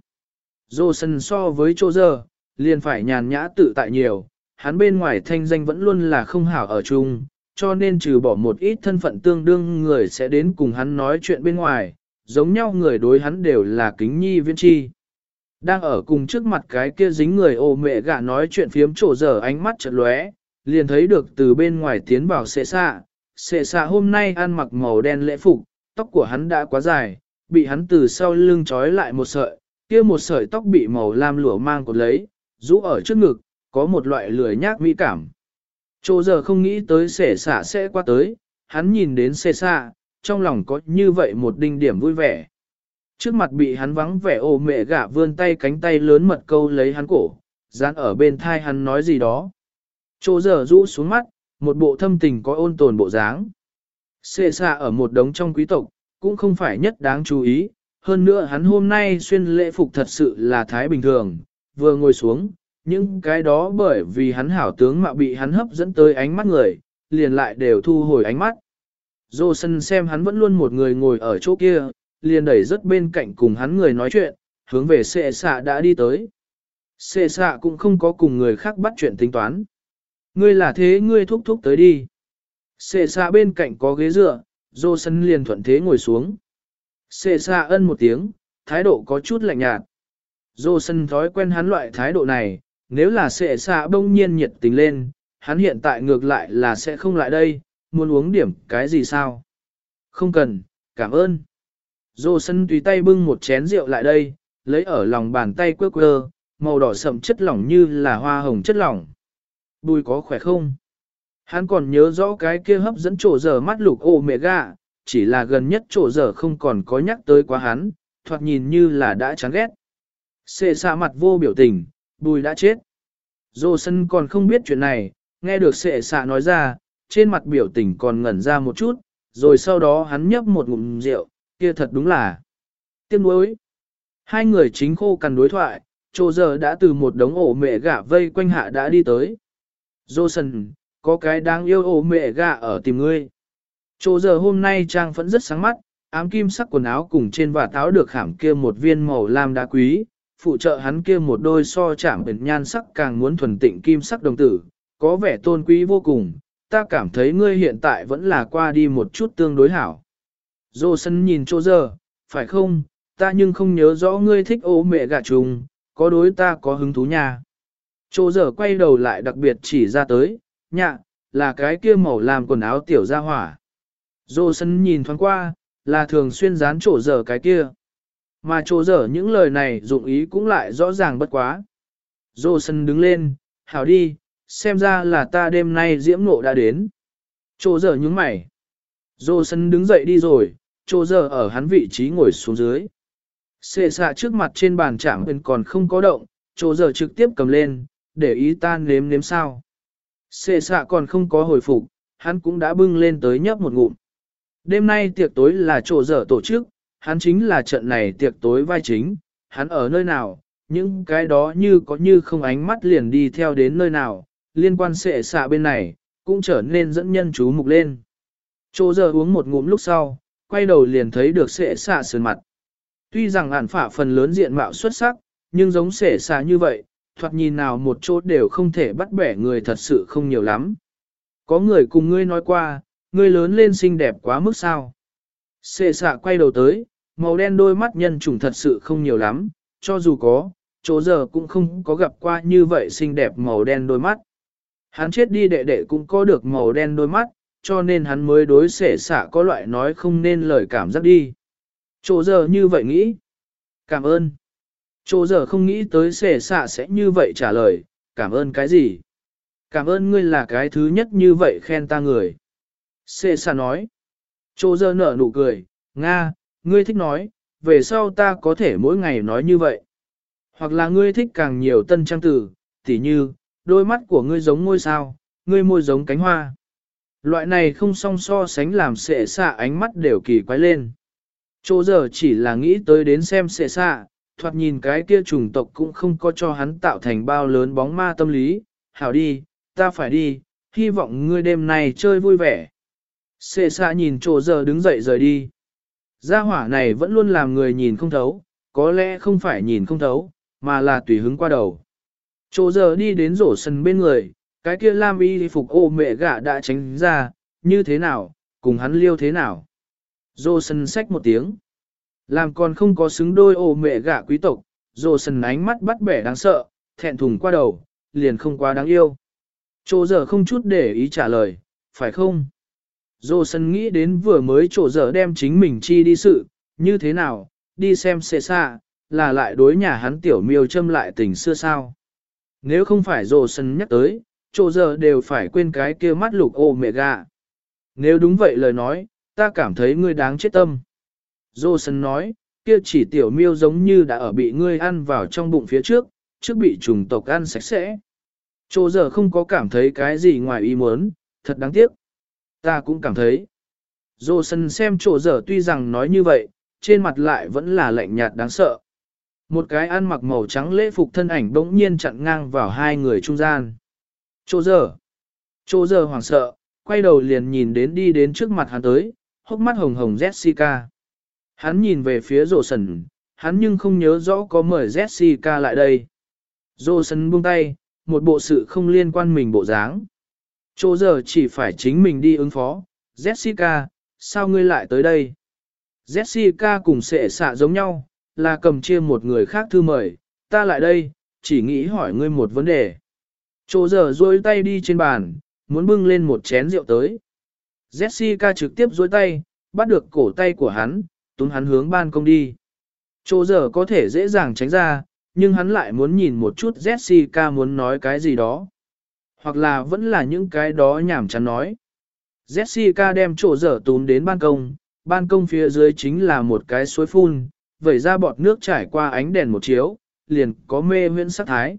Speaker 1: Dô sân so với chỗ giờ, liền phải nhàn nhã tự tại nhiều, hắn bên ngoài thanh danh vẫn luôn là không hảo ở chung, cho nên trừ bỏ một ít thân phận tương đương người sẽ đến cùng hắn nói chuyện bên ngoài, giống nhau người đối hắn đều là kính nhi viên chi. Đang ở cùng trước mặt cái kia dính người ô mẹ gạ nói chuyện phiếm trổ dở ánh mắt chợt lóe, liền thấy được từ bên ngoài tiến vào xệ xạ. Xệ xạ hôm nay ăn mặc màu đen lễ phục, tóc của hắn đã quá dài, bị hắn từ sau lưng trói lại một sợi, kia một sợi tóc bị màu lam lửa mang cột lấy, rũ ở trước ngực, có một loại lười nhác mỹ cảm. Chỗ giờ không nghĩ tới xẻ xả sẽ qua tới, hắn nhìn đến xẻ xả, trong lòng có như vậy một đinh điểm vui vẻ. Trước mặt bị hắn vắng vẻ ô mẹ gạ vươn tay cánh tay lớn mật câu lấy hắn cổ, dán ở bên thai hắn nói gì đó. Chỗ giờ rũ xuống mắt, một bộ thâm tình có ôn tồn bộ dáng. Xệ xa ở một đống trong quý tộc, cũng không phải nhất đáng chú ý, hơn nữa hắn hôm nay xuyên lễ phục thật sự là thái bình thường, vừa ngồi xuống, những cái đó bởi vì hắn hảo tướng mà bị hắn hấp dẫn tới ánh mắt người, liền lại đều thu hồi ánh mắt. Dô sân xem hắn vẫn luôn một người ngồi ở chỗ kia, liền đẩy rất bên cạnh cùng hắn người nói chuyện, hướng về xệ xạ đã đi tới. Xệ xạ cũng không có cùng người khác bắt chuyện tính toán. Ngươi là thế ngươi thúc thúc tới đi. Xệ xạ bên cạnh có ghế dựa, dô sân liền thuận thế ngồi xuống. Xệ xạ ân một tiếng, thái độ có chút lạnh nhạt. Dô sân thói quen hắn loại thái độ này, nếu là sẽ xạ bông nhiên nhiệt tình lên, hắn hiện tại ngược lại là sẽ không lại đây, muốn uống điểm cái gì sao? Không cần, cảm ơn. Dô sân tùy tay bưng một chén rượu lại đây, lấy ở lòng bàn tay quơ quơ, màu đỏ sậm chất lỏng như là hoa hồng chất lỏng. Bùi có khỏe không? Hắn còn nhớ rõ cái kia hấp dẫn chỗ giờ mắt lục ô mẹ gà, chỉ là gần nhất chỗ giờ không còn có nhắc tới quá hắn, thoạt nhìn như là đã chán ghét. Xê xạ mặt vô biểu tình, bùi đã chết. Dô sân còn không biết chuyện này, nghe được xệ xạ nói ra, trên mặt biểu tình còn ngẩn ra một chút, rồi sau đó hắn nhấp một ngụm rượu, kia thật đúng là tiếc nuối. Hai người chính khô cằn đối thoại, trô giờ đã từ một đống ổ mẹ gạ vây quanh hạ đã đi tới. Dô sân, có cái đáng yêu ổ mẹ gạ ở tìm ngươi. Trô giờ hôm nay trang vẫn rất sáng mắt, ám kim sắc quần áo cùng trên và táo được khảm kia một viên màu lam đá quý, phụ trợ hắn kia một đôi so chạm bền nhan sắc càng muốn thuần tịnh kim sắc đồng tử, có vẻ tôn quý vô cùng, ta cảm thấy ngươi hiện tại vẫn là qua đi một chút tương đối hảo. Dô sân nhìn chỗ giờ, phải không, ta nhưng không nhớ rõ ngươi thích ố mẹ gà trùng, có đối ta có hứng thú nha. Chỗ giờ quay đầu lại đặc biệt chỉ ra tới, nhạ, là cái kia màu làm quần áo tiểu ra hỏa. Dô sân nhìn thoáng qua, là thường xuyên dán chỗ giờ cái kia. Mà chỗ dở những lời này dụng ý cũng lại rõ ràng bất quá. Dô sân đứng lên, hảo đi, xem ra là ta đêm nay diễm nộ đã đến. Chỗ dở những mày. Dô sân đứng dậy đi rồi, trô dở ở hắn vị trí ngồi xuống dưới. Xệ xạ trước mặt trên bàn chạm bên còn không có động, trô dở trực tiếp cầm lên, để ý tan nếm nếm sao. Xệ xạ còn không có hồi phục, hắn cũng đã bưng lên tới nhấp một ngụm. Đêm nay tiệc tối là trô dở tổ chức, hắn chính là trận này tiệc tối vai chính, hắn ở nơi nào, những cái đó như có như không ánh mắt liền đi theo đến nơi nào, liên quan xệ xạ bên này, cũng trở nên dẫn nhân chú mục lên. Chỗ giờ uống một ngụm lúc sau, quay đầu liền thấy được xệ xạ sườn mặt. Tuy rằng ản phả phần lớn diện mạo xuất sắc, nhưng giống xệ xạ như vậy, thoạt nhìn nào một chỗ đều không thể bắt bẻ người thật sự không nhiều lắm. Có người cùng ngươi nói qua, ngươi lớn lên xinh đẹp quá mức sao. Xê xạ quay đầu tới, màu đen đôi mắt nhân trùng thật sự không nhiều lắm, cho dù có, chỗ giờ cũng không có gặp qua như vậy xinh đẹp màu đen đôi mắt. Hắn chết đi đệ đệ cũng có được màu đen đôi mắt, cho nên hắn mới đối xệ xạ có loại nói không nên lời cảm giác đi. Chỗ giờ như vậy nghĩ. Cảm ơn. Chỗ giờ không nghĩ tới xệ xạ sẽ như vậy trả lời, cảm ơn cái gì? Cảm ơn ngươi là cái thứ nhất như vậy khen ta người. Xệ xạ nói. Chỗ giờ nở nụ cười, Nga, ngươi thích nói, về sau ta có thể mỗi ngày nói như vậy. Hoặc là ngươi thích càng nhiều tân trang từ, tỉ như, đôi mắt của ngươi giống ngôi sao, ngươi môi giống cánh hoa. Loại này không song so sánh làm sệ xạ ánh mắt đều kỳ quái lên. Chỗ giờ chỉ là nghĩ tới đến xem sệ xạ, thoạt nhìn cái kia trùng tộc cũng không có cho hắn tạo thành bao lớn bóng ma tâm lý. Hảo đi, ta phải đi, hy vọng ngươi đêm này chơi vui vẻ. Xê xa nhìn chỗ giờ đứng dậy rời đi. Gia hỏa này vẫn luôn làm người nhìn không thấu, có lẽ không phải nhìn không thấu, mà là tùy hứng qua đầu. Chỗ giờ đi đến rổ sân bên người, cái kia Lam y phục ô mẹ gạ đã tránh ra, như thế nào, cùng hắn liêu thế nào. Rổ sân xách một tiếng. Làm còn không có xứng đôi ô mẹ gạ quý tộc, rổ sân ánh mắt bắt bẻ đáng sợ, thẹn thùng qua đầu, liền không quá đáng yêu. Chỗ giờ không chút để ý trả lời, phải không? Dô sân nghĩ đến vừa mới chỗ giờ đem chính mình chi đi sự, như thế nào, đi xem xệ xa, là lại đối nhà hắn tiểu miêu châm lại tình xưa sao. Nếu không phải dô sân nhắc tới, chỗ giờ đều phải quên cái kia mắt lục ô mẹ gà. Nếu đúng vậy lời nói, ta cảm thấy ngươi đáng chết tâm. Dô sân nói, kia chỉ tiểu miêu giống như đã ở bị ngươi ăn vào trong bụng phía trước, trước bị trùng tộc ăn sạch sẽ. Chỗ giờ không có cảm thấy cái gì ngoài ý muốn, thật đáng tiếc. Ta cũng cảm thấy. Dô sân xem chỗ dở tuy rằng nói như vậy, trên mặt lại vẫn là lạnh nhạt đáng sợ. Một cái ăn mặc màu trắng lễ phục thân ảnh bỗng nhiên chặn ngang vào hai người trung gian. Chỗ dở. Chỗ dở hoảng sợ, quay đầu liền nhìn đến đi đến trước mặt hắn tới, hốc mắt hồng hồng Jessica. Hắn nhìn về phía rổ sần, hắn nhưng không nhớ rõ có mời Jessica lại đây. Rổ sần buông tay, một bộ sự không liên quan mình bộ dáng. Chỗ giờ chỉ phải chính mình đi ứng phó. Jessica, sao ngươi lại tới đây? Jessica cùng sệ xạ giống nhau, là cầm chia một người khác thư mời, ta lại đây, chỉ nghĩ hỏi ngươi một vấn đề. Chỗ giờ duỗi tay đi trên bàn, muốn bưng lên một chén rượu tới. Jessica trực tiếp duỗi tay, bắt được cổ tay của hắn, túm hắn hướng ban công đi. Chỗ giờ có thể dễ dàng tránh ra, nhưng hắn lại muốn nhìn một chút Jessica muốn nói cái gì đó hoặc là vẫn là những cái đó nhảm chán nói. Jessica đem chỗ dở túm đến ban công, ban công phía dưới chính là một cái suối phun, vẩy ra bọt nước trải qua ánh đèn một chiếu, liền có mê huyễn sắc thái.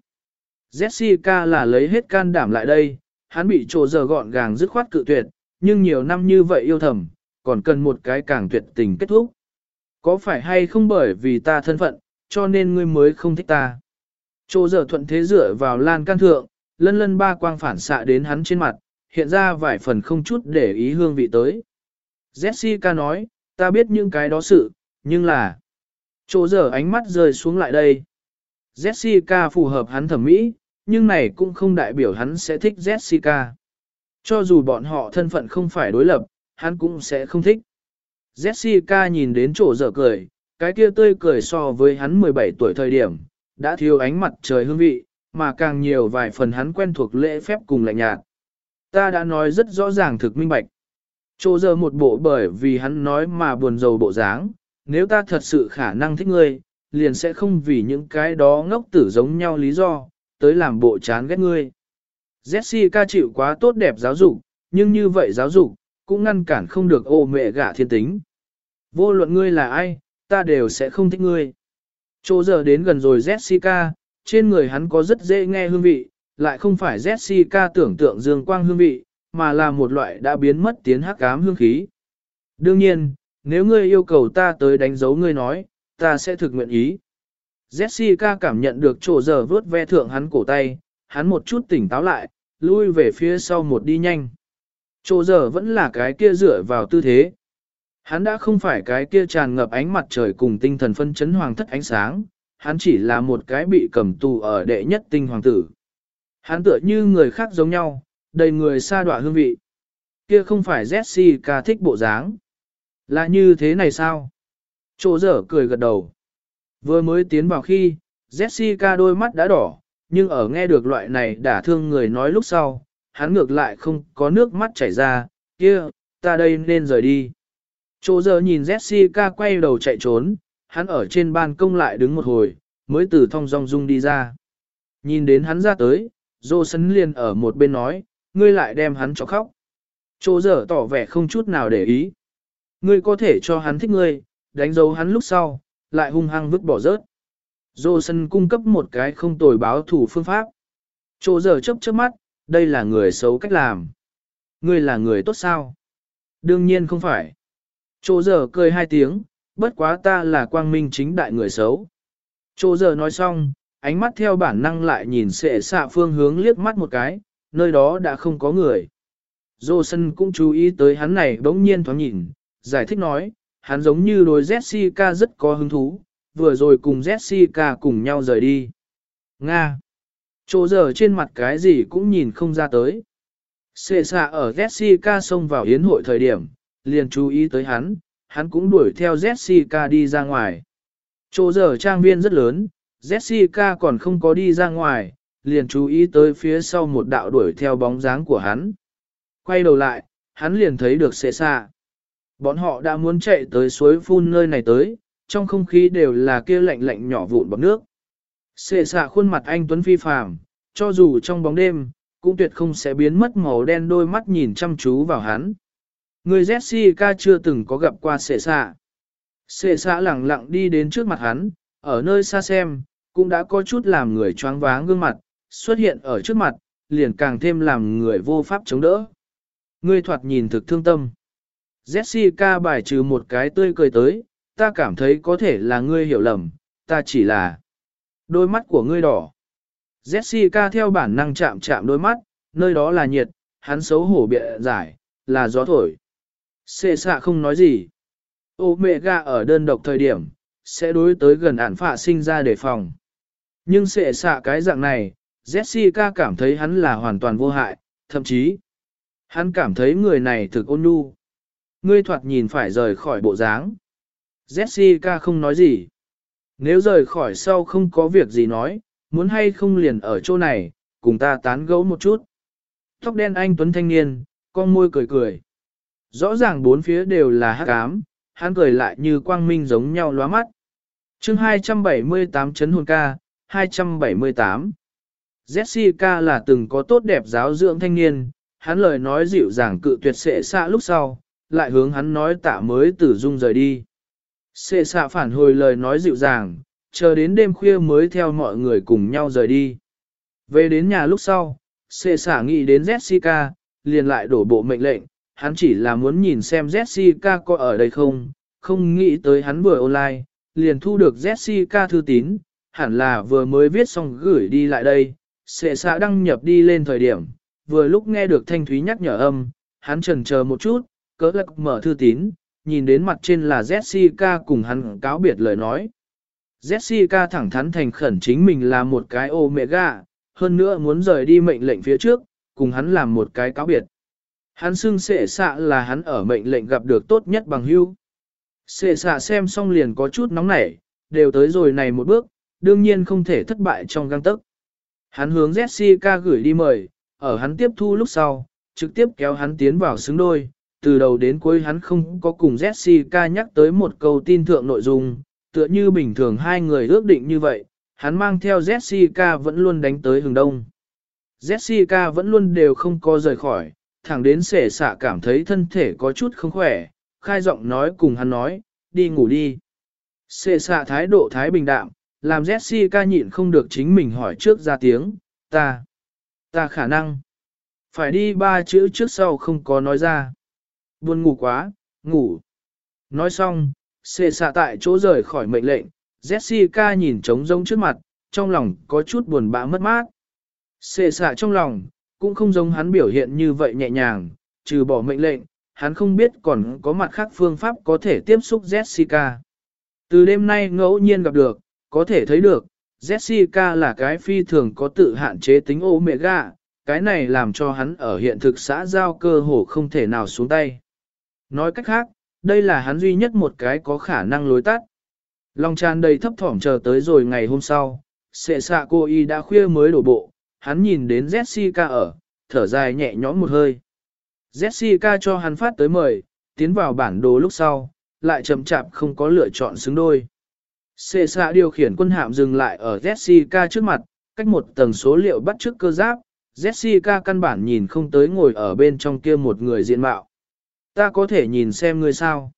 Speaker 1: Jessica là lấy hết can đảm lại đây, hắn bị chỗ dở gọn gàng dứt khoát cự tuyệt, nhưng nhiều năm như vậy yêu thầm, còn cần một cái càng tuyệt tình kết thúc. Có phải hay không bởi vì ta thân phận, cho nên ngươi mới không thích ta? Chỗ dở thuận thế dựa vào lan can thượng, lân lân ba quang phản xạ đến hắn trên mặt, hiện ra vài phần không chút để ý hương vị tới. Jessica nói, ta biết những cái đó sự, nhưng là... Chỗ giờ ánh mắt rơi xuống lại đây. Jessica phù hợp hắn thẩm mỹ, nhưng này cũng không đại biểu hắn sẽ thích Jessica. Cho dù bọn họ thân phận không phải đối lập, hắn cũng sẽ không thích. Jessica nhìn đến chỗ giờ cười, cái kia tươi cười so với hắn 17 tuổi thời điểm, đã thiếu ánh mặt trời hương vị, mà càng nhiều vài phần hắn quen thuộc lễ phép cùng lạnh nhạt. Ta đã nói rất rõ ràng thực minh bạch. Chô giờ một bộ bởi vì hắn nói mà buồn rầu bộ dáng, nếu ta thật sự khả năng thích ngươi, liền sẽ không vì những cái đó ngốc tử giống nhau lý do, tới làm bộ chán ghét ngươi. Jessica chịu quá tốt đẹp giáo dục, nhưng như vậy giáo dục, cũng ngăn cản không được ô mẹ gả thiên tính. Vô luận ngươi là ai, ta đều sẽ không thích ngươi. Chỗ giờ đến gần rồi Jessica, trên người hắn có rất dễ nghe hương vị, lại không phải Jessica tưởng tượng dương quang hương vị, mà là một loại đã biến mất tiến hắc ám hương khí. Đương nhiên, nếu ngươi yêu cầu ta tới đánh dấu ngươi nói, ta sẽ thực nguyện ý. Jessica cảm nhận được chỗ giờ vớt ve thượng hắn cổ tay, hắn một chút tỉnh táo lại, lui về phía sau một đi nhanh. Chỗ giờ vẫn là cái kia dựa vào tư thế. Hắn đã không phải cái kia tràn ngập ánh mặt trời cùng tinh thần phân chấn hoàng thất ánh sáng, hắn chỉ là một cái bị cầm tù ở đệ nhất tinh hoàng tử. Hắn tựa như người khác giống nhau, đầy người xa đọa hương vị. Kia không phải Jessica thích bộ dáng. Là như thế này sao? Chỗ dở cười gật đầu. Vừa mới tiến vào khi, Jessica đôi mắt đã đỏ, nhưng ở nghe được loại này đả thương người nói lúc sau, hắn ngược lại không có nước mắt chảy ra, kia, ta đây nên rời đi. Chỗ giờ nhìn Jessica quay đầu chạy trốn, hắn ở trên ban công lại đứng một hồi, mới từ thong dong dung đi ra. Nhìn đến hắn ra tới, Dô sấn liền ở một bên nói, ngươi lại đem hắn cho khóc. Chỗ Dở tỏ vẻ không chút nào để ý. Ngươi có thể cho hắn thích ngươi, đánh dấu hắn lúc sau, lại hung hăng vứt bỏ rớt. Dô sân cung cấp một cái không tồi báo thủ phương pháp. Chỗ Dở chấp chớp mắt, đây là người xấu cách làm. Ngươi là người tốt sao? Đương nhiên không phải. Chỗ Dở cười hai tiếng, bất quá ta là quang minh chính đại người xấu. Chỗ giờ nói xong, ánh mắt theo bản năng lại nhìn sệ xạ phương hướng liếc mắt một cái, nơi đó đã không có người. Dô sân cũng chú ý tới hắn này bỗng nhiên thoáng nhìn, giải thích nói, hắn giống như đối Jessica rất có hứng thú, vừa rồi cùng Jessica cùng nhau rời đi. Nga. Chỗ giờ trên mặt cái gì cũng nhìn không ra tới. Sệ xạ ở Jessica xông vào yến hội thời điểm, liền chú ý tới hắn, hắn cũng đuổi theo Jessica đi ra ngoài. Chỗ giờ trang viên rất lớn, Jessica còn không có đi ra ngoài, liền chú ý tới phía sau một đạo đuổi theo bóng dáng của hắn. Quay đầu lại, hắn liền thấy được xệ xa. Bọn họ đã muốn chạy tới suối phun nơi này tới, trong không khí đều là kia lạnh lạnh nhỏ vụn bọc nước. Xệ xạ khuôn mặt anh Tuấn phi phàm, cho dù trong bóng đêm, cũng tuyệt không sẽ biến mất màu đen đôi mắt nhìn chăm chú vào hắn. Người Jessica chưa từng có gặp qua xệ xạ. Xệ xạ lẳng lặng đi đến trước mặt hắn, ở nơi xa xem, cũng đã có chút làm người choáng váng gương mặt, xuất hiện ở trước mặt, liền càng thêm làm người vô pháp chống đỡ. Ngươi thoạt nhìn thực thương tâm. Jessica bài trừ một cái tươi cười tới, ta cảm thấy có thể là ngươi hiểu lầm, ta chỉ là đôi mắt của ngươi đỏ. Jessica theo bản năng chạm chạm đôi mắt, nơi đó là nhiệt, hắn xấu hổ bịa giải, là gió thổi. Xê xạ không nói gì. Ô mẹ gà ở đơn độc thời điểm, sẽ đối tới gần ản phạ sinh ra đề phòng. Nhưng xệ xạ cái dạng này, Jessica cảm thấy hắn là hoàn toàn vô hại, thậm chí, hắn cảm thấy người này thực ôn nhu. Ngươi thoạt nhìn phải rời khỏi bộ dáng. Jessica không nói gì. Nếu rời khỏi sau không có việc gì nói, muốn hay không liền ở chỗ này, cùng ta tán gẫu một chút. Tóc đen anh Tuấn thanh niên, con môi cười cười. Rõ ràng bốn phía đều là hắc ám, hắn cười lại như quang minh giống nhau lóa mắt. chương 278 chấn hồn ca, 278. Jessica là từng có tốt đẹp giáo dưỡng thanh niên, hắn lời nói dịu dàng cự tuyệt sệ xa lúc sau, lại hướng hắn nói tạ mới tử dung rời đi. Sệ xạ phản hồi lời nói dịu dàng, chờ đến đêm khuya mới theo mọi người cùng nhau rời đi. Về đến nhà lúc sau, sệ xạ nghĩ đến Jessica, liền lại đổ bộ mệnh lệnh, hắn chỉ là muốn nhìn xem Jessica có ở đây không, không nghĩ tới hắn vừa online, liền thu được Jessica thư tín, hẳn là vừa mới viết xong gửi đi lại đây, sẽ xạ đăng nhập đi lên thời điểm, vừa lúc nghe được thanh thúy nhắc nhở âm, hắn chần chờ một chút, cỡ lạc mở thư tín, nhìn đến mặt trên là Jessica cùng hắn cáo biệt lời nói. Jessica thẳng thắn thành khẩn chính mình là một cái omega, hơn nữa muốn rời đi mệnh lệnh phía trước, cùng hắn làm một cái cáo biệt. Hắn xưng sệ xạ là hắn ở mệnh lệnh gặp được tốt nhất bằng hưu. Sệ xạ xem xong liền có chút nóng nảy, đều tới rồi này một bước, đương nhiên không thể thất bại trong găng tấc. Hắn hướng Jessica gửi đi mời, ở hắn tiếp thu lúc sau, trực tiếp kéo hắn tiến vào xứng đôi, từ đầu đến cuối hắn không có cùng Jessica nhắc tới một câu tin thượng nội dung, tựa như bình thường hai người ước định như vậy, hắn mang theo Jessica vẫn luôn đánh tới hướng đông. Jessica vẫn luôn đều không có rời khỏi, thẳng đến sể xạ cảm thấy thân thể có chút không khỏe, khai giọng nói cùng hắn nói, đi ngủ đi. Xê xạ thái độ thái bình đạm, làm Jessica nhịn không được chính mình hỏi trước ra tiếng, ta, ta khả năng, phải đi ba chữ trước sau không có nói ra. Buồn ngủ quá, ngủ. Nói xong, xê xạ tại chỗ rời khỏi mệnh lệnh, Jessica nhìn trống rông trước mặt, trong lòng có chút buồn bã mất mát. Sệ xạ trong lòng, cũng không giống hắn biểu hiện như vậy nhẹ nhàng, trừ bỏ mệnh lệnh, hắn không biết còn có mặt khác phương pháp có thể tiếp xúc Jessica. Từ đêm nay ngẫu nhiên gặp được, có thể thấy được, Jessica là cái phi thường có tự hạn chế tính omega, cái này làm cho hắn ở hiện thực xã giao cơ hồ không thể nào xuống tay. Nói cách khác, đây là hắn duy nhất một cái có khả năng lối tắt. Lòng tràn đầy thấp thỏm chờ tới rồi ngày hôm sau, sệ xạ cô y đã khuya mới đổ bộ, hắn nhìn đến Jessica ở, thở dài nhẹ nhõm một hơi. Jessica cho hắn phát tới mời, tiến vào bản đồ lúc sau, lại chậm chạp không có lựa chọn xứng đôi. Xê xạ điều khiển quân hạm dừng lại ở Jessica trước mặt, cách một tầng số liệu bắt trước cơ giáp, Jessica căn bản nhìn không tới ngồi ở bên trong kia một người diện mạo. Ta có thể nhìn xem người sao.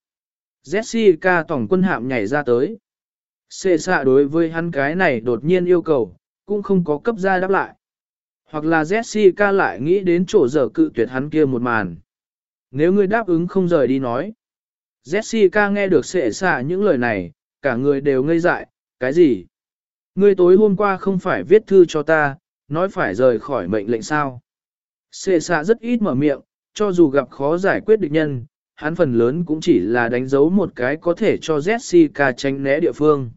Speaker 1: Jessica tổng quân hạm nhảy ra tới. Xê xạ đối với hắn cái này đột nhiên yêu cầu, cũng không có cấp ra đáp lại. Hoặc là Jessica lại nghĩ đến chỗ giờ cự tuyệt hắn kia một màn. Nếu ngươi đáp ứng không rời đi nói. Jessica nghe được sệ xạ những lời này, cả người đều ngây dại, cái gì? Ngươi tối hôm qua không phải viết thư cho ta, nói phải rời khỏi mệnh lệnh sao? Sệ xạ rất ít mở miệng, cho dù gặp khó giải quyết địch nhân, hắn phần lớn cũng chỉ là đánh dấu một cái có thể cho Jessica tránh né địa phương.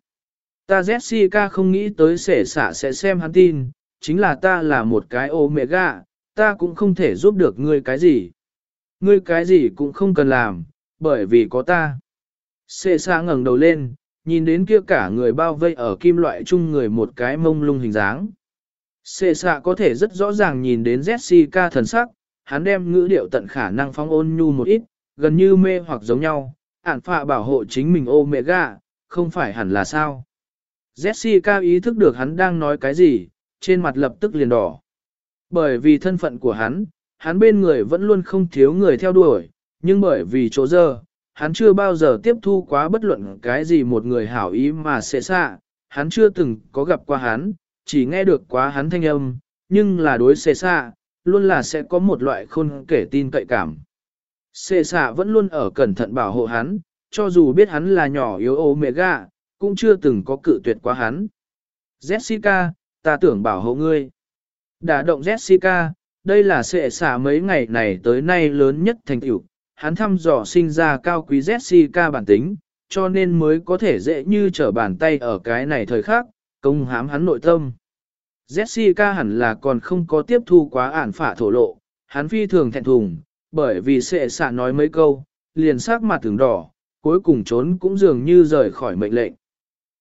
Speaker 1: Ta Jessica không nghĩ tới sể xạ sẽ xem hắn tin, chính là ta là một cái omega, ta cũng không thể giúp được ngươi cái gì. Ngươi cái gì cũng không cần làm, bởi vì có ta. Xê xa ngẩng đầu lên, nhìn đến kia cả người bao vây ở kim loại chung người một cái mông lung hình dáng. Xê xa có thể rất rõ ràng nhìn đến Jessica thần sắc, hắn đem ngữ điệu tận khả năng phóng ôn nhu một ít, gần như mê hoặc giống nhau, ản phạ bảo hộ chính mình Omega, không phải hẳn là sao. Jessica ý thức được hắn đang nói cái gì, trên mặt lập tức liền đỏ. Bởi vì thân phận của hắn, hắn bên người vẫn luôn không thiếu người theo đuổi, nhưng bởi vì chỗ giờ, hắn chưa bao giờ tiếp thu quá bất luận cái gì một người hảo ý mà sẽ xa, hắn chưa từng có gặp qua hắn, chỉ nghe được quá hắn thanh âm, nhưng là đối xệ xa, luôn là sẽ có một loại khôn kể tin cậy cảm. Xệ xạ vẫn luôn ở cẩn thận bảo hộ hắn, cho dù biết hắn là nhỏ yếu omega, cũng chưa từng có cự tuyệt quá hắn. Jessica, ta tưởng bảo hộ ngươi. Đã động Jessica, đây là sệ xả mấy ngày này tới nay lớn nhất thành tựu. Hắn thăm dò sinh ra cao quý Jessica bản tính, cho nên mới có thể dễ như trở bàn tay ở cái này thời khắc, công hám hắn nội tâm. Jessica hẳn là còn không có tiếp thu quá ản phả thổ lộ, hắn phi thường thẹn thùng, bởi vì sệ xả nói mấy câu, liền sắc mặt thường đỏ, cuối cùng trốn cũng dường như rời khỏi mệnh lệnh.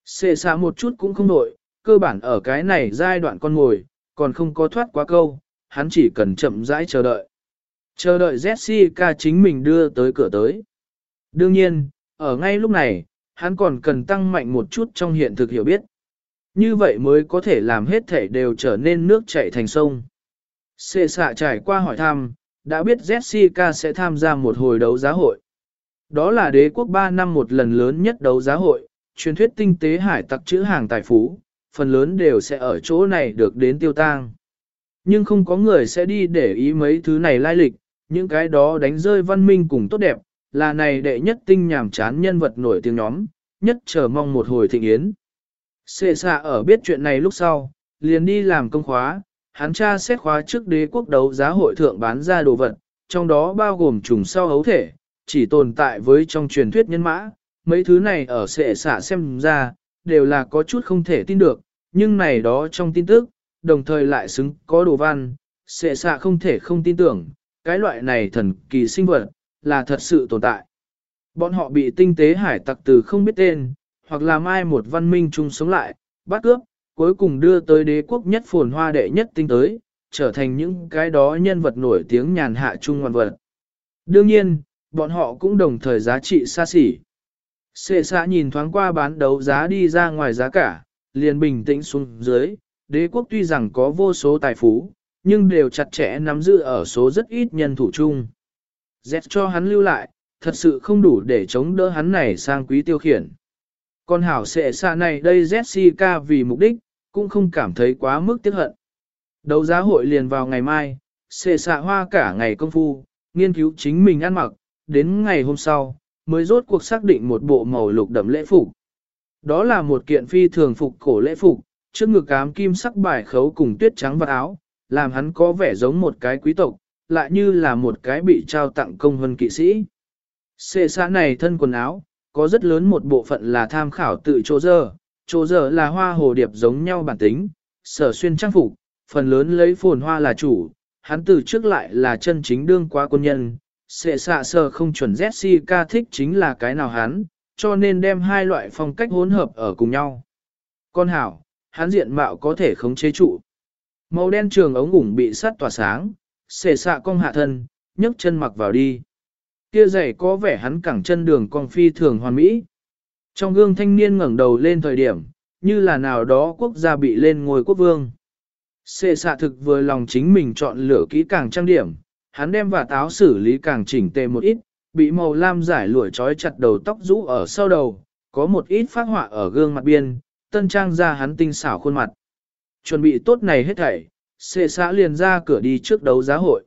Speaker 1: Sệ xả một chút cũng không nổi cơ bản ở cái này giai đoạn con ngồi, còn không có thoát quá câu, hắn chỉ cần chậm rãi chờ đợi. Chờ đợi Jessica chính mình đưa tới cửa tới. Đương nhiên, ở ngay lúc này, hắn còn cần tăng mạnh một chút trong hiện thực hiểu biết. Như vậy mới có thể làm hết thể đều trở nên nước chảy thành sông. Xê xạ trải qua hỏi thăm, đã biết Jessica sẽ tham gia một hồi đấu giá hội. Đó là đế quốc 3 năm một lần lớn nhất đấu giá hội, truyền thuyết tinh tế hải tặc chữ hàng tài phú, phần lớn đều sẽ ở chỗ này được đến tiêu tang. Nhưng không có người sẽ đi để ý mấy thứ này lai lịch, những cái đó đánh rơi văn minh cùng tốt đẹp, là này đệ nhất tinh nhàm chán nhân vật nổi tiếng nhóm, nhất chờ mong một hồi thịnh yến. Xê xạ ở biết chuyện này lúc sau, liền đi làm công khóa, hắn tra xét khóa trước đế quốc đấu giá hội thượng bán ra đồ vật, trong đó bao gồm trùng sau hấu thể, chỉ tồn tại với trong truyền thuyết nhân mã, mấy thứ này ở xệ xạ xem ra, đều là có chút không thể tin được, nhưng này đó trong tin tức, đồng thời lại xứng có đồ văn, sẽ xạ không thể không tin tưởng, cái loại này thần kỳ sinh vật, là thật sự tồn tại. Bọn họ bị tinh tế hải tặc từ không biết tên, hoặc là mai một văn minh chung sống lại, bắt cướp, cuối cùng đưa tới đế quốc nhất phồn hoa đệ nhất tinh tới, trở thành những cái đó nhân vật nổi tiếng nhàn hạ chung ngoan vật. Đương nhiên, bọn họ cũng đồng thời giá trị xa xỉ. Xê xã nhìn thoáng qua bán đấu giá đi ra ngoài giá cả, liền bình tĩnh xuống dưới, đế quốc tuy rằng có vô số tài phú, nhưng đều chặt chẽ nắm giữ ở số rất ít nhân thủ chung. Z cho hắn lưu lại, thật sự không đủ để chống đỡ hắn này sang quý tiêu khiển. Con hảo xệ xa này đây Jessica vì mục đích, cũng không cảm thấy quá mức tiếc hận. Đấu giá hội liền vào ngày mai, xệ xạ hoa cả ngày công phu, nghiên cứu chính mình ăn mặc, đến ngày hôm sau, mới rốt cuộc xác định một bộ màu lục đậm lễ phục. Đó là một kiện phi thường phục cổ lễ phục, trước ngực cám kim sắc bài khấu cùng tuyết trắng vật áo, làm hắn có vẻ giống một cái quý tộc, lại như là một cái bị trao tặng công vân kỵ sĩ. Xệ xã này thân quần áo, có rất lớn một bộ phận là tham khảo tự chỗ dơ, chỗ dơ là hoa hồ điệp giống nhau bản tính, sở xuyên trang phục, phần lớn lấy phồn hoa là chủ, hắn từ trước lại là chân chính đương quá quân nhân, xệ xạ sờ không chuẩn Jessica thích chính là cái nào hắn, cho nên đem hai loại phong cách hỗn hợp ở cùng nhau. Con hảo, hắn diện mạo có thể khống chế trụ. Màu đen trường ống ủng bị sắt tỏa sáng, xệ xạ cong hạ thân, nhấc chân mặc vào đi. Kia giày có vẻ hắn cẳng chân đường cong phi thường hoàn mỹ. Trong gương thanh niên ngẩng đầu lên thời điểm, như là nào đó quốc gia bị lên ngôi quốc vương. Xệ xạ thực vừa lòng chính mình chọn lựa kỹ càng trang điểm, hắn đem và táo xử lý càng chỉnh tề một ít, bị màu lam giải lụa trói chặt đầu tóc rũ ở sau đầu, có một ít phát họa ở gương mặt biên, tân trang ra hắn tinh xảo khuôn mặt. Chuẩn bị tốt này hết thảy, xệ xã liền ra cửa đi trước đấu giá hội.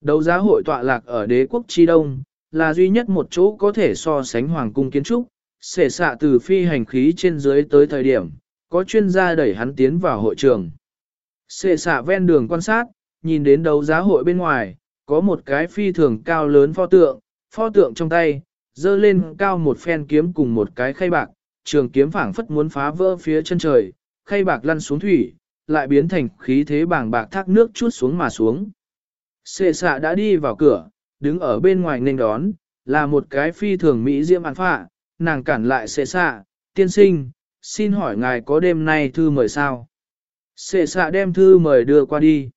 Speaker 1: Đấu giá hội tọa lạc ở đế quốc Chi Đông, là duy nhất một chỗ có thể so sánh hoàng cung kiến trúc, xệ xạ từ phi hành khí trên dưới tới thời điểm, có chuyên gia đẩy hắn tiến vào hội trường. Xệ xạ ven đường quan sát, nhìn đến đấu giá hội bên ngoài, có một cái phi thường cao lớn pho tượng, pho tượng trong tay, dơ lên cao một phen kiếm cùng một cái khay bạc, trường kiếm phảng phất muốn phá vỡ phía chân trời, khay bạc lăn xuống thủy, lại biến thành khí thế bàng bạc thác nước chút xuống mà xuống. Xệ xạ đã đi vào cửa, đứng ở bên ngoài nên đón, là một cái phi thường Mỹ diễm ăn phạ, nàng cản lại xệ xạ, tiên sinh, xin hỏi ngài có đêm nay thư mời sao? Xệ xạ đem thư mời đưa qua đi.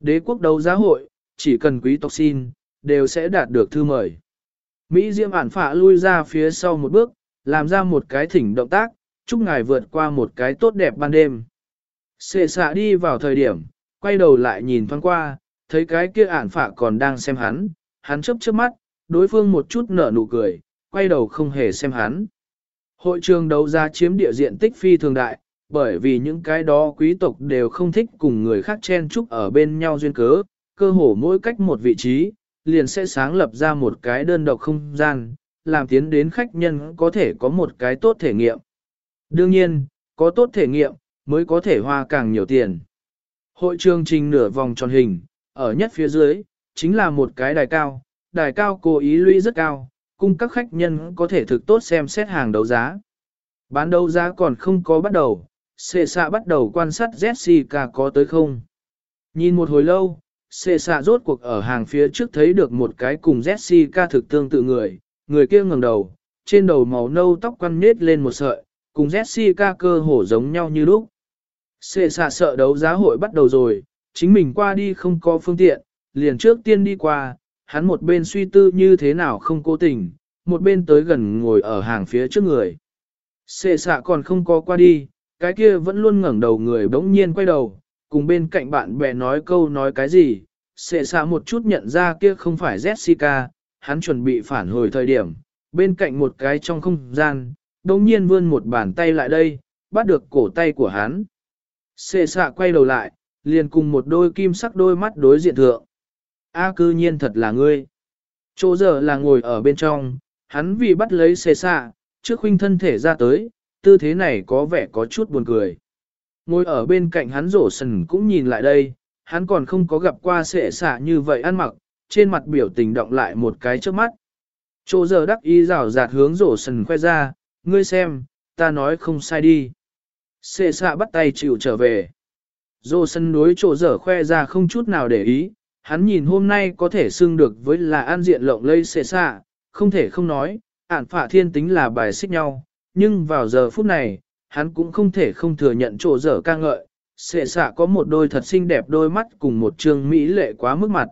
Speaker 1: Đế quốc đấu giá hội, chỉ cần quý tộc xin, đều sẽ đạt được thư mời. Mỹ diễm ản phạ lui ra phía sau một bước, làm ra một cái thỉnh động tác, chúc ngài vượt qua một cái tốt đẹp ban đêm. Xệ xạ đi vào thời điểm, quay đầu lại nhìn thoáng qua, thấy cái kia ản phạ còn đang xem hắn, hắn chớp chớp mắt, đối phương một chút nở nụ cười, quay đầu không hề xem hắn. Hội trường đấu giá chiếm địa diện tích phi thường đại, bởi vì những cái đó quý tộc đều không thích cùng người khác chen chúc ở bên nhau duyên cớ, cơ hồ mỗi cách một vị trí, liền sẽ sáng lập ra một cái đơn độc không gian, làm tiến đến khách nhân có thể có một cái tốt thể nghiệm. Đương nhiên, có tốt thể nghiệm, mới có thể hoa càng nhiều tiền. Hội trường trình nửa vòng tròn hình, ở nhất phía dưới, chính là một cái đài cao, đài cao cố ý lũy rất cao, cung các khách nhân có thể thực tốt xem xét hàng đấu giá. Bán đấu giá còn không có bắt đầu, xệ xạ bắt đầu quan sát Jessica có tới không. Nhìn một hồi lâu, xệ xạ rốt cuộc ở hàng phía trước thấy được một cái cùng Jessica thực tương tự người, người kia ngẩng đầu, trên đầu màu nâu tóc quăn nết lên một sợi, cùng Jessica cơ hổ giống nhau như lúc. Xệ xạ sợ đấu giá hội bắt đầu rồi, chính mình qua đi không có phương tiện, liền trước tiên đi qua, hắn một bên suy tư như thế nào không cố tình, một bên tới gần ngồi ở hàng phía trước người. Xệ xạ còn không có qua đi, cái kia vẫn luôn ngẩng đầu người bỗng nhiên quay đầu, cùng bên cạnh bạn bè nói câu nói cái gì, sẽ xa một chút nhận ra kia không phải Jessica, hắn chuẩn bị phản hồi thời điểm, bên cạnh một cái trong không gian, đồng nhiên vươn một bàn tay lại đây, bắt được cổ tay của hắn. Sệ xạ quay đầu lại, liền cùng một đôi kim sắc đôi mắt đối diện thượng. A cư nhiên thật là ngươi. Chỗ giờ là ngồi ở bên trong, hắn vì bắt lấy sệ xạ, trước huynh thân thể ra tới, tư thế này có vẻ có chút buồn cười. Ngồi ở bên cạnh hắn rổ sần cũng nhìn lại đây, hắn còn không có gặp qua xệ xả như vậy ăn mặc, trên mặt biểu tình động lại một cái trước mắt. Chỗ giờ đắc ý rào rạt hướng rổ sần khoe ra, ngươi xem, ta nói không sai đi. Xệ xạ bắt tay chịu trở về. Rổ sần đối chỗ giờ khoe ra không chút nào để ý, hắn nhìn hôm nay có thể xưng được với là an diện lộng lây xệ xạ, không thể không nói, ản phả thiên tính là bài xích nhau, nhưng vào giờ phút này, hắn cũng không thể không thừa nhận chỗ dở ca ngợi, xệ xạ có một đôi thật xinh đẹp đôi mắt cùng một trường mỹ lệ quá mức mặt.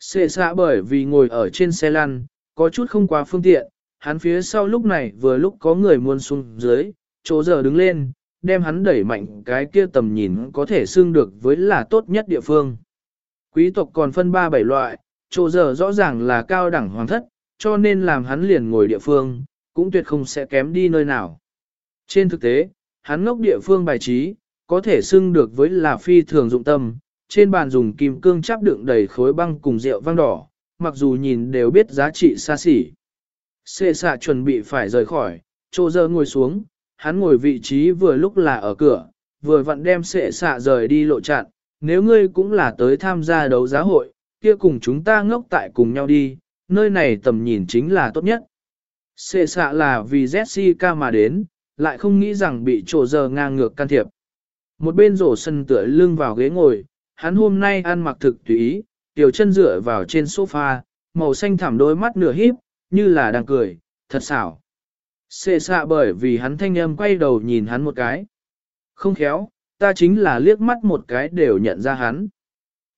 Speaker 1: Xệ xạ bởi vì ngồi ở trên xe lăn, có chút không quá phương tiện, hắn phía sau lúc này vừa lúc có người muốn xuống dưới, chỗ dở đứng lên, đem hắn đẩy mạnh cái kia tầm nhìn có thể xưng được với là tốt nhất địa phương. Quý tộc còn phân ba bảy loại, chỗ dở rõ ràng là cao đẳng hoàng thất, cho nên làm hắn liền ngồi địa phương, cũng tuyệt không sẽ kém đi nơi nào. Trên thực tế, hắn ngốc địa phương bài trí, có thể xưng được với là phi thường dụng tâm, trên bàn dùng kim cương chắp đựng đầy khối băng cùng rượu vang đỏ, mặc dù nhìn đều biết giá trị xa xỉ. Xê xạ chuẩn bị phải rời khỏi, trô dơ ngồi xuống, hắn ngồi vị trí vừa lúc là ở cửa, vừa vặn đem xệ xạ rời đi lộ chặn, nếu ngươi cũng là tới tham gia đấu giá hội, kia cùng chúng ta ngốc tại cùng nhau đi, nơi này tầm nhìn chính là tốt nhất. Xệ xạ là vì Jessica mà đến, lại không nghĩ rằng bị trổ giờ ngang ngược can thiệp. Một bên rổ sân tựa lưng vào ghế ngồi, hắn hôm nay ăn mặc thực tùy ý, tiểu chân dựa vào trên sofa, màu xanh thẳm đôi mắt nửa híp, như là đang cười, thật xảo. Xê xạ bởi vì hắn thanh âm quay đầu nhìn hắn một cái. Không khéo, ta chính là liếc mắt một cái đều nhận ra hắn.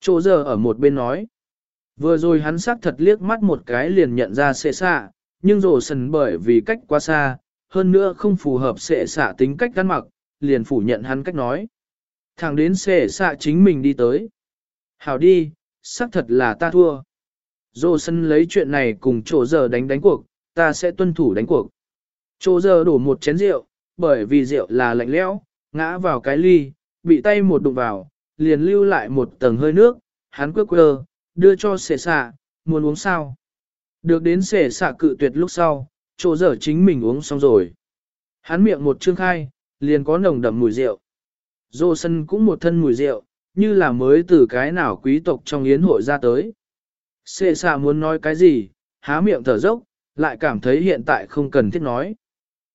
Speaker 1: Chỗ giờ ở một bên nói. Vừa rồi hắn xác thật liếc mắt một cái liền nhận ra xê xạ, nhưng rổ sần bởi vì cách quá xa, hơn nữa không phù hợp sệ xạ tính cách gắn mặc, liền phủ nhận hắn cách nói. Thẳng đến sệ xạ chính mình đi tới. Hảo đi, xác thật là ta thua. Dô sân lấy chuyện này cùng chỗ giờ đánh đánh cuộc, ta sẽ tuân thủ đánh cuộc. Chỗ giờ đổ một chén rượu, bởi vì rượu là lạnh lẽo, ngã vào cái ly, bị tay một đụng vào, liền lưu lại một tầng hơi nước, hắn quyết quơ, đưa cho sệ xạ, muốn uống sao. Được đến sệ xạ cự tuyệt lúc sau, chỗ giờ chính mình uống xong rồi. Hắn miệng một trương khai, liền có nồng đậm mùi rượu. Dô sân cũng một thân mùi rượu, như là mới từ cái nào quý tộc trong yến hội ra tới. Xê xà muốn nói cái gì, há miệng thở dốc, lại cảm thấy hiện tại không cần thiết nói.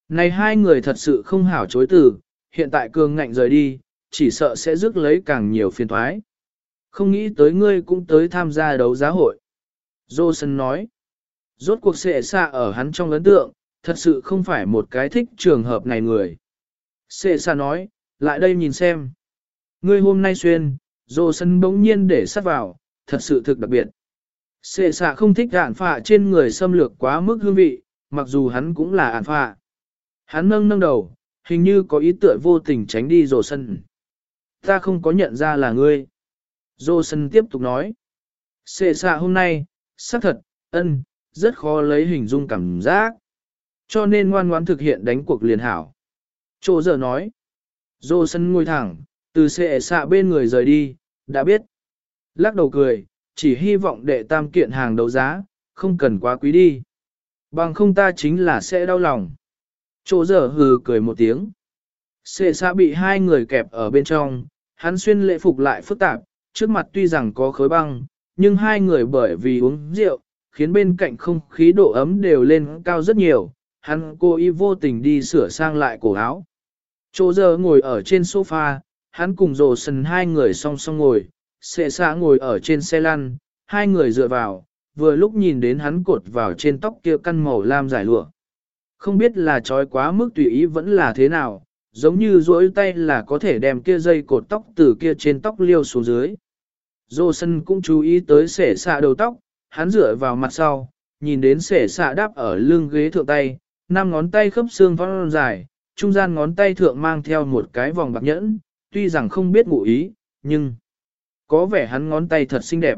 Speaker 1: Này hai người thật sự không hảo chối từ, hiện tại cường ngạnh rời đi, chỉ sợ sẽ rước lấy càng nhiều phiền thoái. Không nghĩ tới ngươi cũng tới tham gia đấu giá hội. Johnson nói, rốt cuộc sệ xạ ở hắn trong ấn tượng, thật sự không phải một cái thích trường hợp này người. Sệ xạ nói, lại đây nhìn xem. Ngươi hôm nay xuyên, Johnson bỗng nhiên để sắt vào, thật sự thực đặc biệt. Sệ xạ không thích ản phạ trên người xâm lược quá mức hương vị, mặc dù hắn cũng là ản phạ. Hắn nâng nâng đầu, hình như có ý tựa vô tình tránh đi dồ sân. Ta không có nhận ra là ngươi. Rồ sân tiếp tục nói. Sệ xạ hôm nay, xác thật, ân, rất khó lấy hình dung cảm giác. Cho nên ngoan ngoãn thực hiện đánh cuộc liền hảo. Chỗ giờ nói. Dô sân ngồi thẳng, từ xệ xạ bên người rời đi, đã biết. Lắc đầu cười, chỉ hy vọng đệ tam kiện hàng đấu giá, không cần quá quý đi. Bằng không ta chính là sẽ đau lòng. Chỗ giờ hừ cười một tiếng. Xệ xạ bị hai người kẹp ở bên trong, hắn xuyên lễ phục lại phức tạp, trước mặt tuy rằng có khối băng, nhưng hai người bởi vì uống rượu, khiến bên cạnh không khí độ ấm đều lên cao rất nhiều, hắn cố ý vô tình đi sửa sang lại cổ áo. Chỗ giờ ngồi ở trên sofa, hắn cùng rồ sần hai người song song ngồi, xệ xã ngồi ở trên xe lăn, hai người dựa vào, vừa lúc nhìn đến hắn cột vào trên tóc kia căn màu lam giải lụa. Không biết là trói quá mức tùy ý vẫn là thế nào, giống như duỗi tay là có thể đem kia dây cột tóc từ kia trên tóc liêu xuống dưới. Dô sân cũng chú ý tới sể xạ đầu tóc, hắn dựa vào mặt sau, nhìn đến sể xạ đáp ở lưng ghế thượng tay, năm ngón tay khớp xương vón dài, trung gian ngón tay thượng mang theo một cái vòng bạc nhẫn, tuy rằng không biết ngụ ý, nhưng có vẻ hắn ngón tay thật xinh đẹp.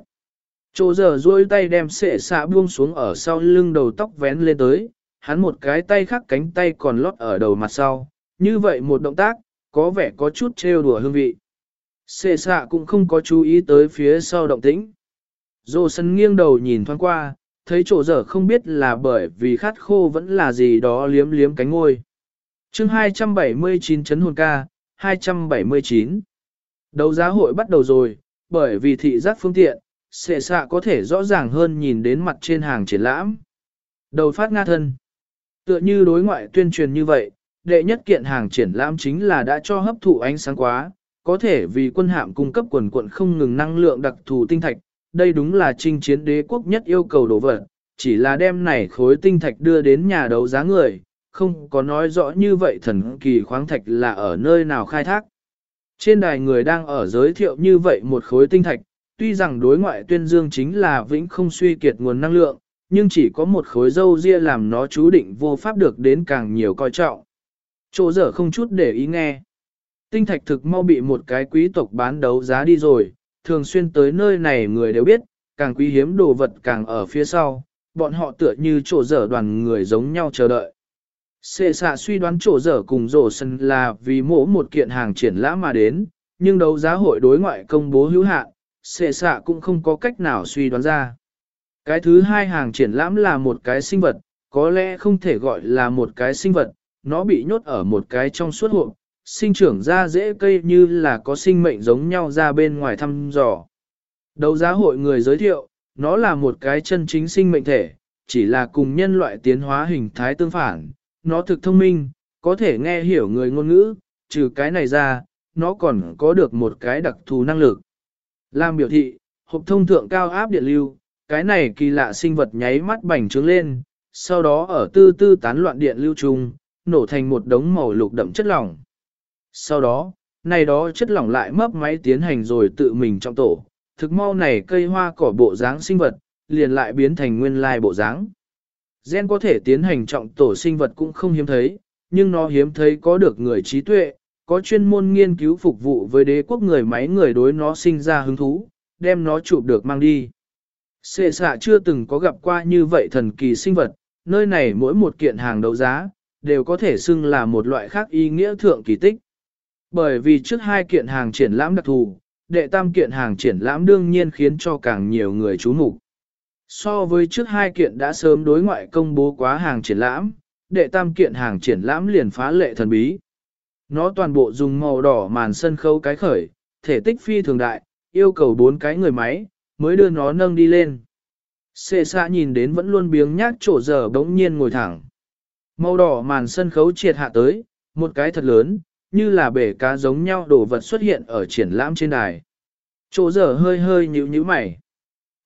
Speaker 1: Chỗ giờ duỗi tay đem sệ xạ buông xuống ở sau lưng đầu tóc vén lên tới, hắn một cái tay khác cánh tay còn lót ở đầu mặt sau, như vậy một động tác, có vẻ có chút trêu đùa hương vị. Sệ xạ cũng không có chú ý tới phía sau động tĩnh. Dô sân nghiêng đầu nhìn thoáng qua, thấy chỗ dở không biết là bởi vì khát khô vẫn là gì đó liếm liếm cánh ngôi. chương 279 chấn hồn ca, 279. Đấu giá hội bắt đầu rồi, bởi vì thị giác phương tiện, sệ xạ có thể rõ ràng hơn nhìn đến mặt trên hàng triển lãm. Đầu phát nga thân. Tựa như đối ngoại tuyên truyền như vậy, đệ nhất kiện hàng triển lãm chính là đã cho hấp thụ ánh sáng quá, có thể vì quân hạm cung cấp quần quận không ngừng năng lượng đặc thù tinh thạch, đây đúng là trinh chiến đế quốc nhất yêu cầu đồ vật, chỉ là đem này khối tinh thạch đưa đến nhà đấu giá người, không có nói rõ như vậy thần kỳ khoáng thạch là ở nơi nào khai thác. Trên đài người đang ở giới thiệu như vậy một khối tinh thạch, tuy rằng đối ngoại tuyên dương chính là vĩnh không suy kiệt nguồn năng lượng, nhưng chỉ có một khối dâu ria làm nó chú định vô pháp được đến càng nhiều coi trọng. Chỗ dở không chút để ý nghe. Tinh thạch thực mau bị một cái quý tộc bán đấu giá đi rồi, thường xuyên tới nơi này người đều biết, càng quý hiếm đồ vật càng ở phía sau, bọn họ tựa như chỗ dở đoàn người giống nhau chờ đợi. sệ xạ suy đoán chỗ dở cùng rổ sân là vì mỗ một kiện hàng triển lãm mà đến, nhưng đấu giá hội đối ngoại công bố hữu hạn, sệ xạ cũng không có cách nào suy đoán ra. Cái thứ hai hàng triển lãm là một cái sinh vật, có lẽ không thể gọi là một cái sinh vật, nó bị nhốt ở một cái trong suốt hộp, sinh trưởng ra dễ cây như là có sinh mệnh giống nhau ra bên ngoài thăm dò. Đấu giá hội người giới thiệu, nó là một cái chân chính sinh mệnh thể, chỉ là cùng nhân loại tiến hóa hình thái tương phản, nó thực thông minh, có thể nghe hiểu người ngôn ngữ, trừ cái này ra, nó còn có được một cái đặc thù năng lực. Làm biểu thị, hộp thông thượng cao áp điện lưu, cái này kỳ lạ sinh vật nháy mắt bành trướng lên, sau đó ở tư tư tán loạn điện lưu trùng, nổ thành một đống màu lục đậm chất lỏng. Sau đó, này đó chất lỏng lại mấp máy tiến hành rồi tự mình trong tổ, thực mau này cây hoa cỏ bộ dáng sinh vật, liền lại biến thành nguyên lai bộ dáng. Gen có thể tiến hành trọng tổ sinh vật cũng không hiếm thấy, nhưng nó hiếm thấy có được người trí tuệ, có chuyên môn nghiên cứu phục vụ với đế quốc người máy người đối nó sinh ra hứng thú, đem nó chụp được mang đi. Xệ xạ chưa từng có gặp qua như vậy thần kỳ sinh vật, nơi này mỗi một kiện hàng đấu giá, đều có thể xưng là một loại khác ý nghĩa thượng kỳ tích. Bởi vì trước hai kiện hàng triển lãm đặc thù, đệ tam kiện hàng triển lãm đương nhiên khiến cho càng nhiều người chú mục. So với trước hai kiện đã sớm đối ngoại công bố quá hàng triển lãm, đệ tam kiện hàng triển lãm liền phá lệ thần bí. Nó toàn bộ dùng màu đỏ màn sân khấu cái khởi, thể tích phi thường đại, yêu cầu bốn cái người máy, mới đưa nó nâng đi lên. Xê xa nhìn đến vẫn luôn biếng nhác chỗ giờ bỗng nhiên ngồi thẳng. Màu đỏ màn sân khấu triệt hạ tới, một cái thật lớn, như là bể cá giống nhau đồ vật xuất hiện ở triển lãm trên đài. Chỗ giờ hơi hơi nhíu nhíu mày.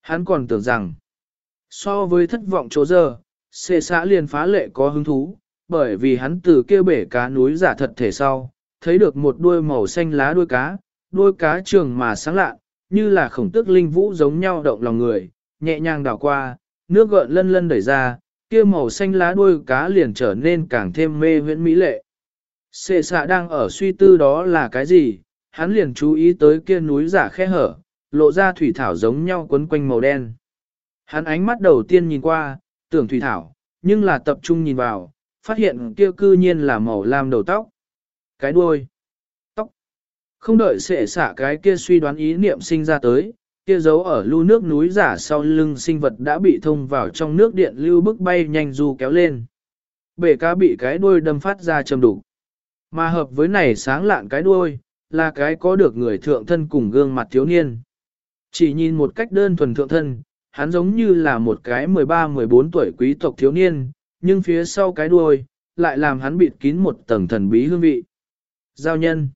Speaker 1: Hắn còn tưởng rằng, so với thất vọng chỗ giờ, xê xã liền phá lệ có hứng thú, bởi vì hắn từ kêu bể cá núi giả thật thể sau, thấy được một đuôi màu xanh lá đuôi cá, đuôi cá trường mà sáng lạ, như là khổng tức linh vũ giống nhau động lòng người, nhẹ nhàng đảo qua, nước gợn lân lân đẩy ra, kia màu xanh lá đuôi cá liền trở nên càng thêm mê huyễn mỹ lệ. Sệ xạ đang ở suy tư đó là cái gì, hắn liền chú ý tới kia núi giả khe hở, lộ ra thủy thảo giống nhau quấn quanh màu đen. Hắn ánh mắt đầu tiên nhìn qua, tưởng thủy thảo, nhưng là tập trung nhìn vào, phát hiện kia cư nhiên là màu lam đầu tóc. Cái đuôi, tóc. Không đợi sệ xạ cái kia suy đoán ý niệm sinh ra tới, kia dấu ở lưu nước núi giả sau lưng sinh vật đã bị thông vào trong nước điện lưu bức bay nhanh du kéo lên. Bể cá bị cái đuôi đâm phát ra châm đủ. Mà hợp với này sáng lạn cái đuôi, là cái có được người thượng thân cùng gương mặt thiếu niên. Chỉ nhìn một cách đơn thuần thượng thân, hắn giống như là một cái 13-14 tuổi quý tộc thiếu niên, nhưng phía sau cái đuôi, lại làm hắn bịt kín một tầng thần bí hương vị. Giao nhân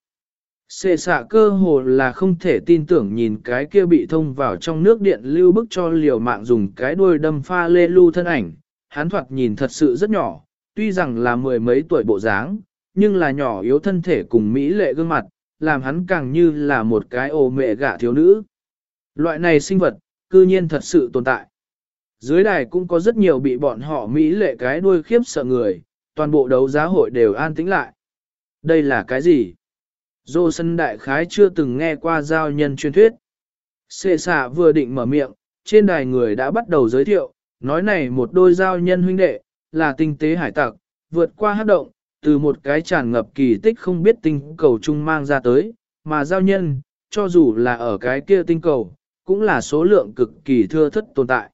Speaker 1: Xệ xạ cơ hồ là không thể tin tưởng nhìn cái kia bị thông vào trong nước điện lưu bức cho liều mạng dùng cái đuôi đâm pha lê lưu thân ảnh. Hắn thoạt nhìn thật sự rất nhỏ, tuy rằng là mười mấy tuổi bộ dáng, nhưng là nhỏ yếu thân thể cùng mỹ lệ gương mặt, làm hắn càng như là một cái ô mẹ gả thiếu nữ. Loại này sinh vật, cư nhiên thật sự tồn tại. Dưới đài cũng có rất nhiều bị bọn họ mỹ lệ cái đuôi khiếp sợ người, toàn bộ đấu giá hội đều an tĩnh lại. Đây là cái gì? Dô sân đại khái chưa từng nghe qua giao nhân truyền thuyết. Xê xạ vừa định mở miệng, trên đài người đã bắt đầu giới thiệu, nói này một đôi giao nhân huynh đệ, là tinh tế hải tặc, vượt qua hát động, từ một cái tràn ngập kỳ tích không biết tinh cầu chung mang ra tới, mà giao nhân, cho dù là ở cái kia tinh cầu, cũng là số lượng cực kỳ thưa thất tồn tại.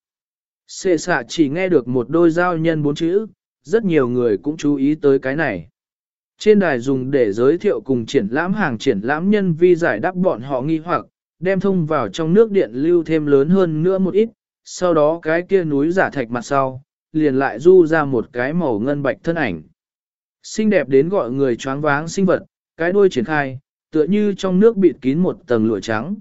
Speaker 1: Xê xạ chỉ nghe được một đôi giao nhân bốn chữ, rất nhiều người cũng chú ý tới cái này. Trên đài dùng để giới thiệu cùng triển lãm hàng triển lãm nhân vi giải đáp bọn họ nghi hoặc, đem thông vào trong nước điện lưu thêm lớn hơn nữa một ít, sau đó cái kia núi giả thạch mặt sau, liền lại du ra một cái màu ngân bạch thân ảnh. Xinh đẹp đến gọi người choáng váng sinh vật, cái đuôi triển khai, tựa như trong nước bịt kín một tầng lụa trắng.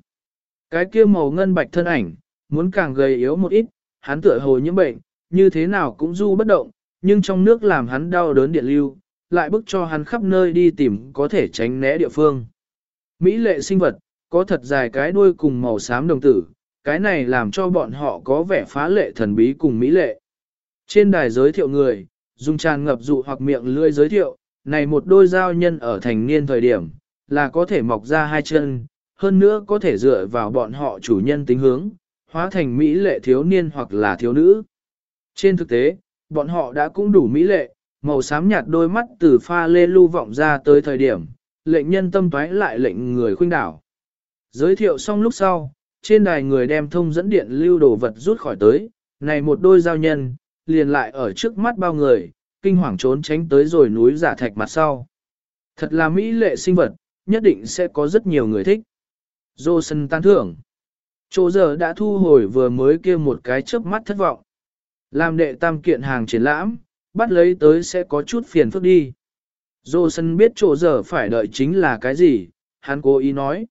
Speaker 1: Cái kia màu ngân bạch thân ảnh, muốn càng gầy yếu một ít, hắn tựa hồ nhiễm bệnh, như thế nào cũng du bất động, nhưng trong nước làm hắn đau đớn điện lưu, lại bức cho hắn khắp nơi đi tìm có thể tránh né địa phương. Mỹ lệ sinh vật, có thật dài cái đuôi cùng màu xám đồng tử, cái này làm cho bọn họ có vẻ phá lệ thần bí cùng mỹ lệ. Trên đài giới thiệu người, dùng tràn ngập dụ hoặc miệng lưỡi giới thiệu, này một đôi giao nhân ở thành niên thời điểm, là có thể mọc ra hai chân, hơn nữa có thể dựa vào bọn họ chủ nhân tính hướng, hóa thành mỹ lệ thiếu niên hoặc là thiếu nữ. Trên thực tế, bọn họ đã cũng đủ mỹ lệ, màu xám nhạt đôi mắt từ pha lê lưu vọng ra tới thời điểm, lệnh nhân tâm toái lại lệnh người khuynh đảo. Giới thiệu xong lúc sau, trên đài người đem thông dẫn điện lưu đồ vật rút khỏi tới, này một đôi giao nhân, liền lại ở trước mắt bao người, kinh hoàng trốn tránh tới rồi núi giả thạch mặt sau. Thật là mỹ lệ sinh vật, nhất định sẽ có rất nhiều người thích. Dô sân tan thưởng. Chỗ giờ đã thu hồi vừa mới kia một cái chớp mắt thất vọng. Làm đệ tam kiện hàng triển lãm, bắt lấy tới sẽ có chút phiền phức đi. Dô sân biết chỗ giờ phải đợi chính là cái gì, hắn cố ý nói.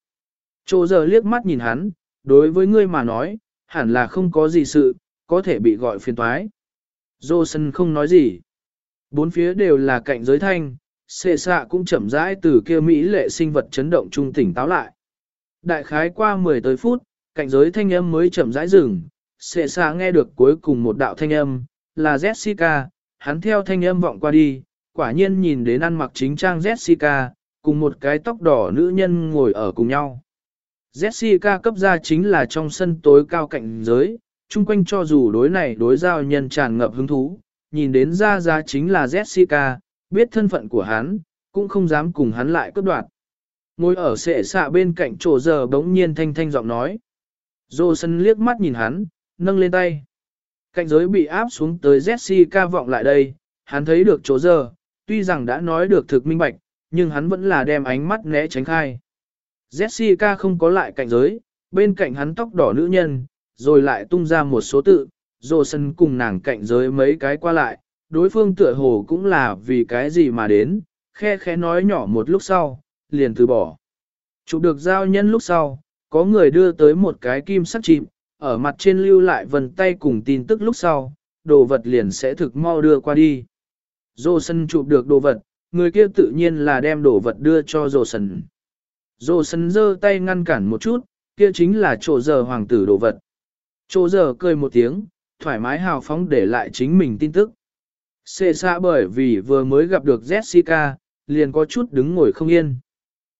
Speaker 1: Chỗ giờ liếc mắt nhìn hắn, đối với ngươi mà nói, hẳn là không có gì sự, có thể bị gọi phiền toái. Dô sân không nói gì. Bốn phía đều là cạnh giới thanh, xệ xạ cũng chậm rãi từ kia Mỹ lệ sinh vật chấn động trung tỉnh táo lại. Đại khái qua 10 tới phút, cạnh giới thanh âm mới chậm rãi dừng, xệ xạ nghe được cuối cùng một đạo thanh âm, là Jessica, hắn theo thanh âm vọng qua đi, quả nhiên nhìn đến ăn mặc chính trang Jessica, cùng một cái tóc đỏ nữ nhân ngồi ở cùng nhau. Jessica cấp ra chính là trong sân tối cao cạnh giới, chung quanh cho dù đối này đối giao nhân tràn ngập hứng thú, nhìn đến ra ra chính là Jessica, biết thân phận của hắn, cũng không dám cùng hắn lại cướp đoạt. Ngồi ở sệ xạ bên cạnh chỗ giờ bỗng nhiên thanh thanh giọng nói. Dô sân liếc mắt nhìn hắn, nâng lên tay. Cạnh giới bị áp xuống tới Jessica vọng lại đây, hắn thấy được chỗ giờ, tuy rằng đã nói được thực minh bạch, nhưng hắn vẫn là đem ánh mắt né tránh khai. Jessica không có lại cạnh giới, bên cạnh hắn tóc đỏ nữ nhân, rồi lại tung ra một số tự, dồ sân cùng nàng cạnh giới mấy cái qua lại, đối phương tựa hồ cũng là vì cái gì mà đến, khe khẽ nói nhỏ một lúc sau, liền từ bỏ. Chụp được giao nhân lúc sau, có người đưa tới một cái kim sắt chìm, ở mặt trên lưu lại vần tay cùng tin tức lúc sau, đồ vật liền sẽ thực mau đưa qua đi. Dô sân chụp được đồ vật, người kia tự nhiên là đem đồ vật đưa cho dô sân. Dô sân giơ tay ngăn cản một chút, kia chính là chỗ giờ hoàng tử đồ vật. Chỗ giờ cười một tiếng, thoải mái hào phóng để lại chính mình tin tức. Xê xa bởi vì vừa mới gặp được Jessica, liền có chút đứng ngồi không yên.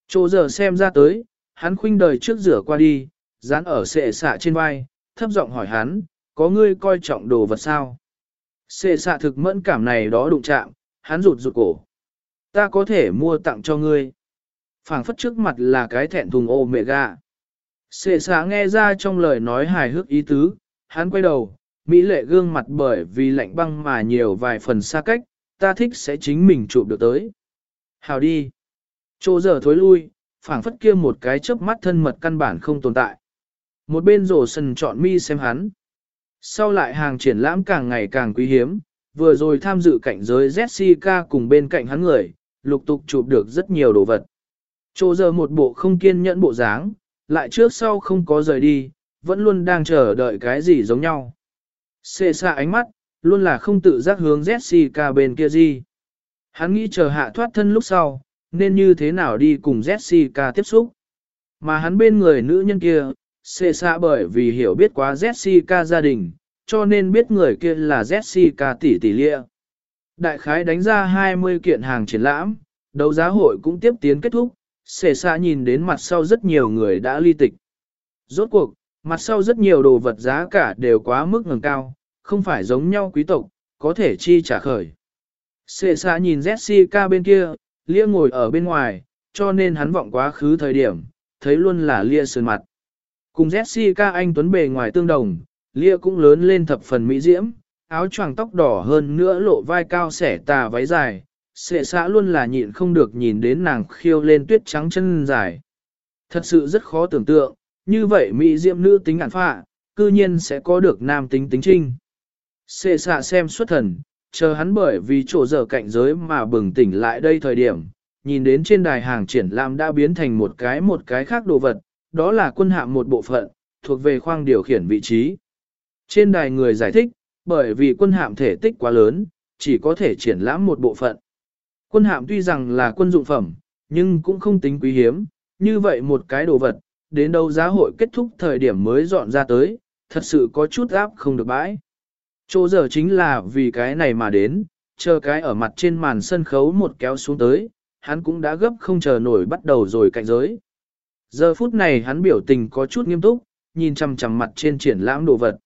Speaker 1: Chỗ giờ xem ra tới, hắn khuynh đời trước rửa qua đi, dán ở xệ xạ trên vai, thấp giọng hỏi hắn, có ngươi coi trọng đồ vật sao? Xệ xạ thực mẫn cảm này đó đụng chạm, hắn rụt rụt cổ. Ta có thể mua tặng cho ngươi. phảng phất trước mặt là cái thẹn thùng ô mẹ gà. Sệ xã nghe ra trong lời nói hài hước ý tứ, hắn quay đầu, Mỹ lệ gương mặt bởi vì lạnh băng mà nhiều vài phần xa cách, ta thích sẽ chính mình chụp được tới. Hào đi. Chỗ giờ thối lui, phảng phất kia một cái chớp mắt thân mật căn bản không tồn tại. Một bên rổ sần chọn mi xem hắn. Sau lại hàng triển lãm càng ngày càng quý hiếm, vừa rồi tham dự cảnh giới Jessica cùng bên cạnh hắn người, lục tục chụp được rất nhiều đồ vật. Chỗ giờ một bộ không kiên nhẫn bộ dáng, lại trước sau không có rời đi, vẫn luôn đang chờ đợi cái gì giống nhau. Xê xa ánh mắt, luôn là không tự giác hướng Jessica bên kia gì. Hắn nghĩ chờ hạ thoát thân lúc sau, nên như thế nào đi cùng Jessica tiếp xúc. Mà hắn bên người nữ nhân kia, xê xa bởi vì hiểu biết quá Jessica gia đình, cho nên biết người kia là Jessica tỷ tỷ lia. Đại khái đánh ra 20 kiện hàng triển lãm, đấu giá hội cũng tiếp tiến kết thúc, xê xa nhìn đến mặt sau rất nhiều người đã ly tịch. Rốt cuộc, Mặt sau rất nhiều đồ vật giá cả đều quá mức ngừng cao, không phải giống nhau quý tộc, có thể chi trả khởi. Xê xa nhìn Jessica bên kia, lia ngồi ở bên ngoài, cho nên hắn vọng quá khứ thời điểm, thấy luôn là lia sườn mặt. Cùng Jessica anh tuấn bề ngoài tương đồng, lia cũng lớn lên thập phần mỹ diễm, áo choàng tóc đỏ hơn nữa lộ vai cao xẻ tà váy dài, sệ xã luôn là nhịn không được nhìn đến nàng khiêu lên tuyết trắng chân dài. Thật sự rất khó tưởng tượng, như vậy mỹ diệm nữ tính ản phạ, cư nhiên sẽ có được nam tính tính trinh. Sệ xạ xem xuất thần, chờ hắn bởi vì chỗ giờ cạnh giới mà bừng tỉnh lại đây thời điểm, nhìn đến trên đài hàng triển lãm đã biến thành một cái một cái khác đồ vật, đó là quân hạm một bộ phận, thuộc về khoang điều khiển vị trí. Trên đài người giải thích, bởi vì quân hạm thể tích quá lớn, chỉ có thể triển lãm một bộ phận. Quân hạm tuy rằng là quân dụng phẩm, nhưng cũng không tính quý hiếm, như vậy một cái đồ vật, đến đâu giá hội kết thúc thời điểm mới dọn ra tới, thật sự có chút áp không được bãi. Chỗ giờ chính là vì cái này mà đến, chờ cái ở mặt trên màn sân khấu một kéo xuống tới, hắn cũng đã gấp không chờ nổi bắt đầu rồi cạnh giới. Giờ phút này hắn biểu tình có chút nghiêm túc, nhìn chằm chằm mặt trên triển lãm đồ vật.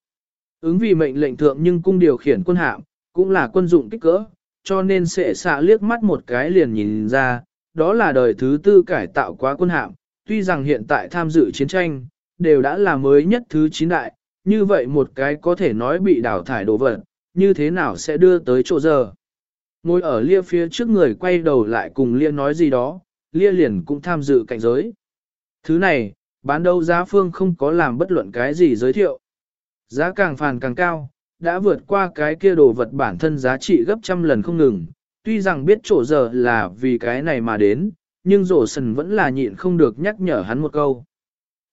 Speaker 1: Ứng vì mệnh lệnh thượng nhưng cung điều khiển quân hạm, cũng là quân dụng kích cỡ, cho nên sẽ xạ liếc mắt một cái liền nhìn ra, đó là đời thứ tư cải tạo quá quân hạm, tuy rằng hiện tại tham dự chiến tranh, đều đã là mới nhất thứ chín đại, như vậy một cái có thể nói bị đào thải đồ vật, như thế nào sẽ đưa tới chỗ giờ. Ngồi ở lia phía trước người quay đầu lại cùng lia nói gì đó, lia liền cũng tham dự cảnh giới. Thứ này, bán đấu giá phương không có làm bất luận cái gì giới thiệu. Giá càng phàn càng cao, đã vượt qua cái kia đồ vật bản thân giá trị gấp trăm lần không ngừng. Tuy rằng biết chỗ giờ là vì cái này mà đến, nhưng rổ sần vẫn là nhịn không được nhắc nhở hắn một câu.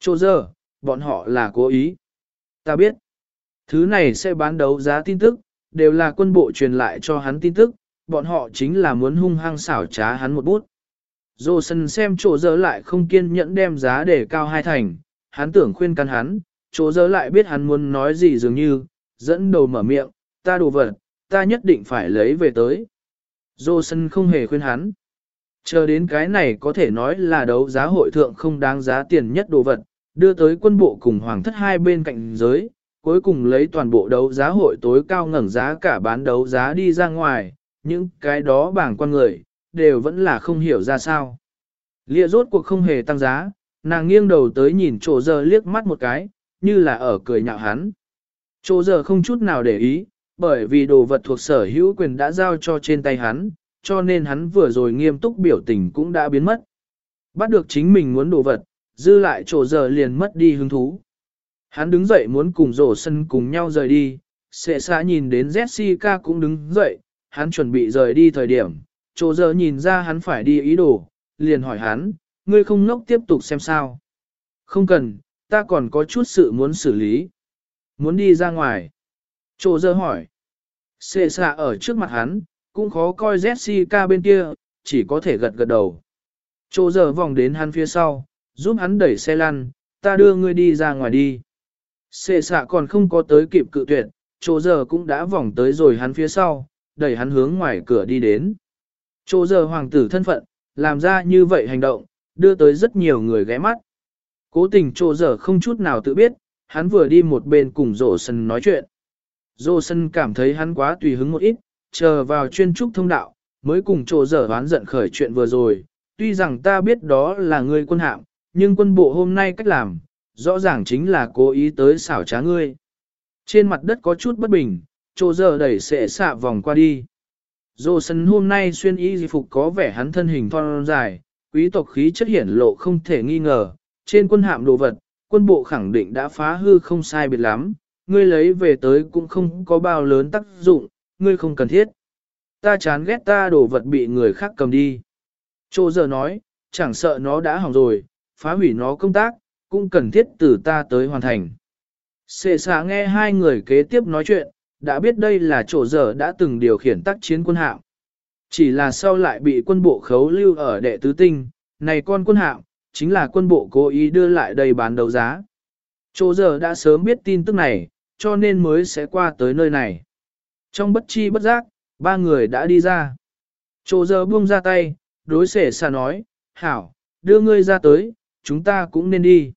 Speaker 1: Chỗ giờ, bọn họ là cố ý. Ta biết, thứ này sẽ bán đấu giá tin tức, đều là quân bộ truyền lại cho hắn tin tức, bọn họ chính là muốn hung hăng xảo trá hắn một bút. Rổ sần xem chỗ giờ lại không kiên nhẫn đem giá để cao hai thành, hắn tưởng khuyên can hắn, chỗ giờ lại biết hắn muốn nói gì dường như, dẫn đầu mở miệng, ta đồ vật, ta nhất định phải lấy về tới. Dô sân không hề khuyên hắn. Chờ đến cái này có thể nói là đấu giá hội thượng không đáng giá tiền nhất đồ vật, đưa tới quân bộ cùng hoàng thất hai bên cạnh giới, cuối cùng lấy toàn bộ đấu giá hội tối cao ngẩng giá cả bán đấu giá đi ra ngoài, những cái đó bảng quan người, đều vẫn là không hiểu ra sao. Lịa rốt cuộc không hề tăng giá, nàng nghiêng đầu tới nhìn chỗ giờ liếc mắt một cái, như là ở cười nhạo hắn. Chỗ giờ không chút nào để ý, bởi vì đồ vật thuộc sở hữu quyền đã giao cho trên tay hắn, cho nên hắn vừa rồi nghiêm túc biểu tình cũng đã biến mất. Bắt được chính mình muốn đồ vật, dư lại chỗ giờ liền mất đi hứng thú. Hắn đứng dậy muốn cùng rổ sân cùng nhau rời đi, sệ xa nhìn đến Jessica cũng đứng dậy, hắn chuẩn bị rời đi thời điểm, chỗ giờ nhìn ra hắn phải đi ý đồ, liền hỏi hắn, ngươi không ngốc tiếp tục xem sao. Không cần, ta còn có chút sự muốn xử lý. Muốn đi ra ngoài. Chỗ Dơ hỏi. Xê xạ ở trước mặt hắn, cũng khó coi Jessica bên kia, chỉ có thể gật gật đầu. Chỗ Dơ vòng đến hắn phía sau, giúp hắn đẩy xe lăn, ta đưa ngươi đi ra ngoài đi. Xê xạ còn không có tới kịp cự tuyệt, chỗ Dơ cũng đã vòng tới rồi hắn phía sau, đẩy hắn hướng ngoài cửa đi đến. Chỗ Dơ hoàng tử thân phận, làm ra như vậy hành động, đưa tới rất nhiều người ghé mắt. Cố tình chỗ Dơ không chút nào tự biết, hắn vừa đi một bên cùng rổ sân nói chuyện. Rổ sân cảm thấy hắn quá tùy hứng một ít, chờ vào chuyên trúc thông đạo, mới cùng chỗ Dở oán giận khởi chuyện vừa rồi. Tuy rằng ta biết đó là ngươi quân hạm, nhưng quân bộ hôm nay cách làm, rõ ràng chính là cố ý tới xảo trá ngươi. Trên mặt đất có chút bất bình, chỗ Dở đẩy sẽ xạ vòng qua đi. Dô sân hôm nay xuyên y di phục có vẻ hắn thân hình thon dài, quý tộc khí chất hiển lộ không thể nghi ngờ, trên quân hạm đồ vật, quân bộ khẳng định đã phá hư không sai biệt lắm, ngươi lấy về tới cũng không có bao lớn tác dụng, ngươi không cần thiết. Ta chán ghét ta đồ vật bị người khác cầm đi. Chô giờ nói, chẳng sợ nó đã hỏng rồi, phá hủy nó công tác, cũng cần thiết từ ta tới hoàn thành. Sệ xạ nghe hai người kế tiếp nói chuyện, đã biết đây là chỗ giờ đã từng điều khiển tác chiến quân hạm. Chỉ là sau lại bị quân bộ khấu lưu ở đệ tứ tinh, này con quân hạm, chính là quân bộ cố ý đưa lại đây bán đấu giá. Chỗ giờ đã sớm biết tin tức này, cho nên mới sẽ qua tới nơi này. Trong bất chi bất giác, ba người đã đi ra. Chỗ giờ buông ra tay, đối xệ xà nói, hảo, đưa ngươi ra tới, chúng ta cũng nên đi.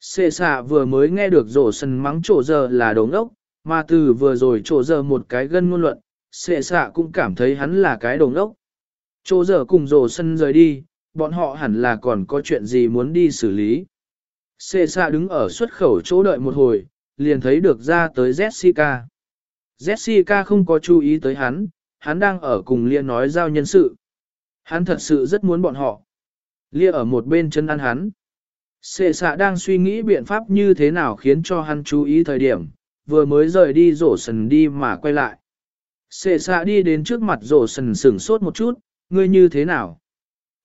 Speaker 1: Xệ xạ vừa mới nghe được rổ sần mắng chỗ giờ là đống ốc, mà từ vừa rồi chỗ giờ một cái gân ngôn luận, Xệ xạ cũng cảm thấy hắn là cái đống ốc. Chỗ giờ cùng rổ sân rời đi, bọn họ hẳn là còn có chuyện gì muốn đi xử lý. Xê xa đứng ở xuất khẩu chỗ đợi một hồi, liền thấy được ra tới Jessica. Jessica không có chú ý tới hắn, hắn đang ở cùng Lia nói giao nhân sự. Hắn thật sự rất muốn bọn họ. Lia ở một bên chân ăn hắn. Xê xạ đang suy nghĩ biện pháp như thế nào khiến cho hắn chú ý thời điểm, vừa mới rời đi rổ sần đi mà quay lại. Xê xạ đi đến trước mặt rổ sần sửng sốt một chút, ngươi như thế nào?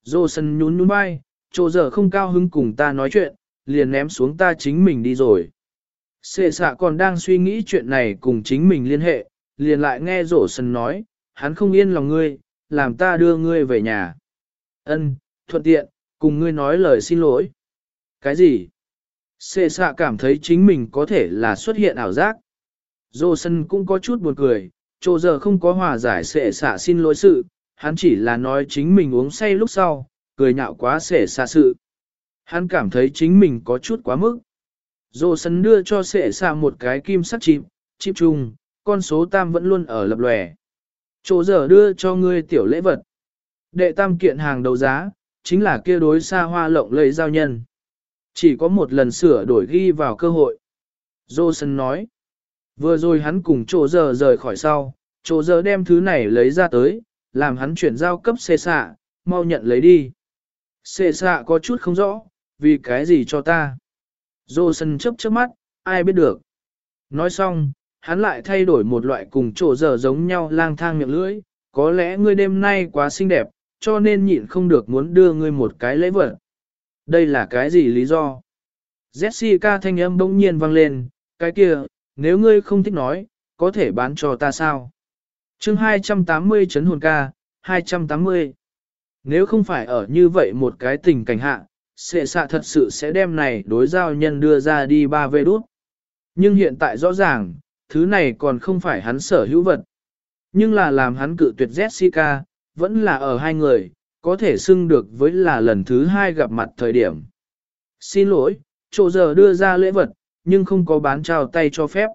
Speaker 1: Dô sân nhún nhún vai, chỗ giờ không cao hứng cùng ta nói chuyện, liền ném xuống ta chính mình đi rồi. Sệ xạ còn đang suy nghĩ chuyện này cùng chính mình liên hệ, liền lại nghe rổ sân nói, hắn không yên lòng ngươi, làm ta đưa ngươi về nhà. Ân, thuận tiện, cùng ngươi nói lời xin lỗi. Cái gì? Sệ xạ cảm thấy chính mình có thể là xuất hiện ảo giác. Dô sân cũng có chút buồn cười, chỗ giờ không có hòa giải sệ xạ xin lỗi sự, hắn chỉ là nói chính mình uống say lúc sau, cười nhạo quá sể xa sự. Hắn cảm thấy chính mình có chút quá mức. Dô sân đưa cho sể xa một cái kim sắt chìm, chìm chung, con số tam vẫn luôn ở lập lòe. Chỗ giờ đưa cho ngươi tiểu lễ vật. Đệ tam kiện hàng đầu giá, chính là kia đối xa hoa lộng lẫy giao nhân. Chỉ có một lần sửa đổi ghi vào cơ hội. Johnson nói. Vừa rồi hắn cùng chỗ giờ rời khỏi sau, chỗ giờ đem thứ này lấy ra tới, làm hắn chuyển giao cấp xê xạ, mau nhận lấy đi. Xê xạ có chút không rõ, vì cái gì cho ta. Johnson chấp chớp mắt, ai biết được. Nói xong, hắn lại thay đổi một loại cùng chỗ giờ giống nhau lang thang miệng lưỡi, có lẽ ngươi đêm nay quá xinh đẹp, cho nên nhịn không được muốn đưa ngươi một cái lễ vật. Đây là cái gì lý do? Jessica thanh âm bỗng nhiên vang lên, cái kia, nếu ngươi không thích nói, có thể bán cho ta sao? Chương 280 chấn hồn ca, 280. Nếu không phải ở như vậy một cái tình cảnh hạ, sệ xạ thật sự sẽ đem này đối giao nhân đưa ra đi ba vê đút. Nhưng hiện tại rõ ràng, thứ này còn không phải hắn sở hữu vật. Nhưng là làm hắn cự tuyệt Jessica, vẫn là ở hai người, có thể xưng được với là lần thứ hai gặp mặt thời điểm. Xin lỗi, chỗ giờ đưa ra lễ vật, nhưng không có bán trao tay cho phép.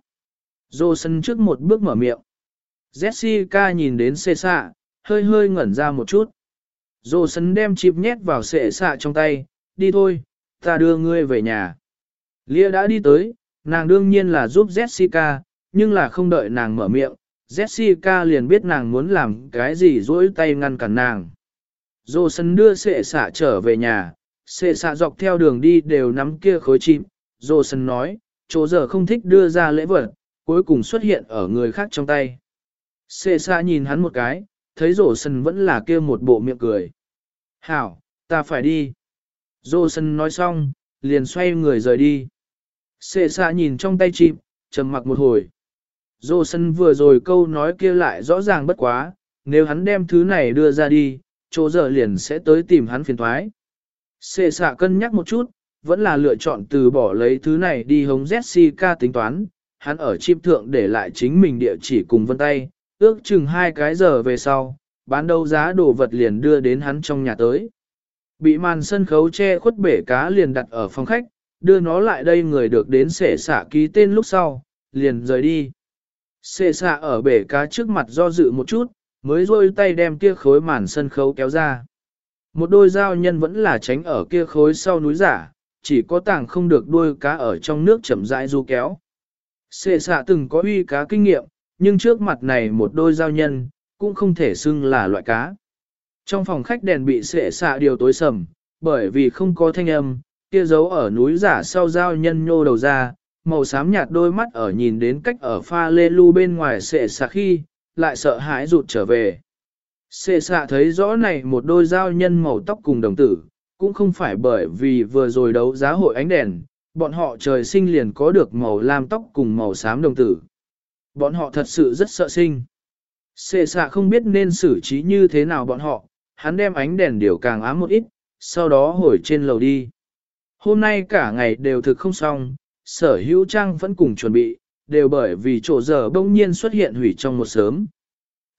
Speaker 1: Dô sân trước một bước mở miệng. Jessica nhìn đến xê xạ, hơi hơi ngẩn ra một chút. Dô sấn đem chip nhét vào xệ xạ trong tay, đi thôi, ta đưa ngươi về nhà. Lia đã đi tới, nàng đương nhiên là giúp Jessica, nhưng là không đợi nàng mở miệng, Jessica liền biết nàng muốn làm cái gì dỗi tay ngăn cản nàng. Dô sấn đưa sệ xạ trở về nhà, sệ xạ dọc theo đường đi đều nắm kia khối chim. Dô sấn nói, chỗ giờ không thích đưa ra lễ vật, cuối cùng xuất hiện ở người khác trong tay. Xê xa nhìn hắn một cái, thấy rổ sân vẫn là kia một bộ miệng cười. Hảo, ta phải đi. Rổ sân nói xong, liền xoay người rời đi. Xê xa nhìn trong tay chim, trầm mặc một hồi. Rổ sân vừa rồi câu nói kia lại rõ ràng bất quá, nếu hắn đem thứ này đưa ra đi, chỗ giờ liền sẽ tới tìm hắn phiền thoái. Xê xa cân nhắc một chút, vẫn là lựa chọn từ bỏ lấy thứ này đi hống Jessica tính toán, hắn ở chip thượng để lại chính mình địa chỉ cùng vân tay, ước chừng hai cái giờ về sau, bán đấu giá đồ vật liền đưa đến hắn trong nhà tới. Bị màn sân khấu che khuất bể cá liền đặt ở phòng khách, đưa nó lại đây người được đến xệ xạ ký tên lúc sau, liền rời đi. Xệ xạ ở bể cá trước mặt do dự một chút, mới rôi tay đem kia khối màn sân khấu kéo ra. Một đôi dao nhân vẫn là tránh ở kia khối sau núi giả, chỉ có tảng không được đuôi cá ở trong nước chậm rãi du kéo. Xệ xạ từng có uy cá kinh nghiệm, nhưng trước mặt này một đôi giao nhân, cũng không thể xưng là loại cá. Trong phòng khách đèn bị xệ xạ điều tối sầm, bởi vì không có thanh âm, kia giấu ở núi giả sau giao nhân nhô đầu ra, màu xám nhạt đôi mắt ở nhìn đến cách ở pha lê lu bên ngoài xệ xạ khi, lại sợ hãi rụt trở về. Xệ xạ thấy rõ này một đôi giao nhân màu tóc cùng đồng tử, cũng không phải bởi vì vừa rồi đấu giá hội ánh đèn, bọn họ trời sinh liền có được màu lam tóc cùng màu xám đồng tử. Bọn họ thật sự rất sợ sinh. Xệ xạ không biết nên xử trí như thế nào bọn họ, hắn đem ánh đèn điều càng ám một ít, sau đó hồi trên lầu đi. Hôm nay cả ngày đều thực không xong, sở hữu trang vẫn cùng chuẩn bị, đều bởi vì chỗ giờ bỗng nhiên xuất hiện hủy trong một sớm.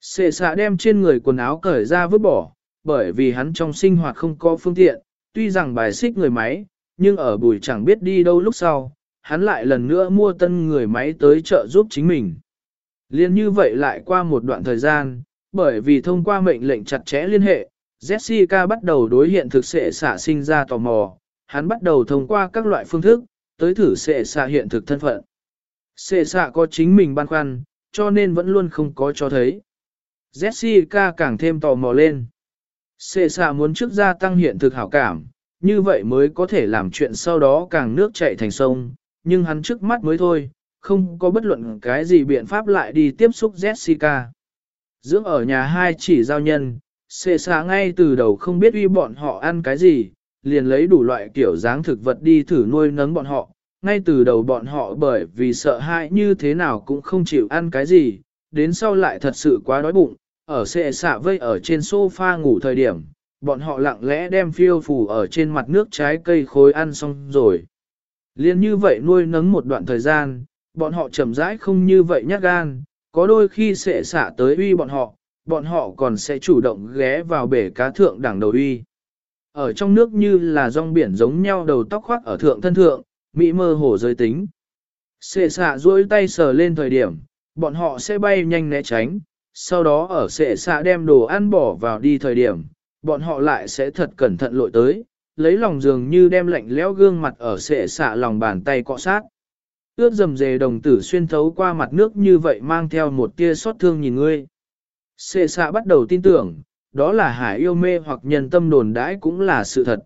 Speaker 1: Sệ xạ đem trên người quần áo cởi ra vứt bỏ, bởi vì hắn trong sinh hoạt không có phương tiện, tuy rằng bài xích người máy, nhưng ở bùi chẳng biết đi đâu lúc sau, hắn lại lần nữa mua tân người máy tới chợ giúp chính mình. Liên như vậy lại qua một đoạn thời gian, bởi vì thông qua mệnh lệnh chặt chẽ liên hệ, Jessica bắt đầu đối hiện thực sẽ xạ sinh ra tò mò, hắn bắt đầu thông qua các loại phương thức, tới thử sẽ xạ hiện thực thân phận. Sẽ xạ có chính mình băn khoăn, cho nên vẫn luôn không có cho thấy. Jessica càng thêm tò mò lên. Sệ xạ muốn trước gia tăng hiện thực hảo cảm, như vậy mới có thể làm chuyện sau đó càng nước chảy thành sông, nhưng hắn trước mắt mới thôi, không có bất luận cái gì biện pháp lại đi tiếp xúc Jessica. Dưỡng ở nhà hai chỉ giao nhân, xệ xạ ngay từ đầu không biết uy bọn họ ăn cái gì, liền lấy đủ loại kiểu dáng thực vật đi thử nuôi nấng bọn họ, ngay từ đầu bọn họ bởi vì sợ hãi như thế nào cũng không chịu ăn cái gì, đến sau lại thật sự quá đói bụng, ở xệ xạ vây ở trên sofa ngủ thời điểm, bọn họ lặng lẽ đem phiêu phù ở trên mặt nước trái cây khối ăn xong rồi. Liên như vậy nuôi nấng một đoạn thời gian, bọn họ chậm rãi không như vậy nhát gan, có đôi khi xệ xạ tới uy bọn họ, bọn họ còn sẽ chủ động ghé vào bể cá thượng đẳng đầu uy. Ở trong nước như là rong biển giống nhau đầu tóc khoác ở thượng thân thượng, mỹ mơ hồ giới tính. Sệ xạ duỗi tay sờ lên thời điểm, bọn họ sẽ bay nhanh né tránh, sau đó ở sệ xạ đem đồ ăn bỏ vào đi thời điểm, bọn họ lại sẽ thật cẩn thận lội tới, lấy lòng dường như đem lạnh lẽo gương mặt ở sệ xạ lòng bàn tay cọ sát. Ướt dầm dề đồng tử xuyên thấu qua mặt nước như vậy mang theo một tia xót thương nhìn ngươi. Xê xạ bắt đầu tin tưởng, đó là hải yêu mê hoặc nhân tâm đồn đãi cũng là sự thật.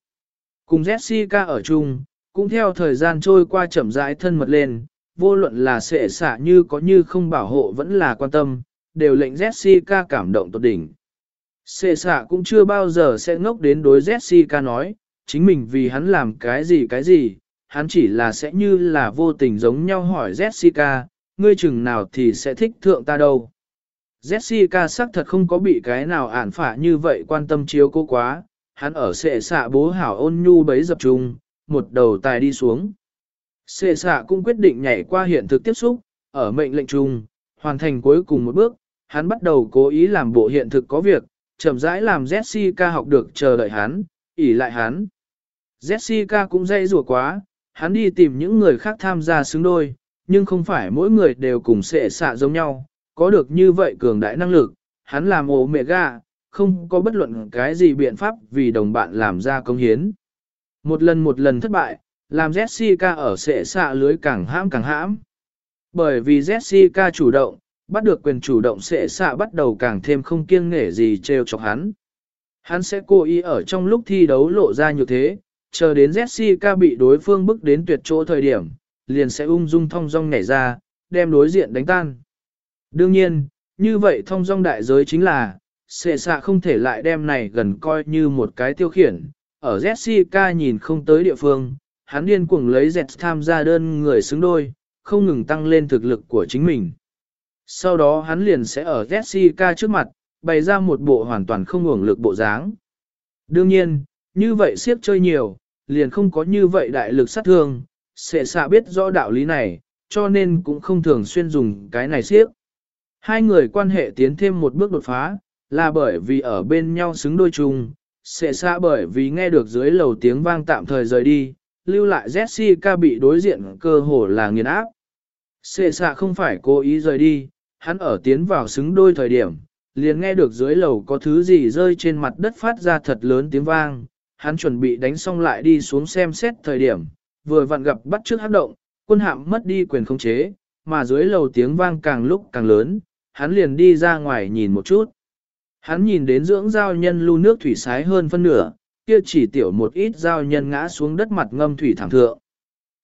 Speaker 1: Cùng Jessica ở chung, cũng theo thời gian trôi qua chậm rãi thân mật lên, vô luận là xệ xạ như có như không bảo hộ vẫn là quan tâm, đều lệnh Jessica cảm động tột đỉnh. Xệ xạ cũng chưa bao giờ sẽ ngốc đến đối Jessica nói, chính mình vì hắn làm cái gì cái gì, hắn chỉ là sẽ như là vô tình giống nhau hỏi Jessica, ngươi chừng nào thì sẽ thích thượng ta đâu. Jessica xác thật không có bị cái nào ản phả như vậy quan tâm chiếu cô quá, hắn ở sệ xạ bố hảo ôn nhu bấy dập trung, một đầu tài đi xuống. Sệ xạ cũng quyết định nhảy qua hiện thực tiếp xúc, ở mệnh lệnh trùng hoàn thành cuối cùng một bước, hắn bắt đầu cố ý làm bộ hiện thực có việc, chậm rãi làm Jessica học được chờ đợi hắn, ỉ lại hắn. Jessica cũng dây rùa quá, hắn đi tìm những người khác tham gia xứng đôi, nhưng không phải mỗi người đều cùng sệ xạ giống nhau, có được như vậy cường đại năng lực, hắn làm ổ mẹ gà, không có bất luận cái gì biện pháp vì đồng bạn làm ra công hiến. Một lần một lần thất bại, làm Jessica ở sệ xạ lưới càng hãm càng hãm. Bởi vì Jessica chủ động, bắt được quyền chủ động sệ xạ bắt đầu càng thêm không kiêng nể gì trêu chọc hắn. Hắn sẽ cố ý ở trong lúc thi đấu lộ ra như thế, chờ đến Jessica bị đối phương bức đến tuyệt chỗ thời điểm, liền sẽ ung dung thong dong nhảy ra, đem đối diện đánh tan. Đương nhiên, như vậy thong dong đại giới chính là, xệ xạ không thể lại đem này gần coi như một cái tiêu khiển. Ở Jessica nhìn không tới địa phương, hắn điên cuồng lấy dẹt tham gia đơn người xứng đôi, không ngừng tăng lên thực lực của chính mình. Sau đó hắn liền sẽ ở Jessica trước mặt, bày ra một bộ hoàn toàn không ngủng lực bộ dáng. Đương nhiên, như vậy siếp chơi nhiều, liền không có như vậy đại lực sát thương, sẽ xạ biết rõ đạo lý này, cho nên cũng không thường xuyên dùng cái này siếp. Hai người quan hệ tiến thêm một bước đột phá, là bởi vì ở bên nhau xứng đôi chung, sẽ xạ bởi vì nghe được dưới lầu tiếng vang tạm thời rời đi, lưu lại Jessica bị đối diện cơ hồ là nghiền áp. Sệ xạ không phải cố ý rời đi, hắn ở tiến vào xứng đôi thời điểm, liền nghe được dưới lầu có thứ gì rơi trên mặt đất phát ra thật lớn tiếng vang, hắn chuẩn bị đánh xong lại đi xuống xem xét thời điểm, vừa vặn gặp bắt trước hát động, quân hạm mất đi quyền khống chế, mà dưới lầu tiếng vang càng lúc càng lớn, hắn liền đi ra ngoài nhìn một chút. Hắn nhìn đến dưỡng giao nhân lưu nước thủy sái hơn phân nửa, kia chỉ tiểu một ít giao nhân ngã xuống đất mặt ngâm thủy thẳng thượng.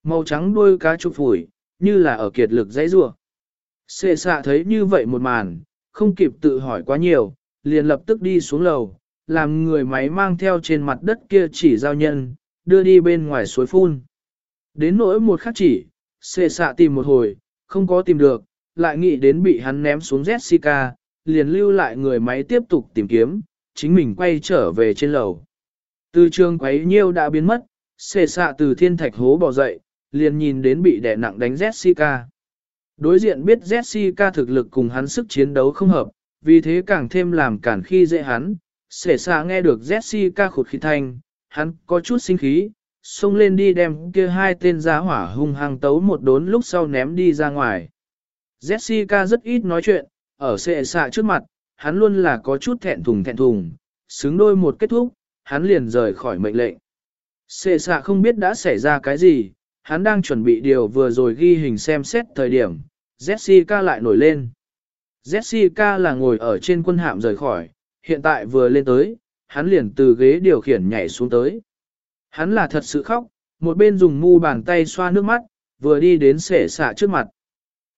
Speaker 1: Màu trắng đuôi cá trục phủi, như là ở kiệt lực dãy rua. Xê xạ thấy như vậy một màn, không kịp tự hỏi quá nhiều, liền lập tức đi xuống lầu, làm người máy mang theo trên mặt đất kia chỉ giao nhân, đưa đi bên ngoài suối phun. Đến nỗi một khắc chỉ, xệ xạ tìm một hồi, không có tìm được, lại nghĩ đến bị hắn ném xuống Jessica, liền lưu lại người máy tiếp tục tìm kiếm, chính mình quay trở về trên lầu. Từ trường quấy nhiêu đã biến mất, xệ xạ từ thiên thạch hố bò dậy, liền nhìn đến bị đè nặng đánh Jessica. Đối diện biết Jessica thực lực cùng hắn sức chiến đấu không hợp, vì thế càng thêm làm cản khi dễ hắn. Sể xa nghe được Jessica khụt khí thanh, hắn có chút sinh khí, xông lên đi đem kia hai tên giá hỏa hung hăng tấu một đốn lúc sau ném đi ra ngoài. Jessica rất ít nói chuyện, ở sệ xạ trước mặt, hắn luôn là có chút thẹn thùng thẹn thùng, xứng đôi một kết thúc, hắn liền rời khỏi mệnh lệnh. Sệ xạ không biết đã xảy ra cái gì, hắn đang chuẩn bị điều vừa rồi ghi hình xem xét thời điểm, Jessica lại nổi lên. Jessica là ngồi ở trên quân hạm rời khỏi, hiện tại vừa lên tới, hắn liền từ ghế điều khiển nhảy xuống tới. Hắn là thật sự khóc, một bên dùng mu bàn tay xoa nước mắt, vừa đi đến sệ xạ trước mặt.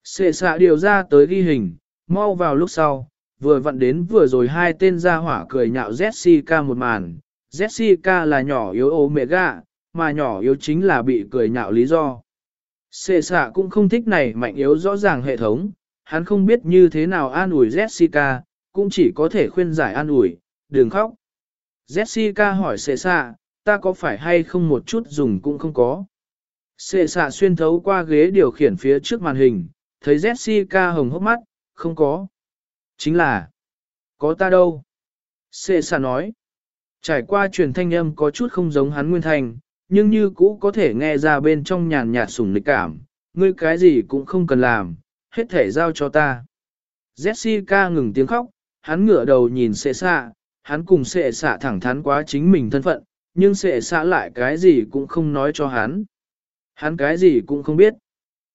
Speaker 1: Sệ xạ điều ra tới ghi hình, mau vào lúc sau, vừa vặn đến vừa rồi hai tên ra hỏa cười nhạo Jessica một màn. Jessica là nhỏ yếu omega, mà nhỏ yếu chính là bị cười nhạo lý do. Sệ xạ cũng không thích này mạnh yếu rõ ràng hệ thống, hắn không biết như thế nào an ủi Jessica, cũng chỉ có thể khuyên giải an ủi, đừng khóc. Jessica hỏi xệ xạ, ta có phải hay không một chút dùng cũng không có. Xệ xạ xuyên thấu qua ghế điều khiển phía trước màn hình, thấy Jessica hồng hốc mắt, không có. Chính là, có ta đâu. Xệ xạ nói, trải qua truyền thanh âm có chút không giống hắn nguyên thành, nhưng như cũ có thể nghe ra bên trong nhàn nhạt sủng lịch cảm, ngươi cái gì cũng không cần làm, hết thể giao cho ta. Jessica ngừng tiếng khóc, hắn ngửa đầu nhìn sệ xạ, hắn cùng sệ xạ thẳng thắn quá chính mình thân phận, nhưng sệ xạ lại cái gì cũng không nói cho hắn. Hắn cái gì cũng không biết.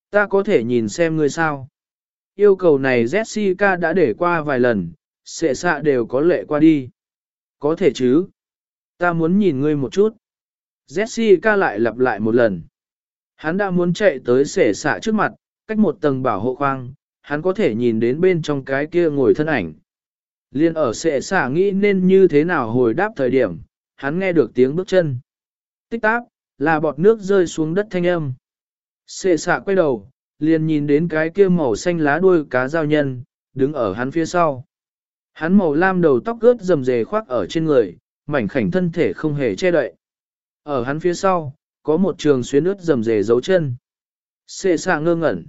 Speaker 1: Ta có thể nhìn xem ngươi sao. Yêu cầu này Jessica đã để qua vài lần, sệ xạ đều có lệ qua đi. Có thể chứ. Ta muốn nhìn ngươi một chút. Jessica lại lặp lại một lần. Hắn đã muốn chạy tới sệ xạ trước mặt, cách một tầng bảo hộ khoang, hắn có thể nhìn đến bên trong cái kia ngồi thân ảnh. Liên ở sệ xả nghĩ nên như thế nào hồi đáp thời điểm, hắn nghe được tiếng bước chân. Tích táp, là bọt nước rơi xuống đất thanh âm. Sệ xạ quay đầu, liền nhìn đến cái kia màu xanh lá đuôi cá giao nhân, đứng ở hắn phía sau. Hắn màu lam đầu tóc ướt rầm rề khoác ở trên người, mảnh khảnh thân thể không hề che đậy. Ở hắn phía sau, có một trường xuyến ướt rầm rề dấu chân. sệ xạ ngơ ngẩn.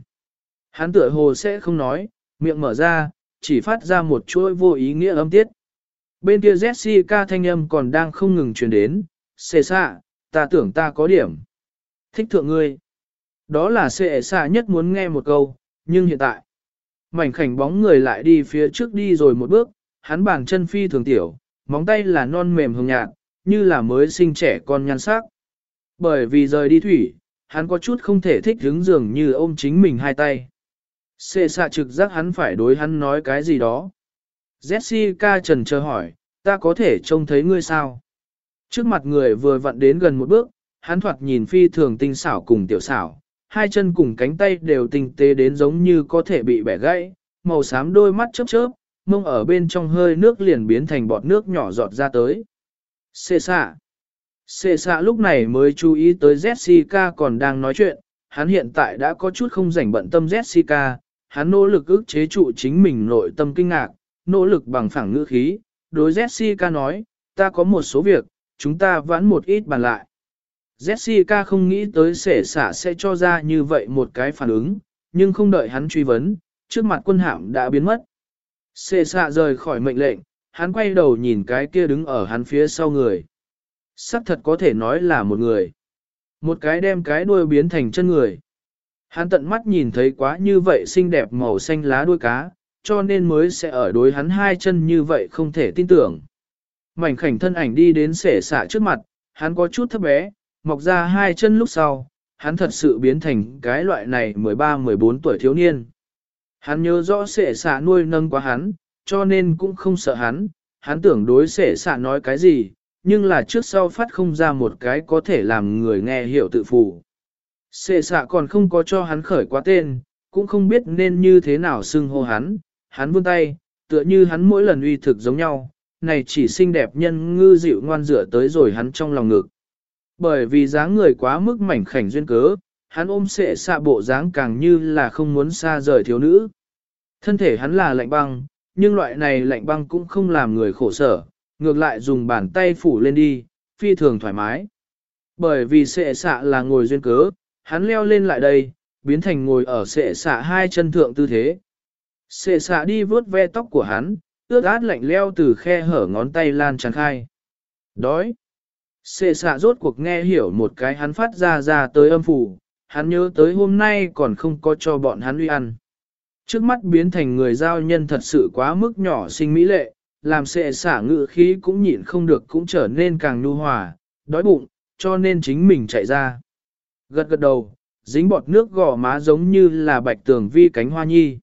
Speaker 1: Hắn tựa hồ sẽ không nói, miệng mở ra, chỉ phát ra một chuỗi vô ý nghĩa âm tiết. Bên kia Jessica thanh âm còn đang không ngừng truyền đến, xê xạ, ta tưởng ta có điểm. Thích thượng ngươi. Đó là xê xạ nhất muốn nghe một câu, nhưng hiện tại, mảnh khảnh bóng người lại đi phía trước đi rồi một bước, hắn bàn chân phi thường tiểu, móng tay là non mềm hồng nhạt, như là mới sinh trẻ con nhan sắc. Bởi vì rời đi thủy, hắn có chút không thể thích hứng dường như ôm chính mình hai tay. Xê xạ trực giác hắn phải đối hắn nói cái gì đó. Jessica trần chờ hỏi, ta có thể trông thấy ngươi sao? Trước mặt người vừa vặn đến gần một bước, hắn thoạt nhìn phi thường tinh xảo cùng tiểu xảo, hai chân cùng cánh tay đều tinh tế đến giống như có thể bị bẻ gãy, màu xám đôi mắt chớp chớp, mông ở bên trong hơi nước liền biến thành bọt nước nhỏ giọt ra tới. Xê xạ. Xê xạ lúc này mới chú ý tới Jessica còn đang nói chuyện, hắn hiện tại đã có chút không rảnh bận tâm Jessica, hắn nỗ lực ức chế trụ chính mình nội tâm kinh ngạc, nỗ lực bằng phẳng ngữ khí, đối Jessica nói, ta có một số việc, chúng ta vãn một ít bàn lại. Jessica không nghĩ tới sể xả sẽ cho ra như vậy một cái phản ứng, nhưng không đợi hắn truy vấn, trước mặt quân hạm đã biến mất. Sệ xạ rời khỏi mệnh lệnh, hắn quay đầu nhìn cái kia đứng ở hắn phía sau người. Sắc thật có thể nói là một người. Một cái đem cái đuôi biến thành chân người. Hắn tận mắt nhìn thấy quá như vậy xinh đẹp màu xanh lá đuôi cá, cho nên mới sẽ ở đối hắn hai chân như vậy không thể tin tưởng. Mảnh khảnh thân ảnh đi đến sể xạ trước mặt, hắn có chút thấp bé, mọc ra hai chân lúc sau, hắn thật sự biến thành cái loại này 13-14 tuổi thiếu niên. Hắn nhớ rõ sể xạ nuôi nâng quá hắn, cho nên cũng không sợ hắn, hắn tưởng đối sể xạ nói cái gì, nhưng là trước sau phát không ra một cái có thể làm người nghe hiểu tự phụ. Sệ xạ còn không có cho hắn khởi quá tên, cũng không biết nên như thế nào xưng hô hắn, hắn vươn tay, tựa như hắn mỗi lần uy thực giống nhau, này chỉ xinh đẹp nhân ngư dịu ngoan dựa tới rồi hắn trong lòng ngực. Bởi vì dáng người quá mức mảnh khảnh duyên cớ, hắn ôm sệ xạ bộ dáng càng như là không muốn xa rời thiếu nữ. Thân thể hắn là lạnh băng, nhưng loại này lạnh băng cũng không làm người khổ sở, ngược lại dùng bàn tay phủ lên đi, phi thường thoải mái. Bởi vì sệ xạ là ngồi duyên cớ, hắn leo lên lại đây, biến thành ngồi ở sệ xạ hai chân thượng tư thế. Sệ xạ đi vướt ve tóc của hắn, ướt át lạnh leo từ khe hở ngón tay lan tràn khai. Đói. Sệ xạ rốt cuộc nghe hiểu một cái hắn phát ra ra tới âm phủ, hắn nhớ tới hôm nay còn không có cho bọn hắn uy ăn. Trước mắt biến thành người giao nhân thật sự quá mức nhỏ sinh mỹ lệ, làm sệ xả ngự khí cũng nhịn không được cũng trở nên càng nhu hòa, đói bụng, cho nên chính mình chạy ra. Gật gật đầu, dính bọt nước gò má giống như là bạch tường vi cánh hoa nhi.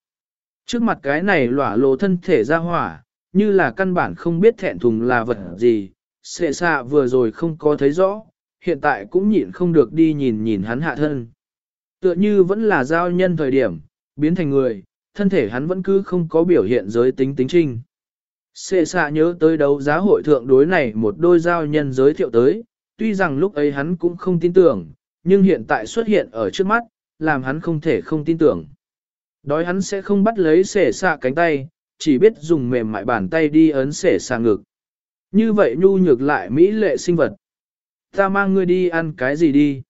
Speaker 1: Trước mặt cái này lỏa lộ thân thể ra hỏa, như là căn bản không biết thẹn thùng là vật gì, xệ xạ vừa rồi không có thấy rõ, hiện tại cũng nhịn không được đi nhìn nhìn hắn hạ thân. Tựa như vẫn là giao nhân thời điểm, biến thành người, thân thể hắn vẫn cứ không có biểu hiện giới tính tính trinh. xệ xạ nhớ tới đấu giá hội thượng đối này một đôi giao nhân giới thiệu tới, tuy rằng lúc ấy hắn cũng không tin tưởng, nhưng hiện tại xuất hiện ở trước mắt, làm hắn không thể không tin tưởng. Đói hắn sẽ không bắt lấy sể xạ cánh tay, chỉ biết dùng mềm mại bàn tay đi ấn sể xạ ngực. Như vậy nhu nhược lại mỹ lệ sinh vật. Ta mang ngươi đi ăn cái gì đi?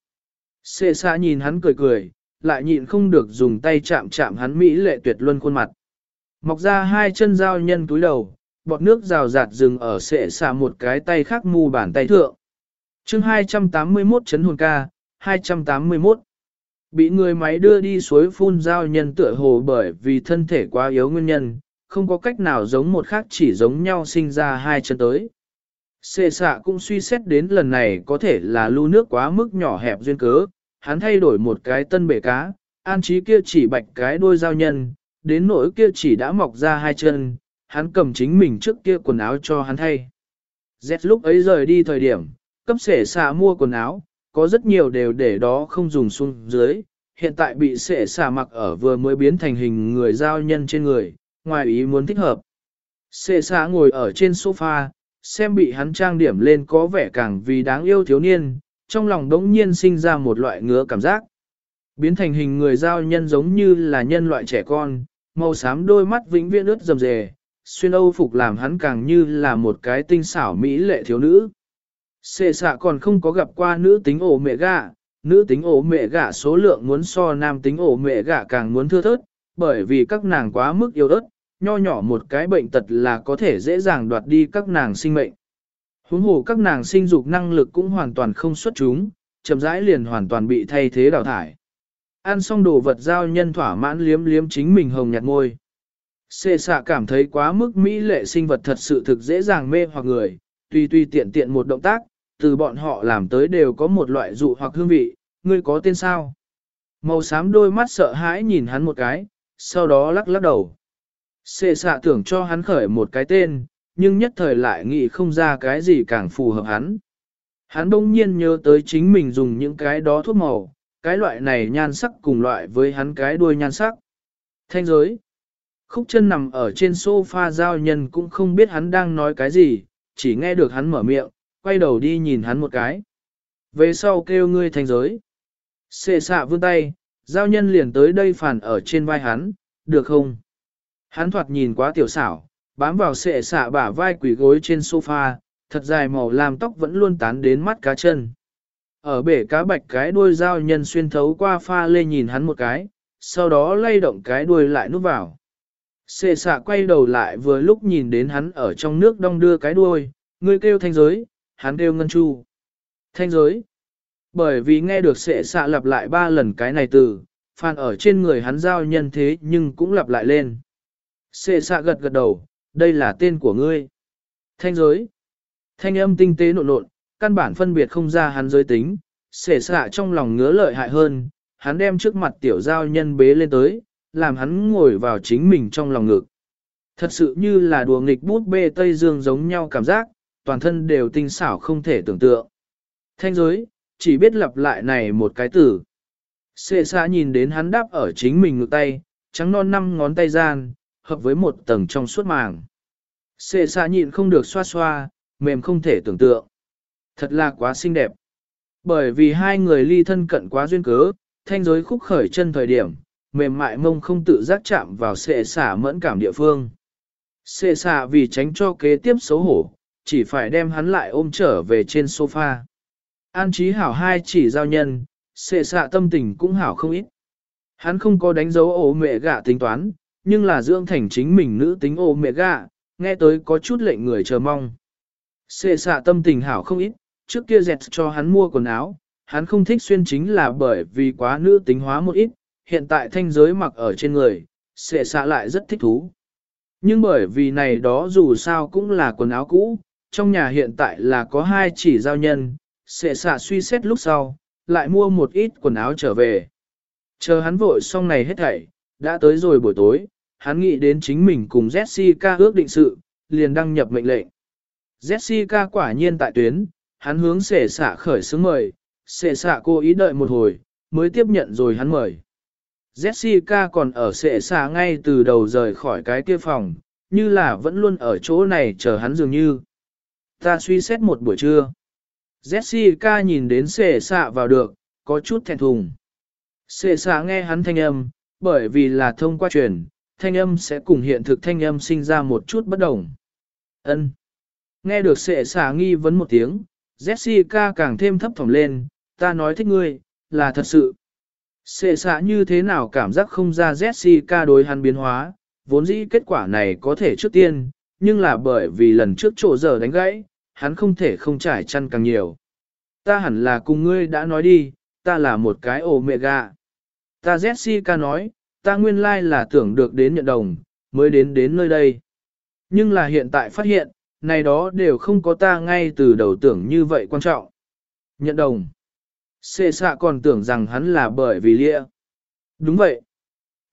Speaker 1: Sể xạ nhìn hắn cười cười, lại nhịn không được dùng tay chạm chạm hắn mỹ lệ tuyệt luân khuôn mặt. Mọc ra hai chân dao nhân túi đầu, bọt nước rào rạt dừng ở sể xạ một cái tay khác mù bàn tay thượng. chương 281 chấn hồn ca, 281. Bị người máy đưa đi suối phun giao nhân tựa hồ bởi vì thân thể quá yếu nguyên nhân, không có cách nào giống một khác chỉ giống nhau sinh ra hai chân tới. Xê xạ cũng suy xét đến lần này có thể là lưu nước quá mức nhỏ hẹp duyên cớ, hắn thay đổi một cái tân bể cá, an trí kia chỉ bạch cái đôi giao nhân, đến nỗi kia chỉ đã mọc ra hai chân, hắn cầm chính mình trước kia quần áo cho hắn thay. Z lúc ấy rời đi thời điểm, cấp sể xạ mua quần áo, có rất nhiều đều để đó không dùng xuống dưới, hiện tại bị sệ xà mặc ở vừa mới biến thành hình người giao nhân trên người, ngoài ý muốn thích hợp. Sệ xà ngồi ở trên sofa, xem bị hắn trang điểm lên có vẻ càng vì đáng yêu thiếu niên, trong lòng đống nhiên sinh ra một loại ngứa cảm giác. Biến thành hình người giao nhân giống như là nhân loại trẻ con, màu xám đôi mắt vĩnh viễn ướt rầm rề, xuyên âu phục làm hắn càng như là một cái tinh xảo mỹ lệ thiếu nữ. Xê xạ còn không có gặp qua nữ tính ổ mẹ gạ, nữ tính ổ mẹ gạ số lượng muốn so nam tính ổ mẹ gạ càng muốn thưa thớt, bởi vì các nàng quá mức yêu ớt, nho nhỏ một cái bệnh tật là có thể dễ dàng đoạt đi các nàng sinh mệnh. Huống hồ các nàng sinh dục năng lực cũng hoàn toàn không xuất chúng, chậm rãi liền hoàn toàn bị thay thế đào thải. Ăn xong đồ vật giao nhân thỏa mãn liếm liếm chính mình hồng nhạt môi. Xê xạ cảm thấy quá mức mỹ lệ sinh vật thật sự thực dễ dàng mê hoặc người, tùy tùy tiện tiện một động tác, từ bọn họ làm tới đều có một loại dụ hoặc hương vị, ngươi có tên sao? Màu xám đôi mắt sợ hãi nhìn hắn một cái, sau đó lắc lắc đầu. Xê xạ tưởng cho hắn khởi một cái tên, nhưng nhất thời lại nghĩ không ra cái gì càng phù hợp hắn. Hắn đông nhiên nhớ tới chính mình dùng những cái đó thuốc màu, cái loại này nhan sắc cùng loại với hắn cái đuôi nhan sắc. Thanh giới. Khúc chân nằm ở trên sofa giao nhân cũng không biết hắn đang nói cái gì, chỉ nghe được hắn mở miệng, quay đầu đi nhìn hắn một cái. Về sau kêu ngươi thành giới. xệ xạ vươn tay, giao nhân liền tới đây phản ở trên vai hắn, được không? Hắn thoạt nhìn quá tiểu xảo, bám vào xệ xạ bả vai quỷ gối trên sofa, thật dài màu làm tóc vẫn luôn tán đến mắt cá chân. Ở bể cá bạch cái đuôi dao nhân xuyên thấu qua pha lê nhìn hắn một cái, sau đó lay động cái đuôi lại nút vào. Xệ xạ quay đầu lại vừa lúc nhìn đến hắn ở trong nước đong đưa cái đuôi, người kêu thanh giới, hắn kêu ngân chu. Thanh giới. Bởi vì nghe được xệ xạ lặp lại ba lần cái này từ, phan ở trên người hắn giao nhân thế nhưng cũng lặp lại lên. Sệ xạ gật gật đầu, đây là tên của ngươi. Thanh giới. Thanh âm tinh tế nộn nộn, căn bản phân biệt không ra hắn giới tính, sệ xạ trong lòng ngứa lợi hại hơn, hắn đem trước mặt tiểu giao nhân bế lên tới, làm hắn ngồi vào chính mình trong lòng ngực. Thật sự như là đùa nghịch bút bê Tây Dương giống nhau cảm giác, toàn thân đều tinh xảo không thể tưởng tượng. Thanh giới, chỉ biết lặp lại này một cái từ. Xê xa nhìn đến hắn đáp ở chính mình ngực tay, trắng non năm ngón tay gian, hợp với một tầng trong suốt màng. Xê xa nhịn không được xoa xoa, mềm không thể tưởng tượng. Thật là quá xinh đẹp. Bởi vì hai người ly thân cận quá duyên cớ, thanh giới khúc khởi chân thời điểm, mềm mại mông không tự giác chạm vào xệ xả mẫn cảm địa phương. Xệ xả vì tránh cho kế tiếp xấu hổ, chỉ phải đem hắn lại ôm trở về trên sofa. An trí hảo hai chỉ giao nhân, xệ xạ tâm tình cũng hảo không ít. Hắn không có đánh dấu ổ mẹ gạ tính toán, nhưng là dưỡng thành chính mình nữ tính ổ mẹ gạ, nghe tới có chút lệnh người chờ mong. Xệ xạ tâm tình hảo không ít, trước kia dẹt cho hắn mua quần áo, hắn không thích xuyên chính là bởi vì quá nữ tính hóa một ít, hiện tại thanh giới mặc ở trên người, xệ xạ lại rất thích thú. Nhưng bởi vì này đó dù sao cũng là quần áo cũ, trong nhà hiện tại là có hai chỉ giao nhân, xệ xạ suy xét lúc sau, lại mua một ít quần áo trở về. Chờ hắn vội xong này hết thảy, đã tới rồi buổi tối, hắn nghĩ đến chính mình cùng Jessica ước định sự, liền đăng nhập mệnh lệnh. Jessica quả nhiên tại tuyến, hắn hướng xệ xạ khởi xướng mời, xệ xạ cô ý đợi một hồi, mới tiếp nhận rồi hắn mời. Jessica còn ở xệ xạ ngay từ đầu rời khỏi cái kia phòng, như là vẫn luôn ở chỗ này chờ hắn dường như. Ta suy xét một buổi trưa. Jessica nhìn đến xệ xạ vào được, có chút thẹn thùng. Xệ xạ nghe hắn thanh âm, bởi vì là thông qua truyền, thanh âm sẽ cùng hiện thực thanh âm sinh ra một chút bất đồng. Ân. Nghe được xệ xạ nghi vấn một tiếng, Jessica càng thêm thấp thỏm lên, ta nói thích ngươi, là thật sự. Xệ xạ như thế nào cảm giác không ra Jessica đối hắn biến hóa, vốn dĩ kết quả này có thể trước tiên, nhưng là bởi vì lần trước chỗ giờ đánh gãy, hắn không thể không trải chăn càng nhiều. Ta hẳn là cùng ngươi đã nói đi, ta là một cái ổ mẹ gà. Ta Jessica nói, ta nguyên lai là tưởng được đến nhận đồng, mới đến đến nơi đây. Nhưng là hiện tại phát hiện, này đó đều không có ta ngay từ đầu tưởng như vậy quan trọng. Nhận đồng. Xê xạ còn tưởng rằng hắn là bởi vì lia. Đúng vậy.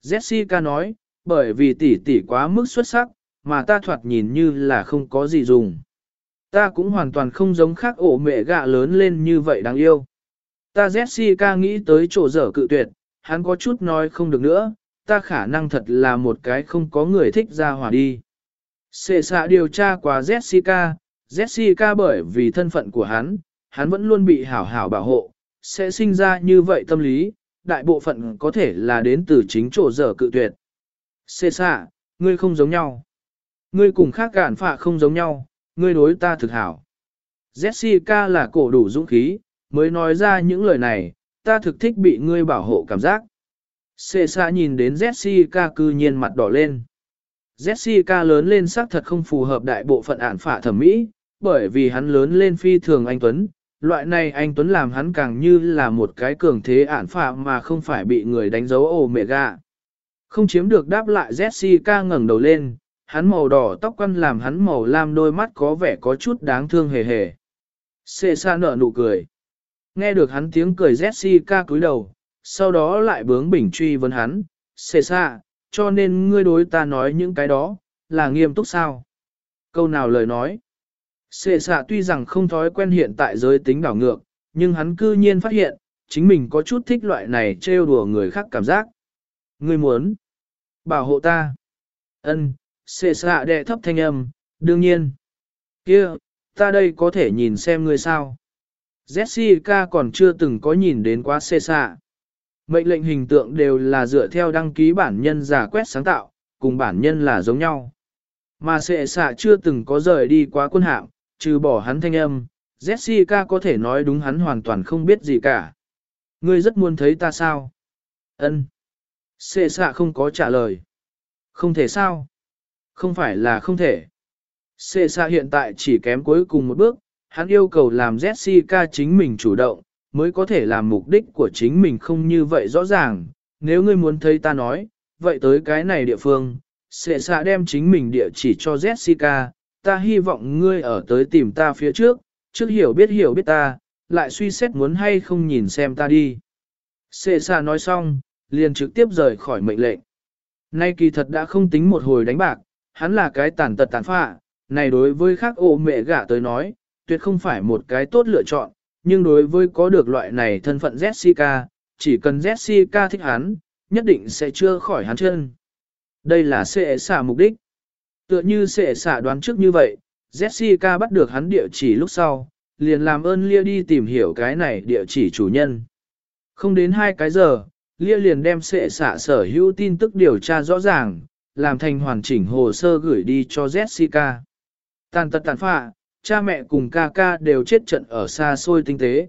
Speaker 1: Jessica nói, bởi vì tỷ tỷ quá mức xuất sắc, mà ta thoạt nhìn như là không có gì dùng. Ta cũng hoàn toàn không giống khác ổ mẹ gạ lớn lên như vậy đáng yêu. Ta Jessica nghĩ tới chỗ dở cự tuyệt, hắn có chút nói không được nữa, ta khả năng thật là một cái không có người thích ra hỏa đi. Sệ xạ điều tra qua Jessica, Jessica bởi vì thân phận của hắn, hắn vẫn luôn bị hảo hảo bảo hộ, sẽ sinh ra như vậy tâm lý, đại bộ phận có thể là đến từ chính chỗ dở cự tuyệt. Sệ xạ, ngươi không giống nhau. Ngươi cùng khác gạn phạ không giống nhau, ngươi đối ta thực hảo. Jessica là cổ đủ dũng khí, mới nói ra những lời này, ta thực thích bị ngươi bảo hộ cảm giác. Xê xa nhìn đến Jessica cư nhiên mặt đỏ lên. Jessica lớn lên xác thật không phù hợp đại bộ phận ản phả thẩm mỹ, bởi vì hắn lớn lên phi thường anh Tuấn. Loại này anh Tuấn làm hắn càng như là một cái cường thế ản phả mà không phải bị người đánh dấu ồ mẹ gà. Không chiếm được đáp lại Jessica ngẩng đầu lên, hắn màu đỏ tóc quăn làm hắn màu lam đôi mắt có vẻ có chút đáng thương hề hề. Xê xa nở nụ cười. Nghe được hắn tiếng cười Jessica cúi đầu, sau đó lại bướng bỉnh truy vấn hắn, xê xa, cho nên ngươi đối ta nói những cái đó, là nghiêm túc sao? Câu nào lời nói? Xê xa tuy rằng không thói quen hiện tại giới tính đảo ngược, nhưng hắn cư nhiên phát hiện, chính mình có chút thích loại này trêu đùa người khác cảm giác. Ngươi muốn bảo hộ ta. Ân, xê xạ đệ thấp thanh âm, đương nhiên. kia, ta đây có thể nhìn xem ngươi sao. Jessica còn chưa từng có nhìn đến quá xê xạ. Mệnh lệnh hình tượng đều là dựa theo đăng ký bản nhân giả quét sáng tạo, cùng bản nhân là giống nhau. Mà xệ xạ chưa từng có rời đi quá quân hạm, trừ bỏ hắn thanh âm, Jessica có thể nói đúng hắn hoàn toàn không biết gì cả. Ngươi rất muốn thấy ta sao? Ân. Xệ xạ không có trả lời. Không thể sao? Không phải là không thể. Xê xa hiện tại chỉ kém cuối cùng một bước, hắn yêu cầu làm Jessica chính mình chủ động, mới có thể làm mục đích của chính mình không như vậy rõ ràng. Nếu ngươi muốn thấy ta nói, vậy tới cái này địa phương, sẽ xạ đem chính mình địa chỉ cho Jessica, ta hy vọng ngươi ở tới tìm ta phía trước, trước hiểu biết hiểu biết ta, lại suy xét muốn hay không nhìn xem ta đi. Sệ xạ nói xong, liền trực tiếp rời khỏi mệnh lệnh. Nay kỳ thật đã không tính một hồi đánh bạc, hắn là cái tàn tật tàn phạ, này đối với khác ô mẹ gả tới nói, tuyệt không phải một cái tốt lựa chọn, nhưng đối với có được loại này thân phận Jessica, chỉ cần Jessica thích hắn, nhất định sẽ chưa khỏi hắn chân. Đây là sẽ xả mục đích. Tựa như sẽ xả đoán trước như vậy, Jessica bắt được hắn địa chỉ lúc sau, liền làm ơn Lia đi tìm hiểu cái này địa chỉ chủ nhân. Không đến hai cái giờ, Lia liền đem sẽ xả sở hữu tin tức điều tra rõ ràng, làm thành hoàn chỉnh hồ sơ gửi đi cho Jessica. Tàn tật tàn phạ, cha mẹ cùng ca ca đều chết trận ở xa xôi tinh tế.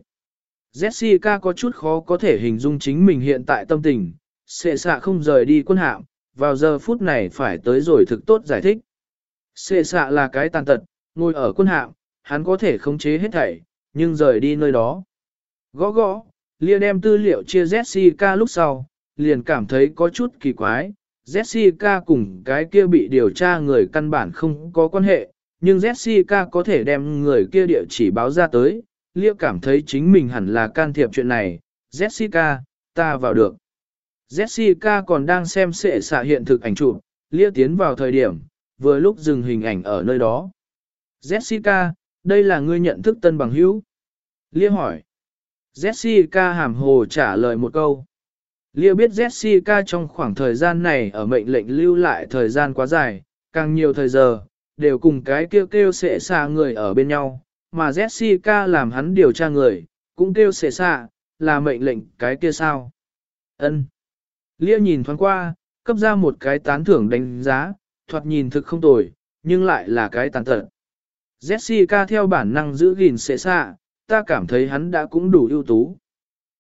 Speaker 1: Jessica có chút khó có thể hình dung chính mình hiện tại tâm tình, sệ xạ không rời đi quân hạm, vào giờ phút này phải tới rồi thực tốt giải thích. Sệ xạ là cái tàn tật, ngồi ở quân hạm, hắn có thể khống chế hết thảy, nhưng rời đi nơi đó. Gõ gõ, Lia đem tư liệu chia Jessica lúc sau, liền cảm thấy có chút kỳ quái. Jessica cùng cái kia bị điều tra người căn bản không có quan hệ, nhưng Jessica có thể đem người kia địa chỉ báo ra tới, Lia cảm thấy chính mình hẳn là can thiệp chuyện này. Jessica, ta vào được. Jessica còn đang xem sệ xạ hiện thực ảnh chụp, Lia tiến vào thời điểm, vừa lúc dừng hình ảnh ở nơi đó. Jessica, đây là ngươi nhận thức tân bằng hữu. Lia hỏi. Jessica hàm hồ trả lời một câu. Liêu biết Jessica trong khoảng thời gian này ở mệnh lệnh lưu lại thời gian quá dài, càng nhiều thời giờ, đều cùng cái kêu kêu sẽ xa người ở bên nhau, mà Jessica làm hắn điều tra người, cũng kêu sẽ xa, là mệnh lệnh cái kia sao. ân Liêu nhìn thoáng qua, cấp ra một cái tán thưởng đánh giá, thoạt nhìn thực không tồi, nhưng lại là cái tàn tật. Jessica theo bản năng giữ gìn sẽ xa, ta cảm thấy hắn đã cũng đủ ưu tú.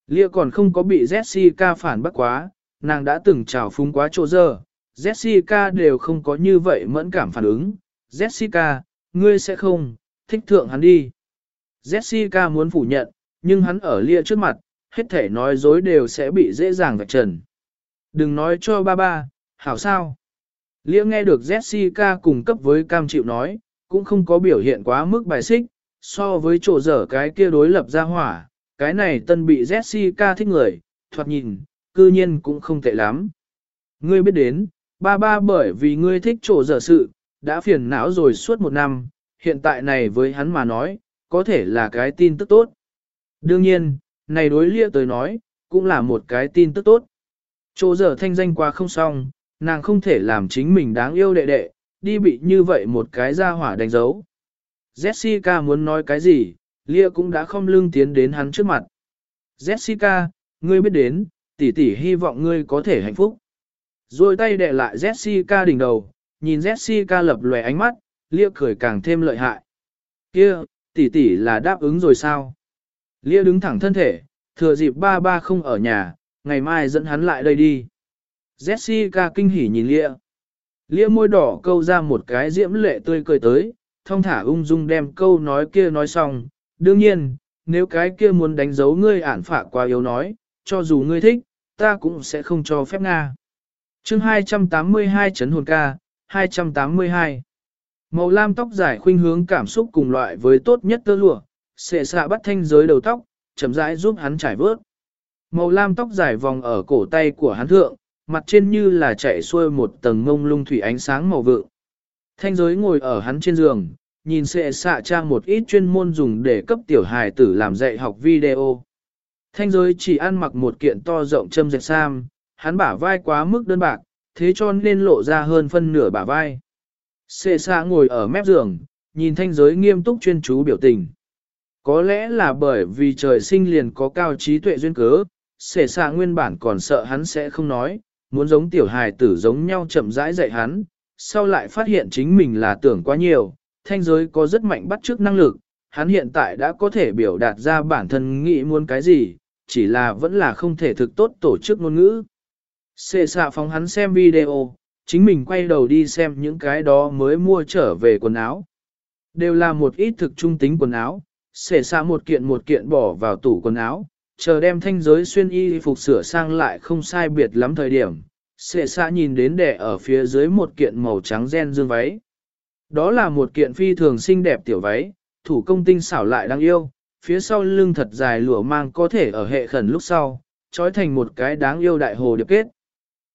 Speaker 1: Lia còn không có bị Jessica phản bác quá, nàng đã từng trào phúng quá chỗ giờ, Jessica đều không có như vậy mẫn cảm phản ứng, Jessica, ngươi sẽ không, thích thượng hắn đi. Jessica muốn phủ nhận, nhưng hắn ở lia trước mặt, hết thể nói dối đều sẽ bị dễ dàng vạch trần. Đừng nói cho ba ba, hảo sao. Lia nghe được Jessica cùng cấp với cam chịu nói, cũng không có biểu hiện quá mức bài xích, so với chỗ dở cái kia đối lập ra hỏa, cái này tân bị Jessica thích người, thoạt nhìn, cư nhiên cũng không tệ lắm. Ngươi biết đến, ba ba bởi vì ngươi thích chỗ dở sự, đã phiền não rồi suốt một năm, hiện tại này với hắn mà nói, có thể là cái tin tức tốt. Đương nhiên, này đối lia tới nói, cũng là một cái tin tức tốt. Chỗ dở thanh danh qua không xong, nàng không thể làm chính mình đáng yêu đệ đệ, đi bị như vậy một cái ra hỏa đánh dấu. Jessica muốn nói cái gì, Lia cũng đã không lưng tiến đến hắn trước mặt. Jessica, ngươi biết đến, tỷ tỷ hy vọng ngươi có thể hạnh phúc. Rồi tay đè lại Jessica đỉnh đầu, nhìn Jessica lập lòe ánh mắt, Lia cười càng thêm lợi hại. Kia, tỷ tỷ là đáp ứng rồi sao? Lia đứng thẳng thân thể, thừa dịp ba ba không ở nhà, ngày mai dẫn hắn lại đây đi. Jessica kinh hỉ nhìn Lia. Lia môi đỏ câu ra một cái diễm lệ tươi cười tới, thông thả ung dung đem câu nói kia nói xong. Đương nhiên, nếu cái kia muốn đánh dấu ngươi ản phạ quá yếu nói, cho dù ngươi thích, ta cũng sẽ không cho phép Nga. chương 282 chấn hồn ca, 282. Màu lam tóc dài khuynh hướng cảm xúc cùng loại với tốt nhất tơ lụa, xệ xạ bắt thanh giới đầu tóc, chậm rãi giúp hắn trải vớt. Màu lam tóc dài vòng ở cổ tay của hắn thượng, mặt trên như là chạy xuôi một tầng ngông lung thủy ánh sáng màu vượng. Thanh giới ngồi ở hắn trên giường, nhìn sẽ xạ trang một ít chuyên môn dùng để cấp tiểu hài tử làm dạy học video. Thanh giới chỉ ăn mặc một kiện to rộng châm dệt sam, hắn bả vai quá mức đơn bạc, thế cho nên lộ ra hơn phân nửa bả vai. Sệ xạ ngồi ở mép giường, nhìn thanh giới nghiêm túc chuyên chú biểu tình. Có lẽ là bởi vì trời sinh liền có cao trí tuệ duyên cớ, sệ xạ nguyên bản còn sợ hắn sẽ không nói, muốn giống tiểu hài tử giống nhau chậm rãi dạy hắn, sau lại phát hiện chính mình là tưởng quá nhiều, thanh giới có rất mạnh bắt chước năng lực, hắn hiện tại đã có thể biểu đạt ra bản thân nghĩ muốn cái gì, chỉ là vẫn là không thể thực tốt tổ chức ngôn ngữ. Xê xạ phóng hắn xem video, chính mình quay đầu đi xem những cái đó mới mua trở về quần áo. Đều là một ít thực trung tính quần áo, xê xạ một kiện một kiện bỏ vào tủ quần áo, chờ đem thanh giới xuyên y phục sửa sang lại không sai biệt lắm thời điểm. Xê xạ nhìn đến đẻ ở phía dưới một kiện màu trắng gen dương váy. Đó là một kiện phi thường xinh đẹp tiểu váy, thủ công tinh xảo lại đáng yêu, phía sau lưng thật dài lụa mang có thể ở hệ khẩn lúc sau, trói thành một cái đáng yêu đại hồ điệp kết.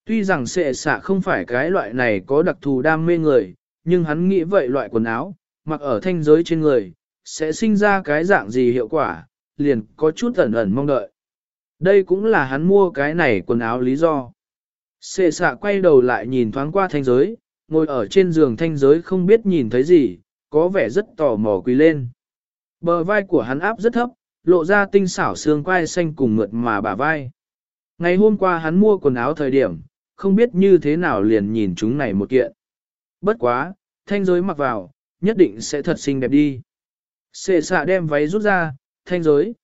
Speaker 1: Tuy rằng sệ xạ không phải cái loại này có đặc thù đam mê người, nhưng hắn nghĩ vậy loại quần áo, mặc ở thanh giới trên người, sẽ sinh ra cái dạng gì hiệu quả, liền có chút ẩn ẩn mong đợi. Đây cũng là hắn mua cái này quần áo lý do. Sệ xạ quay đầu lại nhìn thoáng qua thanh giới, ngồi ở trên giường thanh giới không biết nhìn thấy gì, có vẻ rất tò mò quỳ lên. Bờ vai của hắn áp rất thấp, lộ ra tinh xảo xương quai xanh cùng mượt mà bả vai. Ngày hôm qua hắn mua quần áo thời điểm, không biết như thế nào liền nhìn chúng này một kiện. Bất quá, thanh giới mặc vào, nhất định sẽ thật xinh đẹp đi. Xệ xạ đem váy rút ra, thanh giới.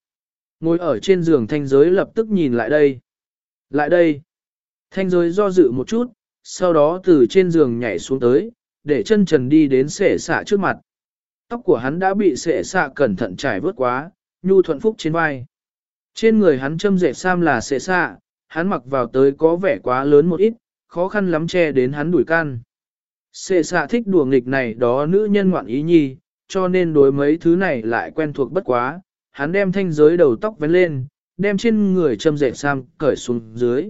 Speaker 1: Ngồi ở trên giường thanh giới lập tức nhìn lại đây. Lại đây. Thanh giới do dự một chút, sau đó từ trên giường nhảy xuống tới, để chân trần đi đến xệ xạ trước mặt. Tóc của hắn đã bị xệ xạ cẩn thận trải vớt quá, nhu thuận phúc trên vai. Trên người hắn châm dệt sam là xệ xạ, hắn mặc vào tới có vẻ quá lớn một ít, khó khăn lắm che đến hắn đuổi can. Xệ xạ thích đùa nghịch này đó nữ nhân ngoạn ý nhi, cho nên đối mấy thứ này lại quen thuộc bất quá, hắn đem thanh giới đầu tóc vén lên, đem trên người châm dệt sam cởi xuống dưới.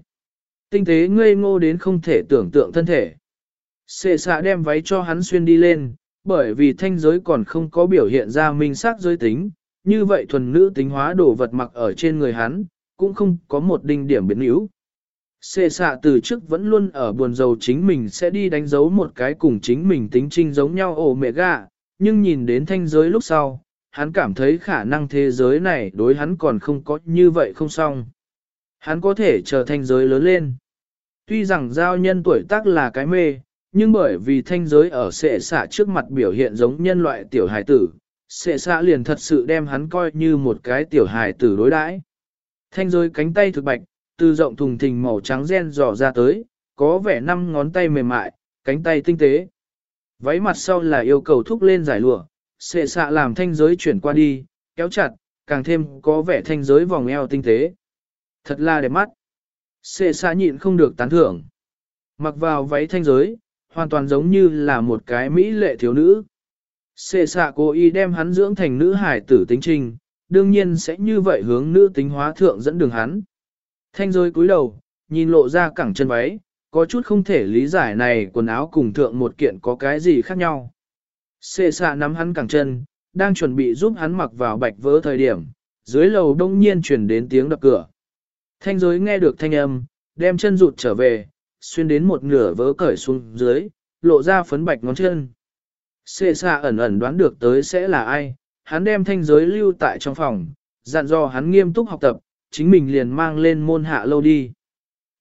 Speaker 1: Tinh tế ngây ngô đến không thể tưởng tượng thân thể. Xệ xạ đem váy cho hắn xuyên đi lên, bởi vì thanh giới còn không có biểu hiện ra minh xác giới tính, như vậy thuần nữ tính hóa đồ vật mặc ở trên người hắn, cũng không có một đinh điểm biến yếu. Xê xạ từ trước vẫn luôn ở buồn dầu chính mình sẽ đi đánh dấu một cái cùng chính mình tính trinh giống nhau ổ mẹ gà, nhưng nhìn đến thanh giới lúc sau, hắn cảm thấy khả năng thế giới này đối hắn còn không có như vậy không xong. Hắn có thể chờ thanh giới lớn lên. Tuy rằng giao nhân tuổi tác là cái mê, nhưng bởi vì thanh giới ở sệ xạ trước mặt biểu hiện giống nhân loại tiểu hài tử, sệ xạ liền thật sự đem hắn coi như một cái tiểu hài tử đối đãi. Thanh giới cánh tay thực bạch, từ rộng thùng thình màu trắng gen dò ra tới, có vẻ năm ngón tay mềm mại, cánh tay tinh tế. Váy mặt sau là yêu cầu thúc lên giải lụa, sệ xạ làm thanh giới chuyển qua đi, kéo chặt, càng thêm có vẻ thanh giới vòng eo tinh tế. Thật là đẹp mắt. Xê xa nhịn không được tán thưởng. Mặc vào váy thanh giới, hoàn toàn giống như là một cái mỹ lệ thiếu nữ. Xê xa cố ý đem hắn dưỡng thành nữ hải tử tính trình, đương nhiên sẽ như vậy hướng nữ tính hóa thượng dẫn đường hắn. Thanh giới cúi đầu, nhìn lộ ra cẳng chân váy, có chút không thể lý giải này quần áo cùng thượng một kiện có cái gì khác nhau. Xê xạ nắm hắn cẳng chân, đang chuẩn bị giúp hắn mặc vào bạch vỡ thời điểm, dưới lầu đông nhiên chuyển đến tiếng đập cửa. Thanh giới nghe được thanh âm, đem chân rụt trở về, xuyên đến một nửa vỡ cởi xuống dưới, lộ ra phấn bạch ngón chân. Xê xa ẩn ẩn đoán được tới sẽ là ai, hắn đem thanh giới lưu tại trong phòng, dặn dò hắn nghiêm túc học tập, chính mình liền mang lên môn hạ lâu đi.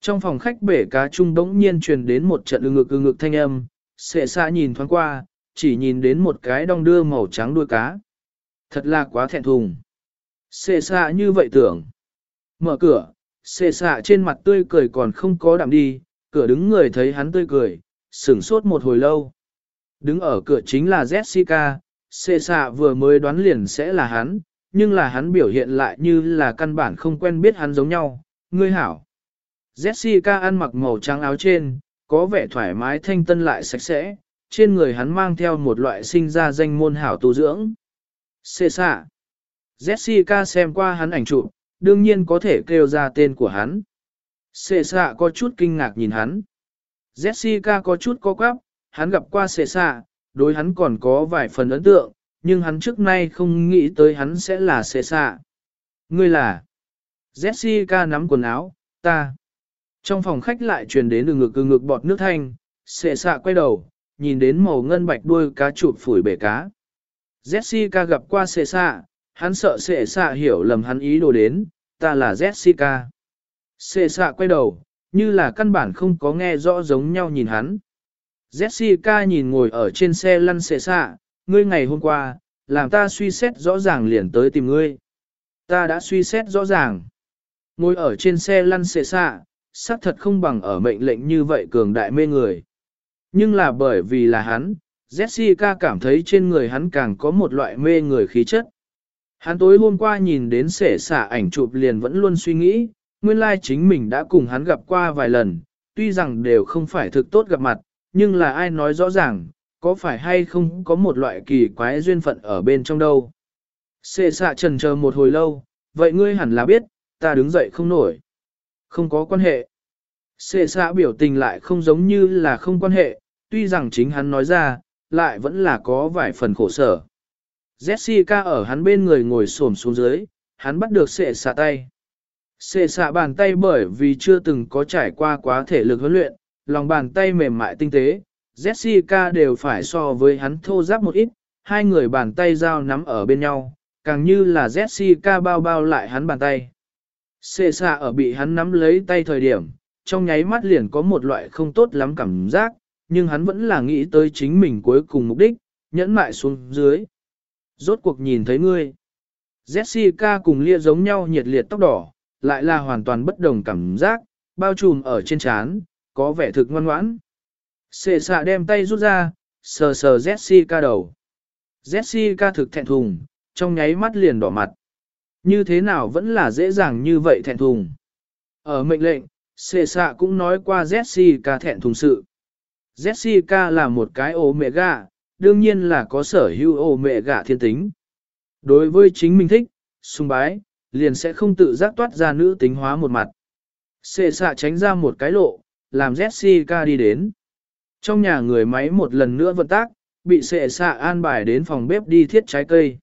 Speaker 1: Trong phòng khách bể cá trung đống nhiên truyền đến một trận ư ngực ư ngực thanh âm, xệ xa nhìn thoáng qua, chỉ nhìn đến một cái đong đưa màu trắng đuôi cá. Thật là quá thẹn thùng. Xệ xa như vậy tưởng. Mở cửa, xệ xạ trên mặt tươi cười còn không có đạm đi, cửa đứng người thấy hắn tươi cười, sửng sốt một hồi lâu. Đứng ở cửa chính là Jessica, xệ xạ vừa mới đoán liền sẽ là hắn, nhưng là hắn biểu hiện lại như là căn bản không quen biết hắn giống nhau. Ngươi hảo. Jessica ăn mặc màu trắng áo trên, có vẻ thoải mái thanh tân lại sạch sẽ, trên người hắn mang theo một loại sinh ra danh môn hảo tu dưỡng. Xê xạ. Jessica xem qua hắn ảnh chụp, đương nhiên có thể kêu ra tên của hắn. Sệ xạ có chút kinh ngạc nhìn hắn. Jessica có chút có quáp, hắn gặp qua sệ xạ, đối hắn còn có vài phần ấn tượng, nhưng hắn trước nay không nghĩ tới hắn sẽ là sệ xạ. Ngươi là... Jessica nắm quần áo, ta. Trong phòng khách lại truyền đến từ ngực từ ngực bọt nước thanh, sệ xạ quay đầu, nhìn đến màu ngân bạch đuôi cá chụp phủi bể cá. Jessica gặp qua sệ xạ, hắn sợ sệ xạ hiểu lầm hắn ý đồ đến, ta là Jessica. Sệ xạ quay đầu, như là căn bản không có nghe rõ giống nhau nhìn hắn. Jessica nhìn ngồi ở trên xe lăn sệ xạ, ngươi ngày hôm qua, làm ta suy xét rõ ràng liền tới tìm ngươi. Ta đã suy xét rõ ràng. Ngồi ở trên xe lăn xệ xạ, xác thật không bằng ở mệnh lệnh như vậy cường đại mê người. Nhưng là bởi vì là hắn, Jessica cảm thấy trên người hắn càng có một loại mê người khí chất. Hắn tối hôm qua nhìn đến sể xả ảnh chụp liền vẫn luôn suy nghĩ, nguyên lai chính mình đã cùng hắn gặp qua vài lần, tuy rằng đều không phải thực tốt gặp mặt, nhưng là ai nói rõ ràng, có phải hay không có một loại kỳ quái duyên phận ở bên trong đâu. Sệ xạ trần chờ một hồi lâu, vậy ngươi hẳn là biết, ta đứng dậy không nổi. Không có quan hệ. Xê xả biểu tình lại không giống như là không quan hệ, tuy rằng chính hắn nói ra, lại vẫn là có vài phần khổ sở. Jessica ở hắn bên người ngồi xổm xuống dưới, hắn bắt được sệ xạ tay. Sệ xạ bàn tay bởi vì chưa từng có trải qua quá thể lực huấn luyện, lòng bàn tay mềm mại tinh tế, Jessica đều phải so với hắn thô giáp một ít, hai người bàn tay giao nắm ở bên nhau, càng như là Jessica bao bao lại hắn bàn tay. Sệ xạ ở bị hắn nắm lấy tay thời điểm, trong nháy mắt liền có một loại không tốt lắm cảm giác, nhưng hắn vẫn là nghĩ tới chính mình cuối cùng mục đích, nhẫn mại xuống dưới. Rốt cuộc nhìn thấy ngươi. Jessica cùng lia giống nhau nhiệt liệt tóc đỏ, lại là hoàn toàn bất đồng cảm giác, bao trùm ở trên trán, có vẻ thực ngoan ngoãn. Sệ xạ đem tay rút ra, sờ sờ Jessica đầu. Jessica thực thẹn thùng, trong nháy mắt liền đỏ mặt. Như thế nào vẫn là dễ dàng như vậy thẹn thùng. Ở mệnh lệnh, sệ xạ cũng nói qua Jessica thẹn thùng sự. Jessica là một cái ố mẹ gà, đương nhiên là có sở hữu ô mẹ gả thiên tính. Đối với chính mình thích, sung bái, liền sẽ không tự giác toát ra nữ tính hóa một mặt. Xê xạ tránh ra một cái lộ, làm Jessica đi đến. Trong nhà người máy một lần nữa vận tác, bị xệ xạ an bài đến phòng bếp đi thiết trái cây.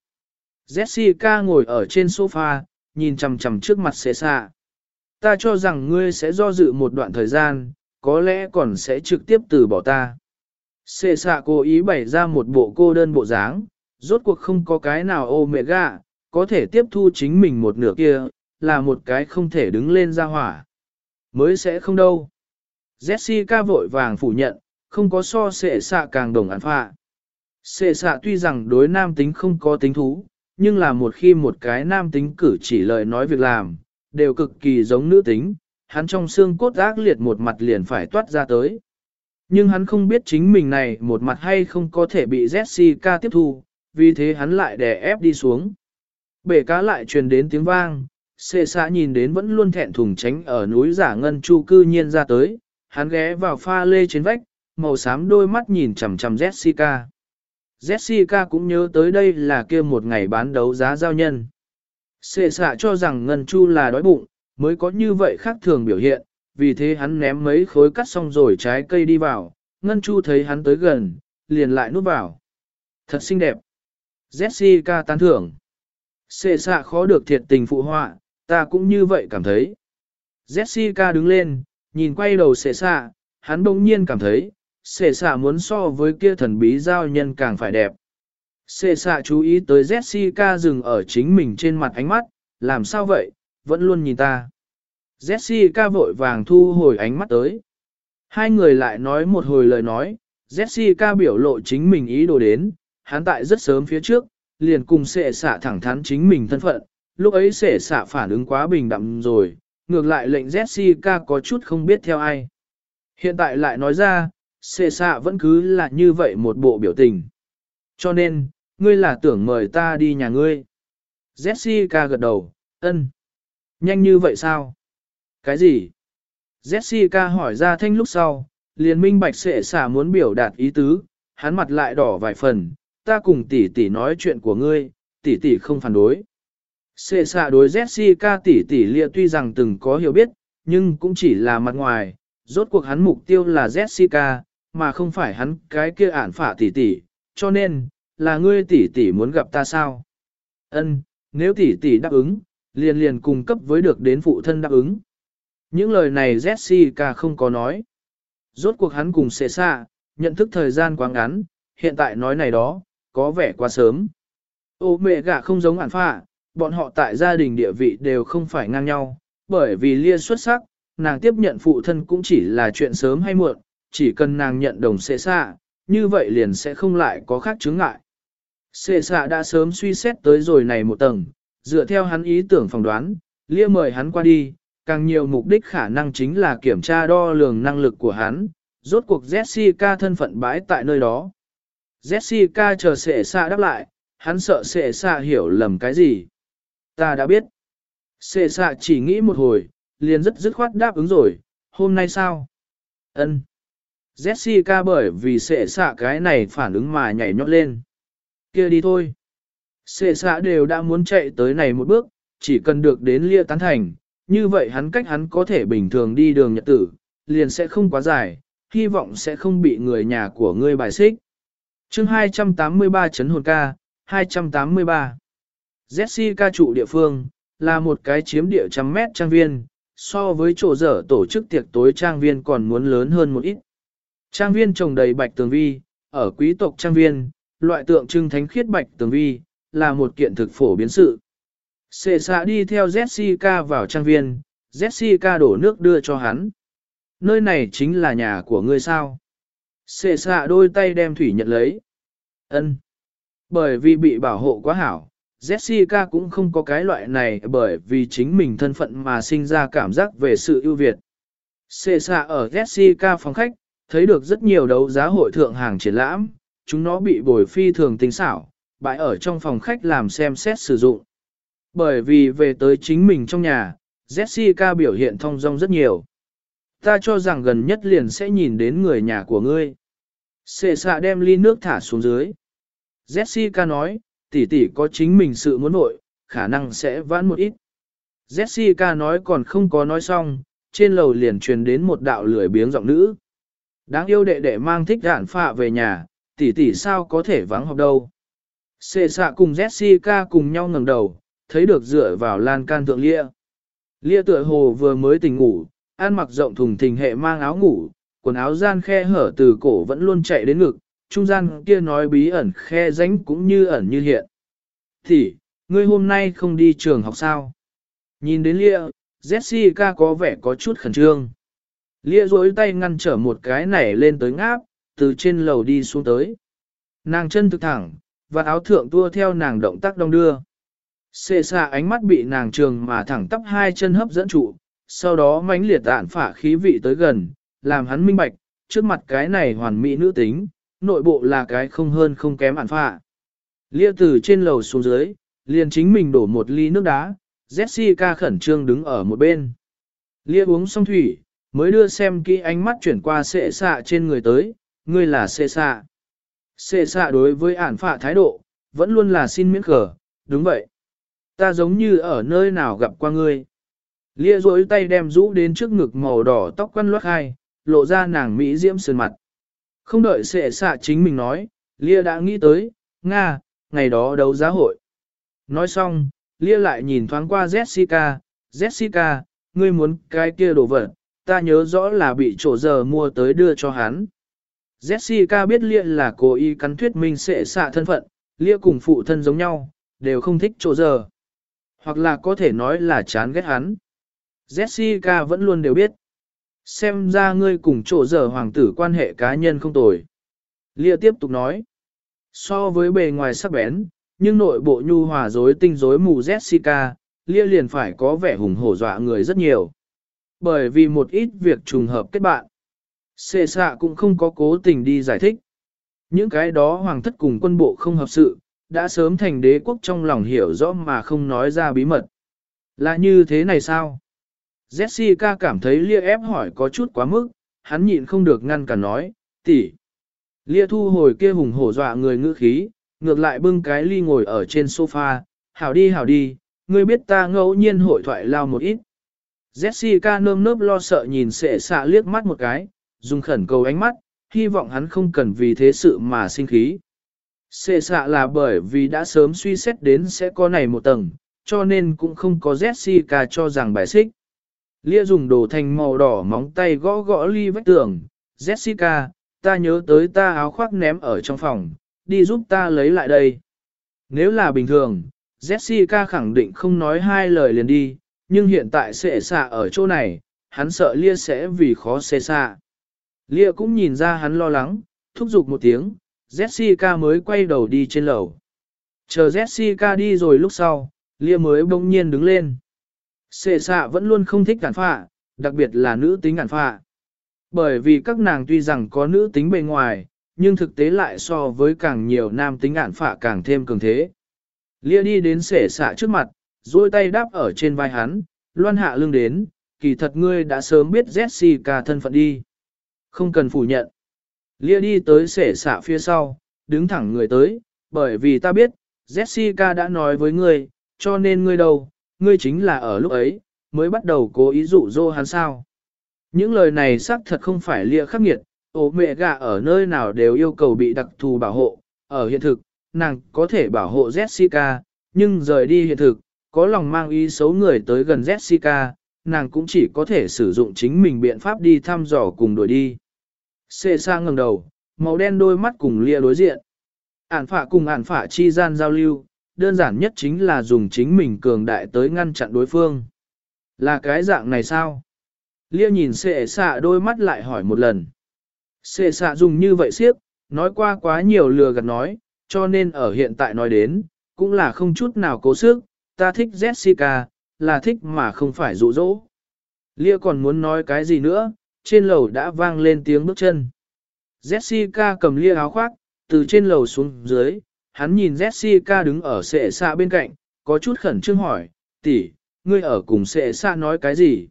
Speaker 1: Jessica ngồi ở trên sofa, nhìn chằm chằm trước mặt xệ xạ. Ta cho rằng ngươi sẽ do dự một đoạn thời gian, có lẽ còn sẽ trực tiếp từ bỏ ta. Xê xạ cố ý bày ra một bộ cô đơn bộ dáng, rốt cuộc không có cái nào ô mẹ gạ, có thể tiếp thu chính mình một nửa kia, là một cái không thể đứng lên ra hỏa. Mới sẽ không đâu. Jessica vội vàng phủ nhận, không có so xệ xạ càng đồng án phạ. Xệ xạ tuy rằng đối nam tính không có tính thú, nhưng là một khi một cái nam tính cử chỉ lời nói việc làm, đều cực kỳ giống nữ tính, hắn trong xương cốt ác liệt một mặt liền phải toát ra tới. Nhưng hắn không biết chính mình này một mặt hay không có thể bị Jessica tiếp thu, vì thế hắn lại đè ép đi xuống. Bể cá lại truyền đến tiếng vang, Xê xã nhìn đến vẫn luôn thẹn thùng tránh ở núi giả ngân chu cư nhiên ra tới, hắn ghé vào pha lê trên vách, màu xám đôi mắt nhìn chằm chằm Jessica. Jessica cũng nhớ tới đây là kia một ngày bán đấu giá giao nhân. Xê xạ cho rằng ngân chu là đói bụng, mới có như vậy khác thường biểu hiện, vì thế hắn ném mấy khối cắt xong rồi trái cây đi vào, ngân chu thấy hắn tới gần, liền lại núp vào. Thật xinh đẹp. Jessica tán thưởng. Xệ xạ khó được thiệt tình phụ họa, ta cũng như vậy cảm thấy. Jessica đứng lên, nhìn quay đầu xệ xạ, hắn đông nhiên cảm thấy, xệ xạ muốn so với kia thần bí giao nhân càng phải đẹp. Xệ xạ chú ý tới Jessica dừng ở chính mình trên mặt ánh mắt, làm sao vậy, vẫn luôn nhìn ta. Jessica vội vàng thu hồi ánh mắt tới. Hai người lại nói một hồi lời nói, Jessica biểu lộ chính mình ý đồ đến, hắn tại rất sớm phía trước, liền cùng sệ xạ thẳng thắn chính mình thân phận, lúc ấy sệ xạ phản ứng quá bình đậm rồi, ngược lại lệnh Jessica có chút không biết theo ai. Hiện tại lại nói ra, sệ xạ vẫn cứ là như vậy một bộ biểu tình. Cho nên, ngươi là tưởng mời ta đi nhà ngươi. Jessica gật đầu, ân. Nhanh như vậy sao? Cái gì? Jessica hỏi ra thanh lúc sau, liền minh bạch sệ xả muốn biểu đạt ý tứ, hắn mặt lại đỏ vài phần, ta cùng tỷ tỷ nói chuyện của ngươi, tỷ tỷ không phản đối. Sệ xạ đối Jessica tỷ tỷ lia tuy rằng từng có hiểu biết, nhưng cũng chỉ là mặt ngoài, rốt cuộc hắn mục tiêu là Jessica, mà không phải hắn cái kia ản phả tỷ tỷ, cho nên, là ngươi tỷ tỷ muốn gặp ta sao? Ân, nếu tỷ tỷ đáp ứng, liền liền cung cấp với được đến phụ thân đáp ứng. Những lời này Jessica không có nói. Rốt cuộc hắn cùng xệ xạ, nhận thức thời gian quá ngắn, hiện tại nói này đó, có vẻ quá sớm. Ô mẹ gạ không giống ản phạ, bọn họ tại gia đình địa vị đều không phải ngang nhau, bởi vì lia xuất sắc, nàng tiếp nhận phụ thân cũng chỉ là chuyện sớm hay muộn, chỉ cần nàng nhận đồng xệ xạ, như vậy liền sẽ không lại có khác chứng ngại. Xệ xạ đã sớm suy xét tới rồi này một tầng, dựa theo hắn ý tưởng phỏng đoán, lia mời hắn qua đi, càng nhiều mục đích khả năng chính là kiểm tra đo lường năng lực của hắn, rốt cuộc Jessica thân phận bãi tại nơi đó. Jessica chờ sệ xạ đáp lại, hắn sợ sệ xạ hiểu lầm cái gì. Ta đã biết. Sệ xạ chỉ nghĩ một hồi, liền rất dứt khoát đáp ứng rồi, hôm nay sao? Ân. Jessica bởi vì sệ xạ cái này phản ứng mà nhảy nhót lên. kia đi thôi. Sệ xạ đều đã muốn chạy tới này một bước, chỉ cần được đến lia tán thành, như vậy hắn cách hắn có thể bình thường đi đường nhật tử, liền sẽ không quá dài, hy vọng sẽ không bị người nhà của ngươi bài xích. chương 283 chấn hồn ca, 283. Jessica trụ địa phương, là một cái chiếm địa trăm mét trang viên, so với chỗ dở tổ chức tiệc tối trang viên còn muốn lớn hơn một ít. Trang viên trồng đầy bạch tường vi, ở quý tộc trang viên, loại tượng trưng thánh khiết bạch tường vi, là một kiện thực phổ biến sự. Sệ xạ đi theo Jessica vào trang viên, Jessica đổ nước đưa cho hắn. Nơi này chính là nhà của ngươi sao? Sệ xạ đôi tay đem thủy nhận lấy. Ân. Bởi vì bị bảo hộ quá hảo, Jessica cũng không có cái loại này bởi vì chính mình thân phận mà sinh ra cảm giác về sự ưu việt. Sệ xạ ở Jessica phòng khách, thấy được rất nhiều đấu giá hội thượng hàng triển lãm, chúng nó bị bồi phi thường tính xảo, bãi ở trong phòng khách làm xem xét sử dụng. Bởi vì về tới chính mình trong nhà, Jessica biểu hiện thông dong rất nhiều. Ta cho rằng gần nhất liền sẽ nhìn đến người nhà của ngươi. Sệ xạ đem ly nước thả xuống dưới. Jessica nói, tỷ tỷ có chính mình sự muốn nội, khả năng sẽ vãn một ít. Jessica nói còn không có nói xong, trên lầu liền truyền đến một đạo lười biếng giọng nữ. Đáng yêu đệ đệ mang thích đạn phạ về nhà, tỷ tỷ sao có thể vắng học đâu. Sệ xạ cùng Jessica cùng nhau ngẩng đầu, thấy được dựa vào lan can thượng lia. Lia tựa hồ vừa mới tỉnh ngủ, ăn mặc rộng thùng thình hệ mang áo ngủ, quần áo gian khe hở từ cổ vẫn luôn chạy đến ngực, trung gian kia nói bí ẩn khe ránh cũng như ẩn như hiện. Thì, ngươi hôm nay không đi trường học sao? Nhìn đến Lia, Jessica có vẻ có chút khẩn trương. Lia duỗi tay ngăn trở một cái nảy lên tới ngáp, từ trên lầu đi xuống tới. Nàng chân thực thẳng, và áo thượng tua theo nàng động tác đông đưa. Xê xa ánh mắt bị nàng trường mà thẳng tắp hai chân hấp dẫn trụ, sau đó mãnh liệt ạn phả khí vị tới gần, làm hắn minh bạch, trước mặt cái này hoàn mỹ nữ tính, nội bộ là cái không hơn không kém ản phả. Lia từ trên lầu xuống dưới, liền chính mình đổ một ly nước đá, Jessica khẩn trương đứng ở một bên. Lia uống xong thủy, mới đưa xem kỹ ánh mắt chuyển qua xệ xạ trên người tới, ngươi là xệ xạ. Xệ xạ đối với ản phạ thái độ, vẫn luôn là xin miễn cờ, đúng vậy. Ta giống như ở nơi nào gặp qua ngươi. Lia rối tay đem rũ đến trước ngực màu đỏ tóc quăn loát hai, lộ ra nàng Mỹ diễm sơn mặt. Không đợi sệ xạ chính mình nói, Lia đã nghĩ tới, Nga, ngày đó đấu giá hội. Nói xong, Lia lại nhìn thoáng qua Jessica, Jessica, ngươi muốn cái kia đồ vật, ta nhớ rõ là bị chỗ giờ mua tới đưa cho hắn. Jessica biết Lia là cố ý cắn thuyết minh sẽ xạ thân phận, Lia cùng phụ thân giống nhau, đều không thích chỗ giờ. Hoặc là có thể nói là chán ghét hắn. Jessica vẫn luôn đều biết. Xem ra ngươi cùng chỗ giờ hoàng tử quan hệ cá nhân không tồi. Lia tiếp tục nói. So với bề ngoài sắc bén, nhưng nội bộ nhu hòa dối tinh rối mù Jessica, Lia liền phải có vẻ hùng hổ dọa người rất nhiều. Bởi vì một ít việc trùng hợp kết bạn. Xê xạ cũng không có cố tình đi giải thích. Những cái đó hoàng thất cùng quân bộ không hợp sự, đã sớm thành đế quốc trong lòng hiểu rõ mà không nói ra bí mật. Là như thế này sao? Jessica cảm thấy Lia ép hỏi có chút quá mức, hắn nhịn không được ngăn cả nói, tỷ. Lia thu hồi kia hùng hổ dọa người ngữ khí, ngược lại bưng cái ly ngồi ở trên sofa, hảo đi hảo đi, ngươi biết ta ngẫu nhiên hội thoại lao một ít. Jessica nơm nớp lo sợ nhìn sệ xạ liếc mắt một cái, dùng khẩn cầu ánh mắt, hy vọng hắn không cần vì thế sự mà sinh khí. Xê xạ là bởi vì đã sớm suy xét đến sẽ có này một tầng, cho nên cũng không có Jessica cho rằng bài xích. Lia dùng đồ thành màu đỏ móng tay gõ gõ ly vách tường. Jessica, ta nhớ tới ta áo khoác ném ở trong phòng, đi giúp ta lấy lại đây. Nếu là bình thường, Jessica khẳng định không nói hai lời liền đi, nhưng hiện tại sẽ xạ ở chỗ này, hắn sợ Lia sẽ vì khó xê xạ. Lia cũng nhìn ra hắn lo lắng, thúc giục một tiếng, Jessica mới quay đầu đi trên lầu. Chờ Jessica đi rồi lúc sau, Lia mới bỗng nhiên đứng lên. Sệ xạ vẫn luôn không thích cản phạ, đặc biệt là nữ tính cản phạ. Bởi vì các nàng tuy rằng có nữ tính bề ngoài, nhưng thực tế lại so với càng nhiều nam tính ản phạ càng thêm cường thế. Lia đi đến xệ xạ trước mặt, duỗi tay đáp ở trên vai hắn, loan hạ lưng đến, kỳ thật ngươi đã sớm biết Jessica thân phận đi. Không cần phủ nhận. Lia đi tới sể xạ phía sau, đứng thẳng người tới, bởi vì ta biết, Jessica đã nói với ngươi, cho nên ngươi đâu, ngươi chính là ở lúc ấy, mới bắt đầu cố ý dụ dỗ hắn sao. Những lời này xác thật không phải lia khắc nghiệt, ố mẹ gà ở nơi nào đều yêu cầu bị đặc thù bảo hộ, ở hiện thực, nàng có thể bảo hộ Jessica, nhưng rời đi hiện thực, có lòng mang ý xấu người tới gần Jessica, nàng cũng chỉ có thể sử dụng chính mình biện pháp đi thăm dò cùng đuổi đi. Xê sang ngẩng đầu, màu đen đôi mắt cùng lia đối diện. Ản phả cùng ản phả chi gian giao lưu, đơn giản nhất chính là dùng chính mình cường đại tới ngăn chặn đối phương. Là cái dạng này sao? Lia nhìn xệ xạ đôi mắt lại hỏi một lần. Xệ xạ dùng như vậy siếp, nói qua quá nhiều lừa gạt nói, cho nên ở hiện tại nói đến, cũng là không chút nào cố sức, ta thích Jessica, là thích mà không phải dụ dỗ. Lia còn muốn nói cái gì nữa, trên lầu đã vang lên tiếng bước chân. Jessica cầm lia áo khoác, từ trên lầu xuống dưới, hắn nhìn Jessica đứng ở sệ xa bên cạnh, có chút khẩn trương hỏi, tỷ, ngươi ở cùng sệ xa nói cái gì?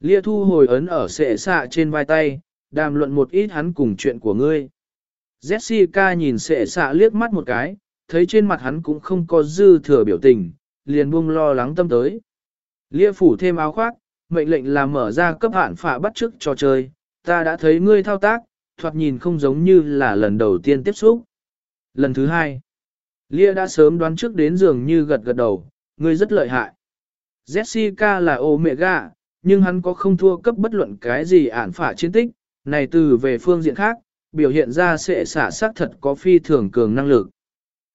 Speaker 1: Lia thu hồi ấn ở sệ xa trên vai tay, đàm luận một ít hắn cùng chuyện của ngươi. Jessica nhìn sệ xa liếc mắt một cái, thấy trên mặt hắn cũng không có dư thừa biểu tình, liền buông lo lắng tâm tới. Lia phủ thêm áo khoác, mệnh lệnh là mở ra cấp hạn phạ bắt trước trò chơi, ta đã thấy ngươi thao tác, thoạt nhìn không giống như là lần đầu tiên tiếp xúc. Lần thứ hai, Lia đã sớm đoán trước đến dường như gật gật đầu, ngươi rất lợi hại. Jessica là Omega, nhưng hắn có không thua cấp bất luận cái gì ản phả chiến tích, này từ về phương diện khác, biểu hiện ra sẽ xả sắc thật có phi thường cường năng lực.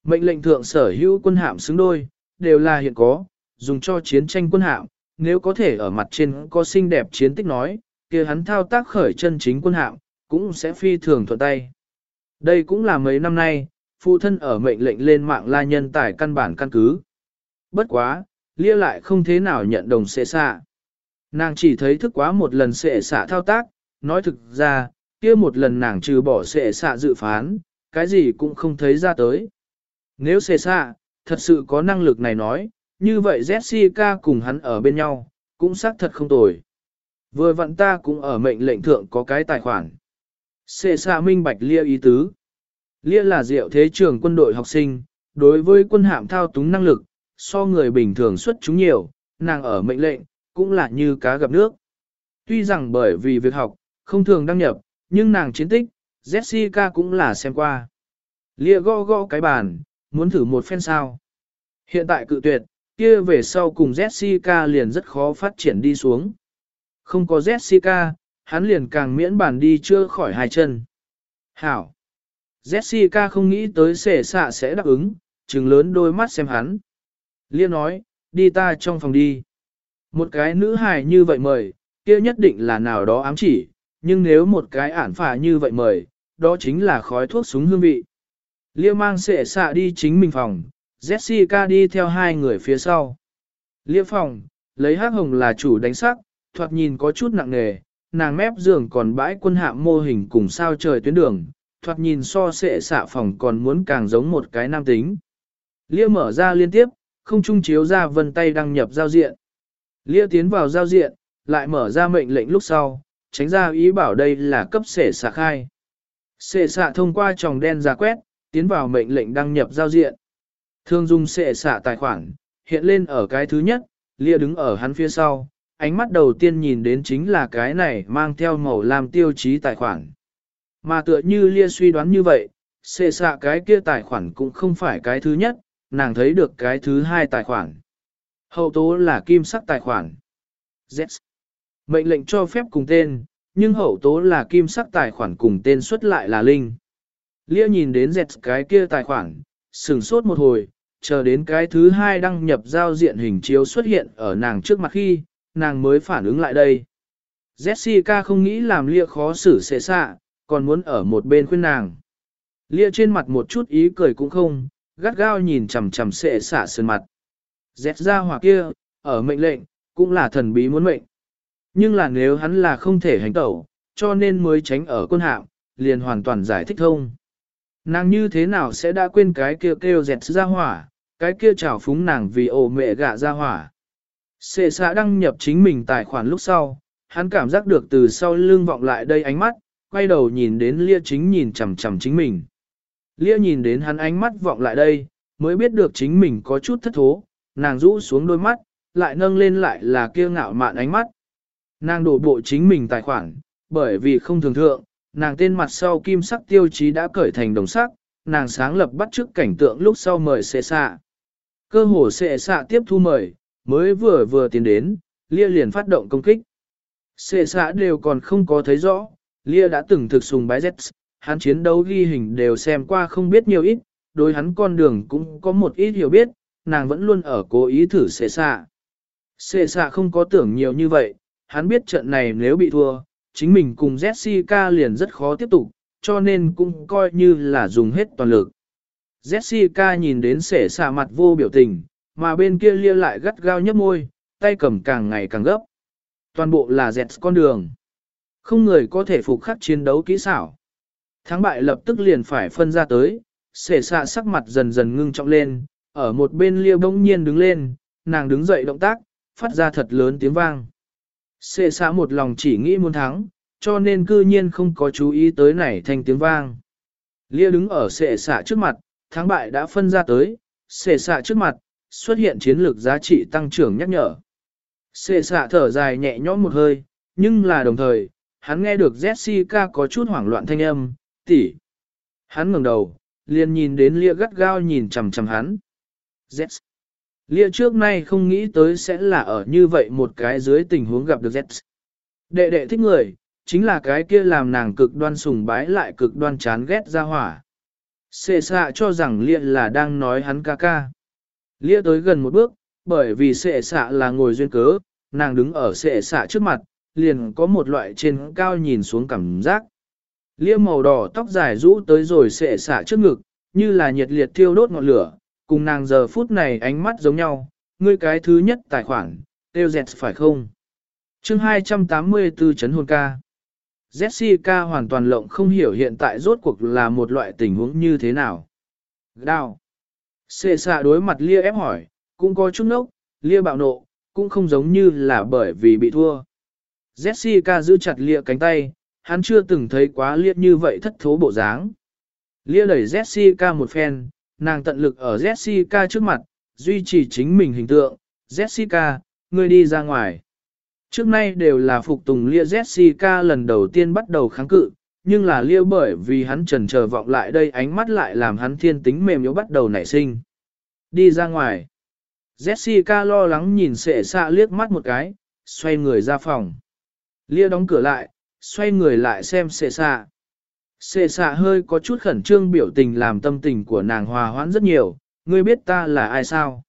Speaker 1: Mệnh lệnh thượng sở hữu quân hạm xứng đôi, đều là hiện có, dùng cho chiến tranh quân hạm, nếu có thể ở mặt trên có xinh đẹp chiến tích nói, kia hắn thao tác khởi chân chính quân hạm, cũng sẽ phi thường thuận tay. Đây cũng là mấy năm nay, phụ thân ở mệnh lệnh lên mạng la nhân tài căn bản căn cứ. Bất quá, lia lại không thế nào nhận đồng xệ xạ. Nàng chỉ thấy thức quá một lần xệ xạ thao tác, nói thực ra, kia một lần nàng trừ bỏ xệ xạ dự phán, cái gì cũng không thấy ra tới. Nếu xệ xạ, thật sự có năng lực này nói, như vậy Jessica cùng hắn ở bên nhau, cũng xác thật không tồi. Vừa vặn ta cũng ở mệnh lệnh thượng có cái tài khoản. Xê xa minh bạch lia ý tứ. Lia là diệu thế trường quân đội học sinh, đối với quân hạm thao túng năng lực, so người bình thường xuất chúng nhiều, nàng ở mệnh lệnh, cũng là như cá gặp nước. Tuy rằng bởi vì việc học, không thường đăng nhập, nhưng nàng chiến tích, Jessica cũng là xem qua. Lia gõ gõ cái bàn, muốn thử một phen sao. Hiện tại cự tuyệt, kia về sau cùng Jessica liền rất khó phát triển đi xuống. Không có Jessica, hắn liền càng miễn bàn đi chưa khỏi hai chân. Hảo! Jessica không nghĩ tới sể xạ sẽ đáp ứng, trừng lớn đôi mắt xem hắn. Lia nói, đi ta trong phòng đi. Một cái nữ hài như vậy mời, kia nhất định là nào đó ám chỉ, nhưng nếu một cái ản phà như vậy mời, đó chính là khói thuốc súng hương vị. Lia mang sệ xạ đi chính mình phòng, Jessica đi theo hai người phía sau. Liễu phòng, lấy hát hồng là chủ đánh sắc, thoạt nhìn có chút nặng nề, nàng mép giường còn bãi quân hạm mô hình cùng sao trời tuyến đường, thoạt nhìn so sệ xạ phòng còn muốn càng giống một cái nam tính. Liễu mở ra liên tiếp, không trung chiếu ra vân tay đăng nhập giao diện. Liễu tiến vào giao diện, lại mở ra mệnh lệnh lúc sau, tránh ra ý bảo đây là cấp sệ xạ khai. Sệ xạ thông qua tròng đen ra quét, tiến vào mệnh lệnh đăng nhập giao diện. Thương dung sẽ xạ tài khoản, hiện lên ở cái thứ nhất, Lia đứng ở hắn phía sau, ánh mắt đầu tiên nhìn đến chính là cái này mang theo màu làm tiêu chí tài khoản. Mà tựa như Lia suy đoán như vậy, xệ xạ cái kia tài khoản cũng không phải cái thứ nhất, nàng thấy được cái thứ hai tài khoản. Hậu tố là kim sắc tài khoản. Z. Mệnh lệnh cho phép cùng tên, nhưng hậu tố là kim sắc tài khoản cùng tên xuất lại là Linh. Lia nhìn đến Z cái kia tài khoản, sừng sốt một hồi, chờ đến cái thứ hai đăng nhập giao diện hình chiếu xuất hiện ở nàng trước mặt khi, nàng mới phản ứng lại đây. Jessica không nghĩ làm Lia khó xử xệ xạ, còn muốn ở một bên khuyên nàng. Lia trên mặt một chút ý cười cũng không, gắt gao nhìn chằm chằm xệ xạ sơn mặt. Dẹt ra hỏa kia, ở mệnh lệnh, cũng là thần bí muốn mệnh. Nhưng là nếu hắn là không thể hành tẩu, cho nên mới tránh ở quân hạm, liền hoàn toàn giải thích thông. Nàng như thế nào sẽ đã quên cái kêu kêu dẹt ra hỏa, cái kia trào phúng nàng vì ổ mẹ gạ ra hỏa. Sệ xã đăng nhập chính mình tài khoản lúc sau, hắn cảm giác được từ sau lưng vọng lại đây ánh mắt, quay đầu nhìn đến lia chính nhìn chằm chằm chính mình. Lia nhìn đến hắn ánh mắt vọng lại đây, mới biết được chính mình có chút thất thố, nàng rũ xuống đôi mắt, lại nâng lên lại là kia ngạo mạn ánh mắt. Nàng đổ bộ chính mình tài khoản, bởi vì không thường thượng, nàng tên mặt sau kim sắc tiêu chí đã cởi thành đồng sắc, nàng sáng lập bắt trước cảnh tượng lúc sau mời xệ xạ. Cơ hồ sẽ xạ tiếp thu mời, mới vừa vừa tiến đến, Lia liền phát động công kích. Sệ xạ đều còn không có thấy rõ, Lia đã từng thực sùng bái Z, hắn chiến đấu ghi hình đều xem qua không biết nhiều ít, đối hắn con đường cũng có một ít hiểu biết, nàng vẫn luôn ở cố ý thử sệ xạ. Sệ xạ không có tưởng nhiều như vậy, hắn biết trận này nếu bị thua, chính mình cùng Jessica liền rất khó tiếp tục, cho nên cũng coi như là dùng hết toàn lực. Jessica nhìn đến Sẻ xạ mặt vô biểu tình, mà bên kia lia lại gắt gao nhấp môi, tay cầm càng ngày càng gấp. Toàn bộ là dẹt con đường. Không người có thể phục khắc chiến đấu kỹ xảo. Thắng bại lập tức liền phải phân ra tới, Sẻ xạ sắc mặt dần dần ngưng trọng lên, ở một bên lia bỗng nhiên đứng lên, nàng đứng dậy động tác, phát ra thật lớn tiếng vang. Sẻ xạ một lòng chỉ nghĩ muốn thắng, cho nên cư nhiên không có chú ý tới này thành tiếng vang. Lia đứng ở Sẻ xạ trước mặt, thắng bại đã phân ra tới, xệ xạ trước mặt, xuất hiện chiến lược giá trị tăng trưởng nhắc nhở. Xệ xạ thở dài nhẹ nhõm một hơi, nhưng là đồng thời, hắn nghe được Jessica có chút hoảng loạn thanh âm, tỷ. Hắn ngẩng đầu, liền nhìn đến lia gắt gao nhìn chằm chằm hắn. Jess. Lia trước nay không nghĩ tới sẽ là ở như vậy một cái dưới tình huống gặp được Jess. Đệ đệ thích người, chính là cái kia làm nàng cực đoan sùng bái lại cực đoan chán ghét ra hỏa. Xệ xạ cho rằng Lia là đang nói hắn ca ca. Lia tới gần một bước, bởi vì xệ xạ là ngồi duyên cớ, nàng đứng ở xệ xạ trước mặt, liền có một loại trên cao nhìn xuống cảm giác. Lia màu đỏ tóc dài rũ tới rồi xệ xạ trước ngực, như là nhiệt liệt thiêu đốt ngọn lửa, cùng nàng giờ phút này ánh mắt giống nhau, ngươi cái thứ nhất tài khoản, tiêu dẹt phải không? chương 284 chấn hồn ca. Jessica hoàn toàn lộng không hiểu hiện tại rốt cuộc là một loại tình huống như thế nào. Đào. Xệ xạ đối mặt lia ép hỏi, cũng có chút nốc, lia bạo nộ, cũng không giống như là bởi vì bị thua. Jessica giữ chặt lia cánh tay, hắn chưa từng thấy quá lia như vậy thất thố bộ dáng. Lia đẩy Jessica một phen, nàng tận lực ở Jessica trước mặt, duy trì chính mình hình tượng. Jessica, ngươi đi ra ngoài. Trước nay đều là phục tùng Lia Jessica lần đầu tiên bắt đầu kháng cự, nhưng là Lia bởi vì hắn trần chờ vọng lại đây ánh mắt lại làm hắn thiên tính mềm yếu bắt đầu nảy sinh. Đi ra ngoài. Jessica lo lắng nhìn sệ xạ liếc mắt một cái, xoay người ra phòng. Lia đóng cửa lại, xoay người lại xem sệ xạ. Sệ xạ hơi có chút khẩn trương biểu tình làm tâm tình của nàng hòa hoãn rất nhiều, ngươi biết ta là ai sao?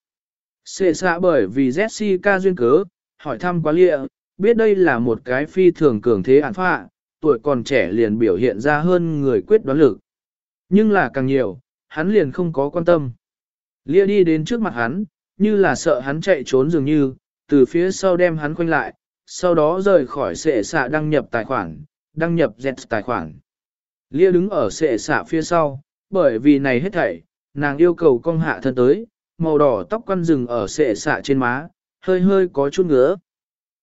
Speaker 1: Sệ xạ bởi vì Jessica duyên cớ, hỏi thăm quá lịa, biết đây là một cái phi thường cường thế án phạ, tuổi còn trẻ liền biểu hiện ra hơn người quyết đoán lực. Nhưng là càng nhiều, hắn liền không có quan tâm. Lịa đi đến trước mặt hắn, như là sợ hắn chạy trốn dường như, từ phía sau đem hắn khoanh lại, sau đó rời khỏi sệ xạ đăng nhập tài khoản, đăng nhập Z tài khoản. Lia đứng ở sệ xạ phía sau, bởi vì này hết thảy, nàng yêu cầu công hạ thân tới, màu đỏ tóc quăn rừng ở sệ xạ trên má, hơi hơi có chút ngứa.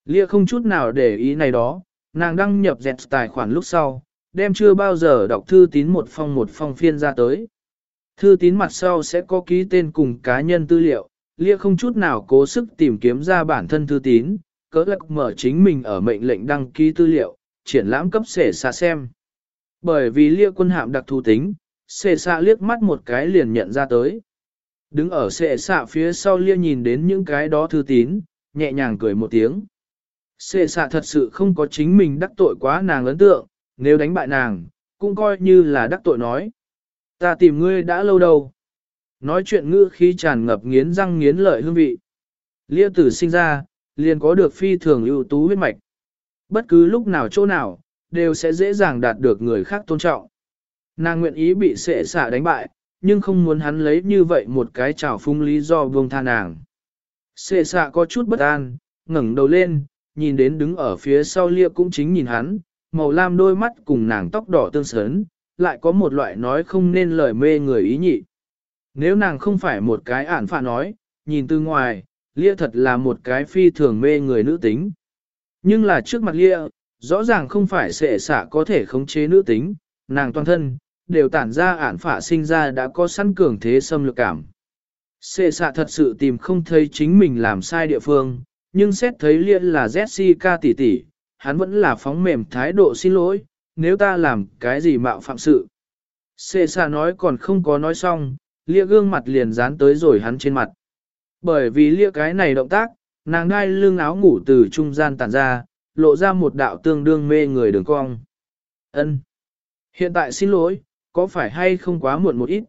Speaker 1: Lia không chút nào để ý này đó, nàng đăng nhập dẹt tài khoản lúc sau, đem chưa bao giờ đọc thư tín một phong một phong phiên ra tới. Thư tín mặt sau sẽ có ký tên cùng cá nhân tư liệu, Lia không chút nào cố sức tìm kiếm ra bản thân thư tín, cỡ lạc mở chính mình ở mệnh lệnh đăng ký tư liệu, triển lãm cấp sể xa xem. Bởi vì Lia quân hạm đặc thù tính, sể xa liếc mắt một cái liền nhận ra tới. Đứng ở sệ xạ phía sau Lia nhìn đến những cái đó thư tín, nhẹ nhàng cười một tiếng. Sệ xạ thật sự không có chính mình đắc tội quá nàng ấn tượng, nếu đánh bại nàng, cũng coi như là đắc tội nói. Ta tìm ngươi đã lâu đâu. Nói chuyện ngữ khi tràn ngập nghiến răng nghiến lợi hương vị. Lia tử sinh ra, liền có được phi thường ưu tú huyết mạch. Bất cứ lúc nào chỗ nào, đều sẽ dễ dàng đạt được người khác tôn trọng. Nàng nguyện ý bị sệ xạ đánh bại, nhưng không muốn hắn lấy như vậy một cái trào phung lý do buông tha nàng. xệ xạ có chút bất an, ngẩng đầu lên, nhìn đến đứng ở phía sau lia cũng chính nhìn hắn, màu lam đôi mắt cùng nàng tóc đỏ tương sớn, lại có một loại nói không nên lời mê người ý nhị. Nếu nàng không phải một cái ản phạ nói, nhìn từ ngoài, lia thật là một cái phi thường mê người nữ tính. Nhưng là trước mặt lia, rõ ràng không phải xệ xạ có thể khống chế nữ tính, nàng toàn thân, đều tản ra ản phả sinh ra đã có sẵn cường thế xâm lược cảm. Sệ xạ thật sự tìm không thấy chính mình làm sai địa phương, nhưng xét thấy liên là Jessica tỷ tỷ, hắn vẫn là phóng mềm thái độ xin lỗi, nếu ta làm cái gì mạo phạm sự. Sệ xạ nói còn không có nói xong, lia gương mặt liền dán tới rồi hắn trên mặt. Bởi vì lia cái này động tác, nàng đai lưng áo ngủ từ trung gian tản ra, lộ ra một đạo tương đương mê người đường cong. Ân. Hiện tại xin lỗi, có phải hay không quá muộn một ít?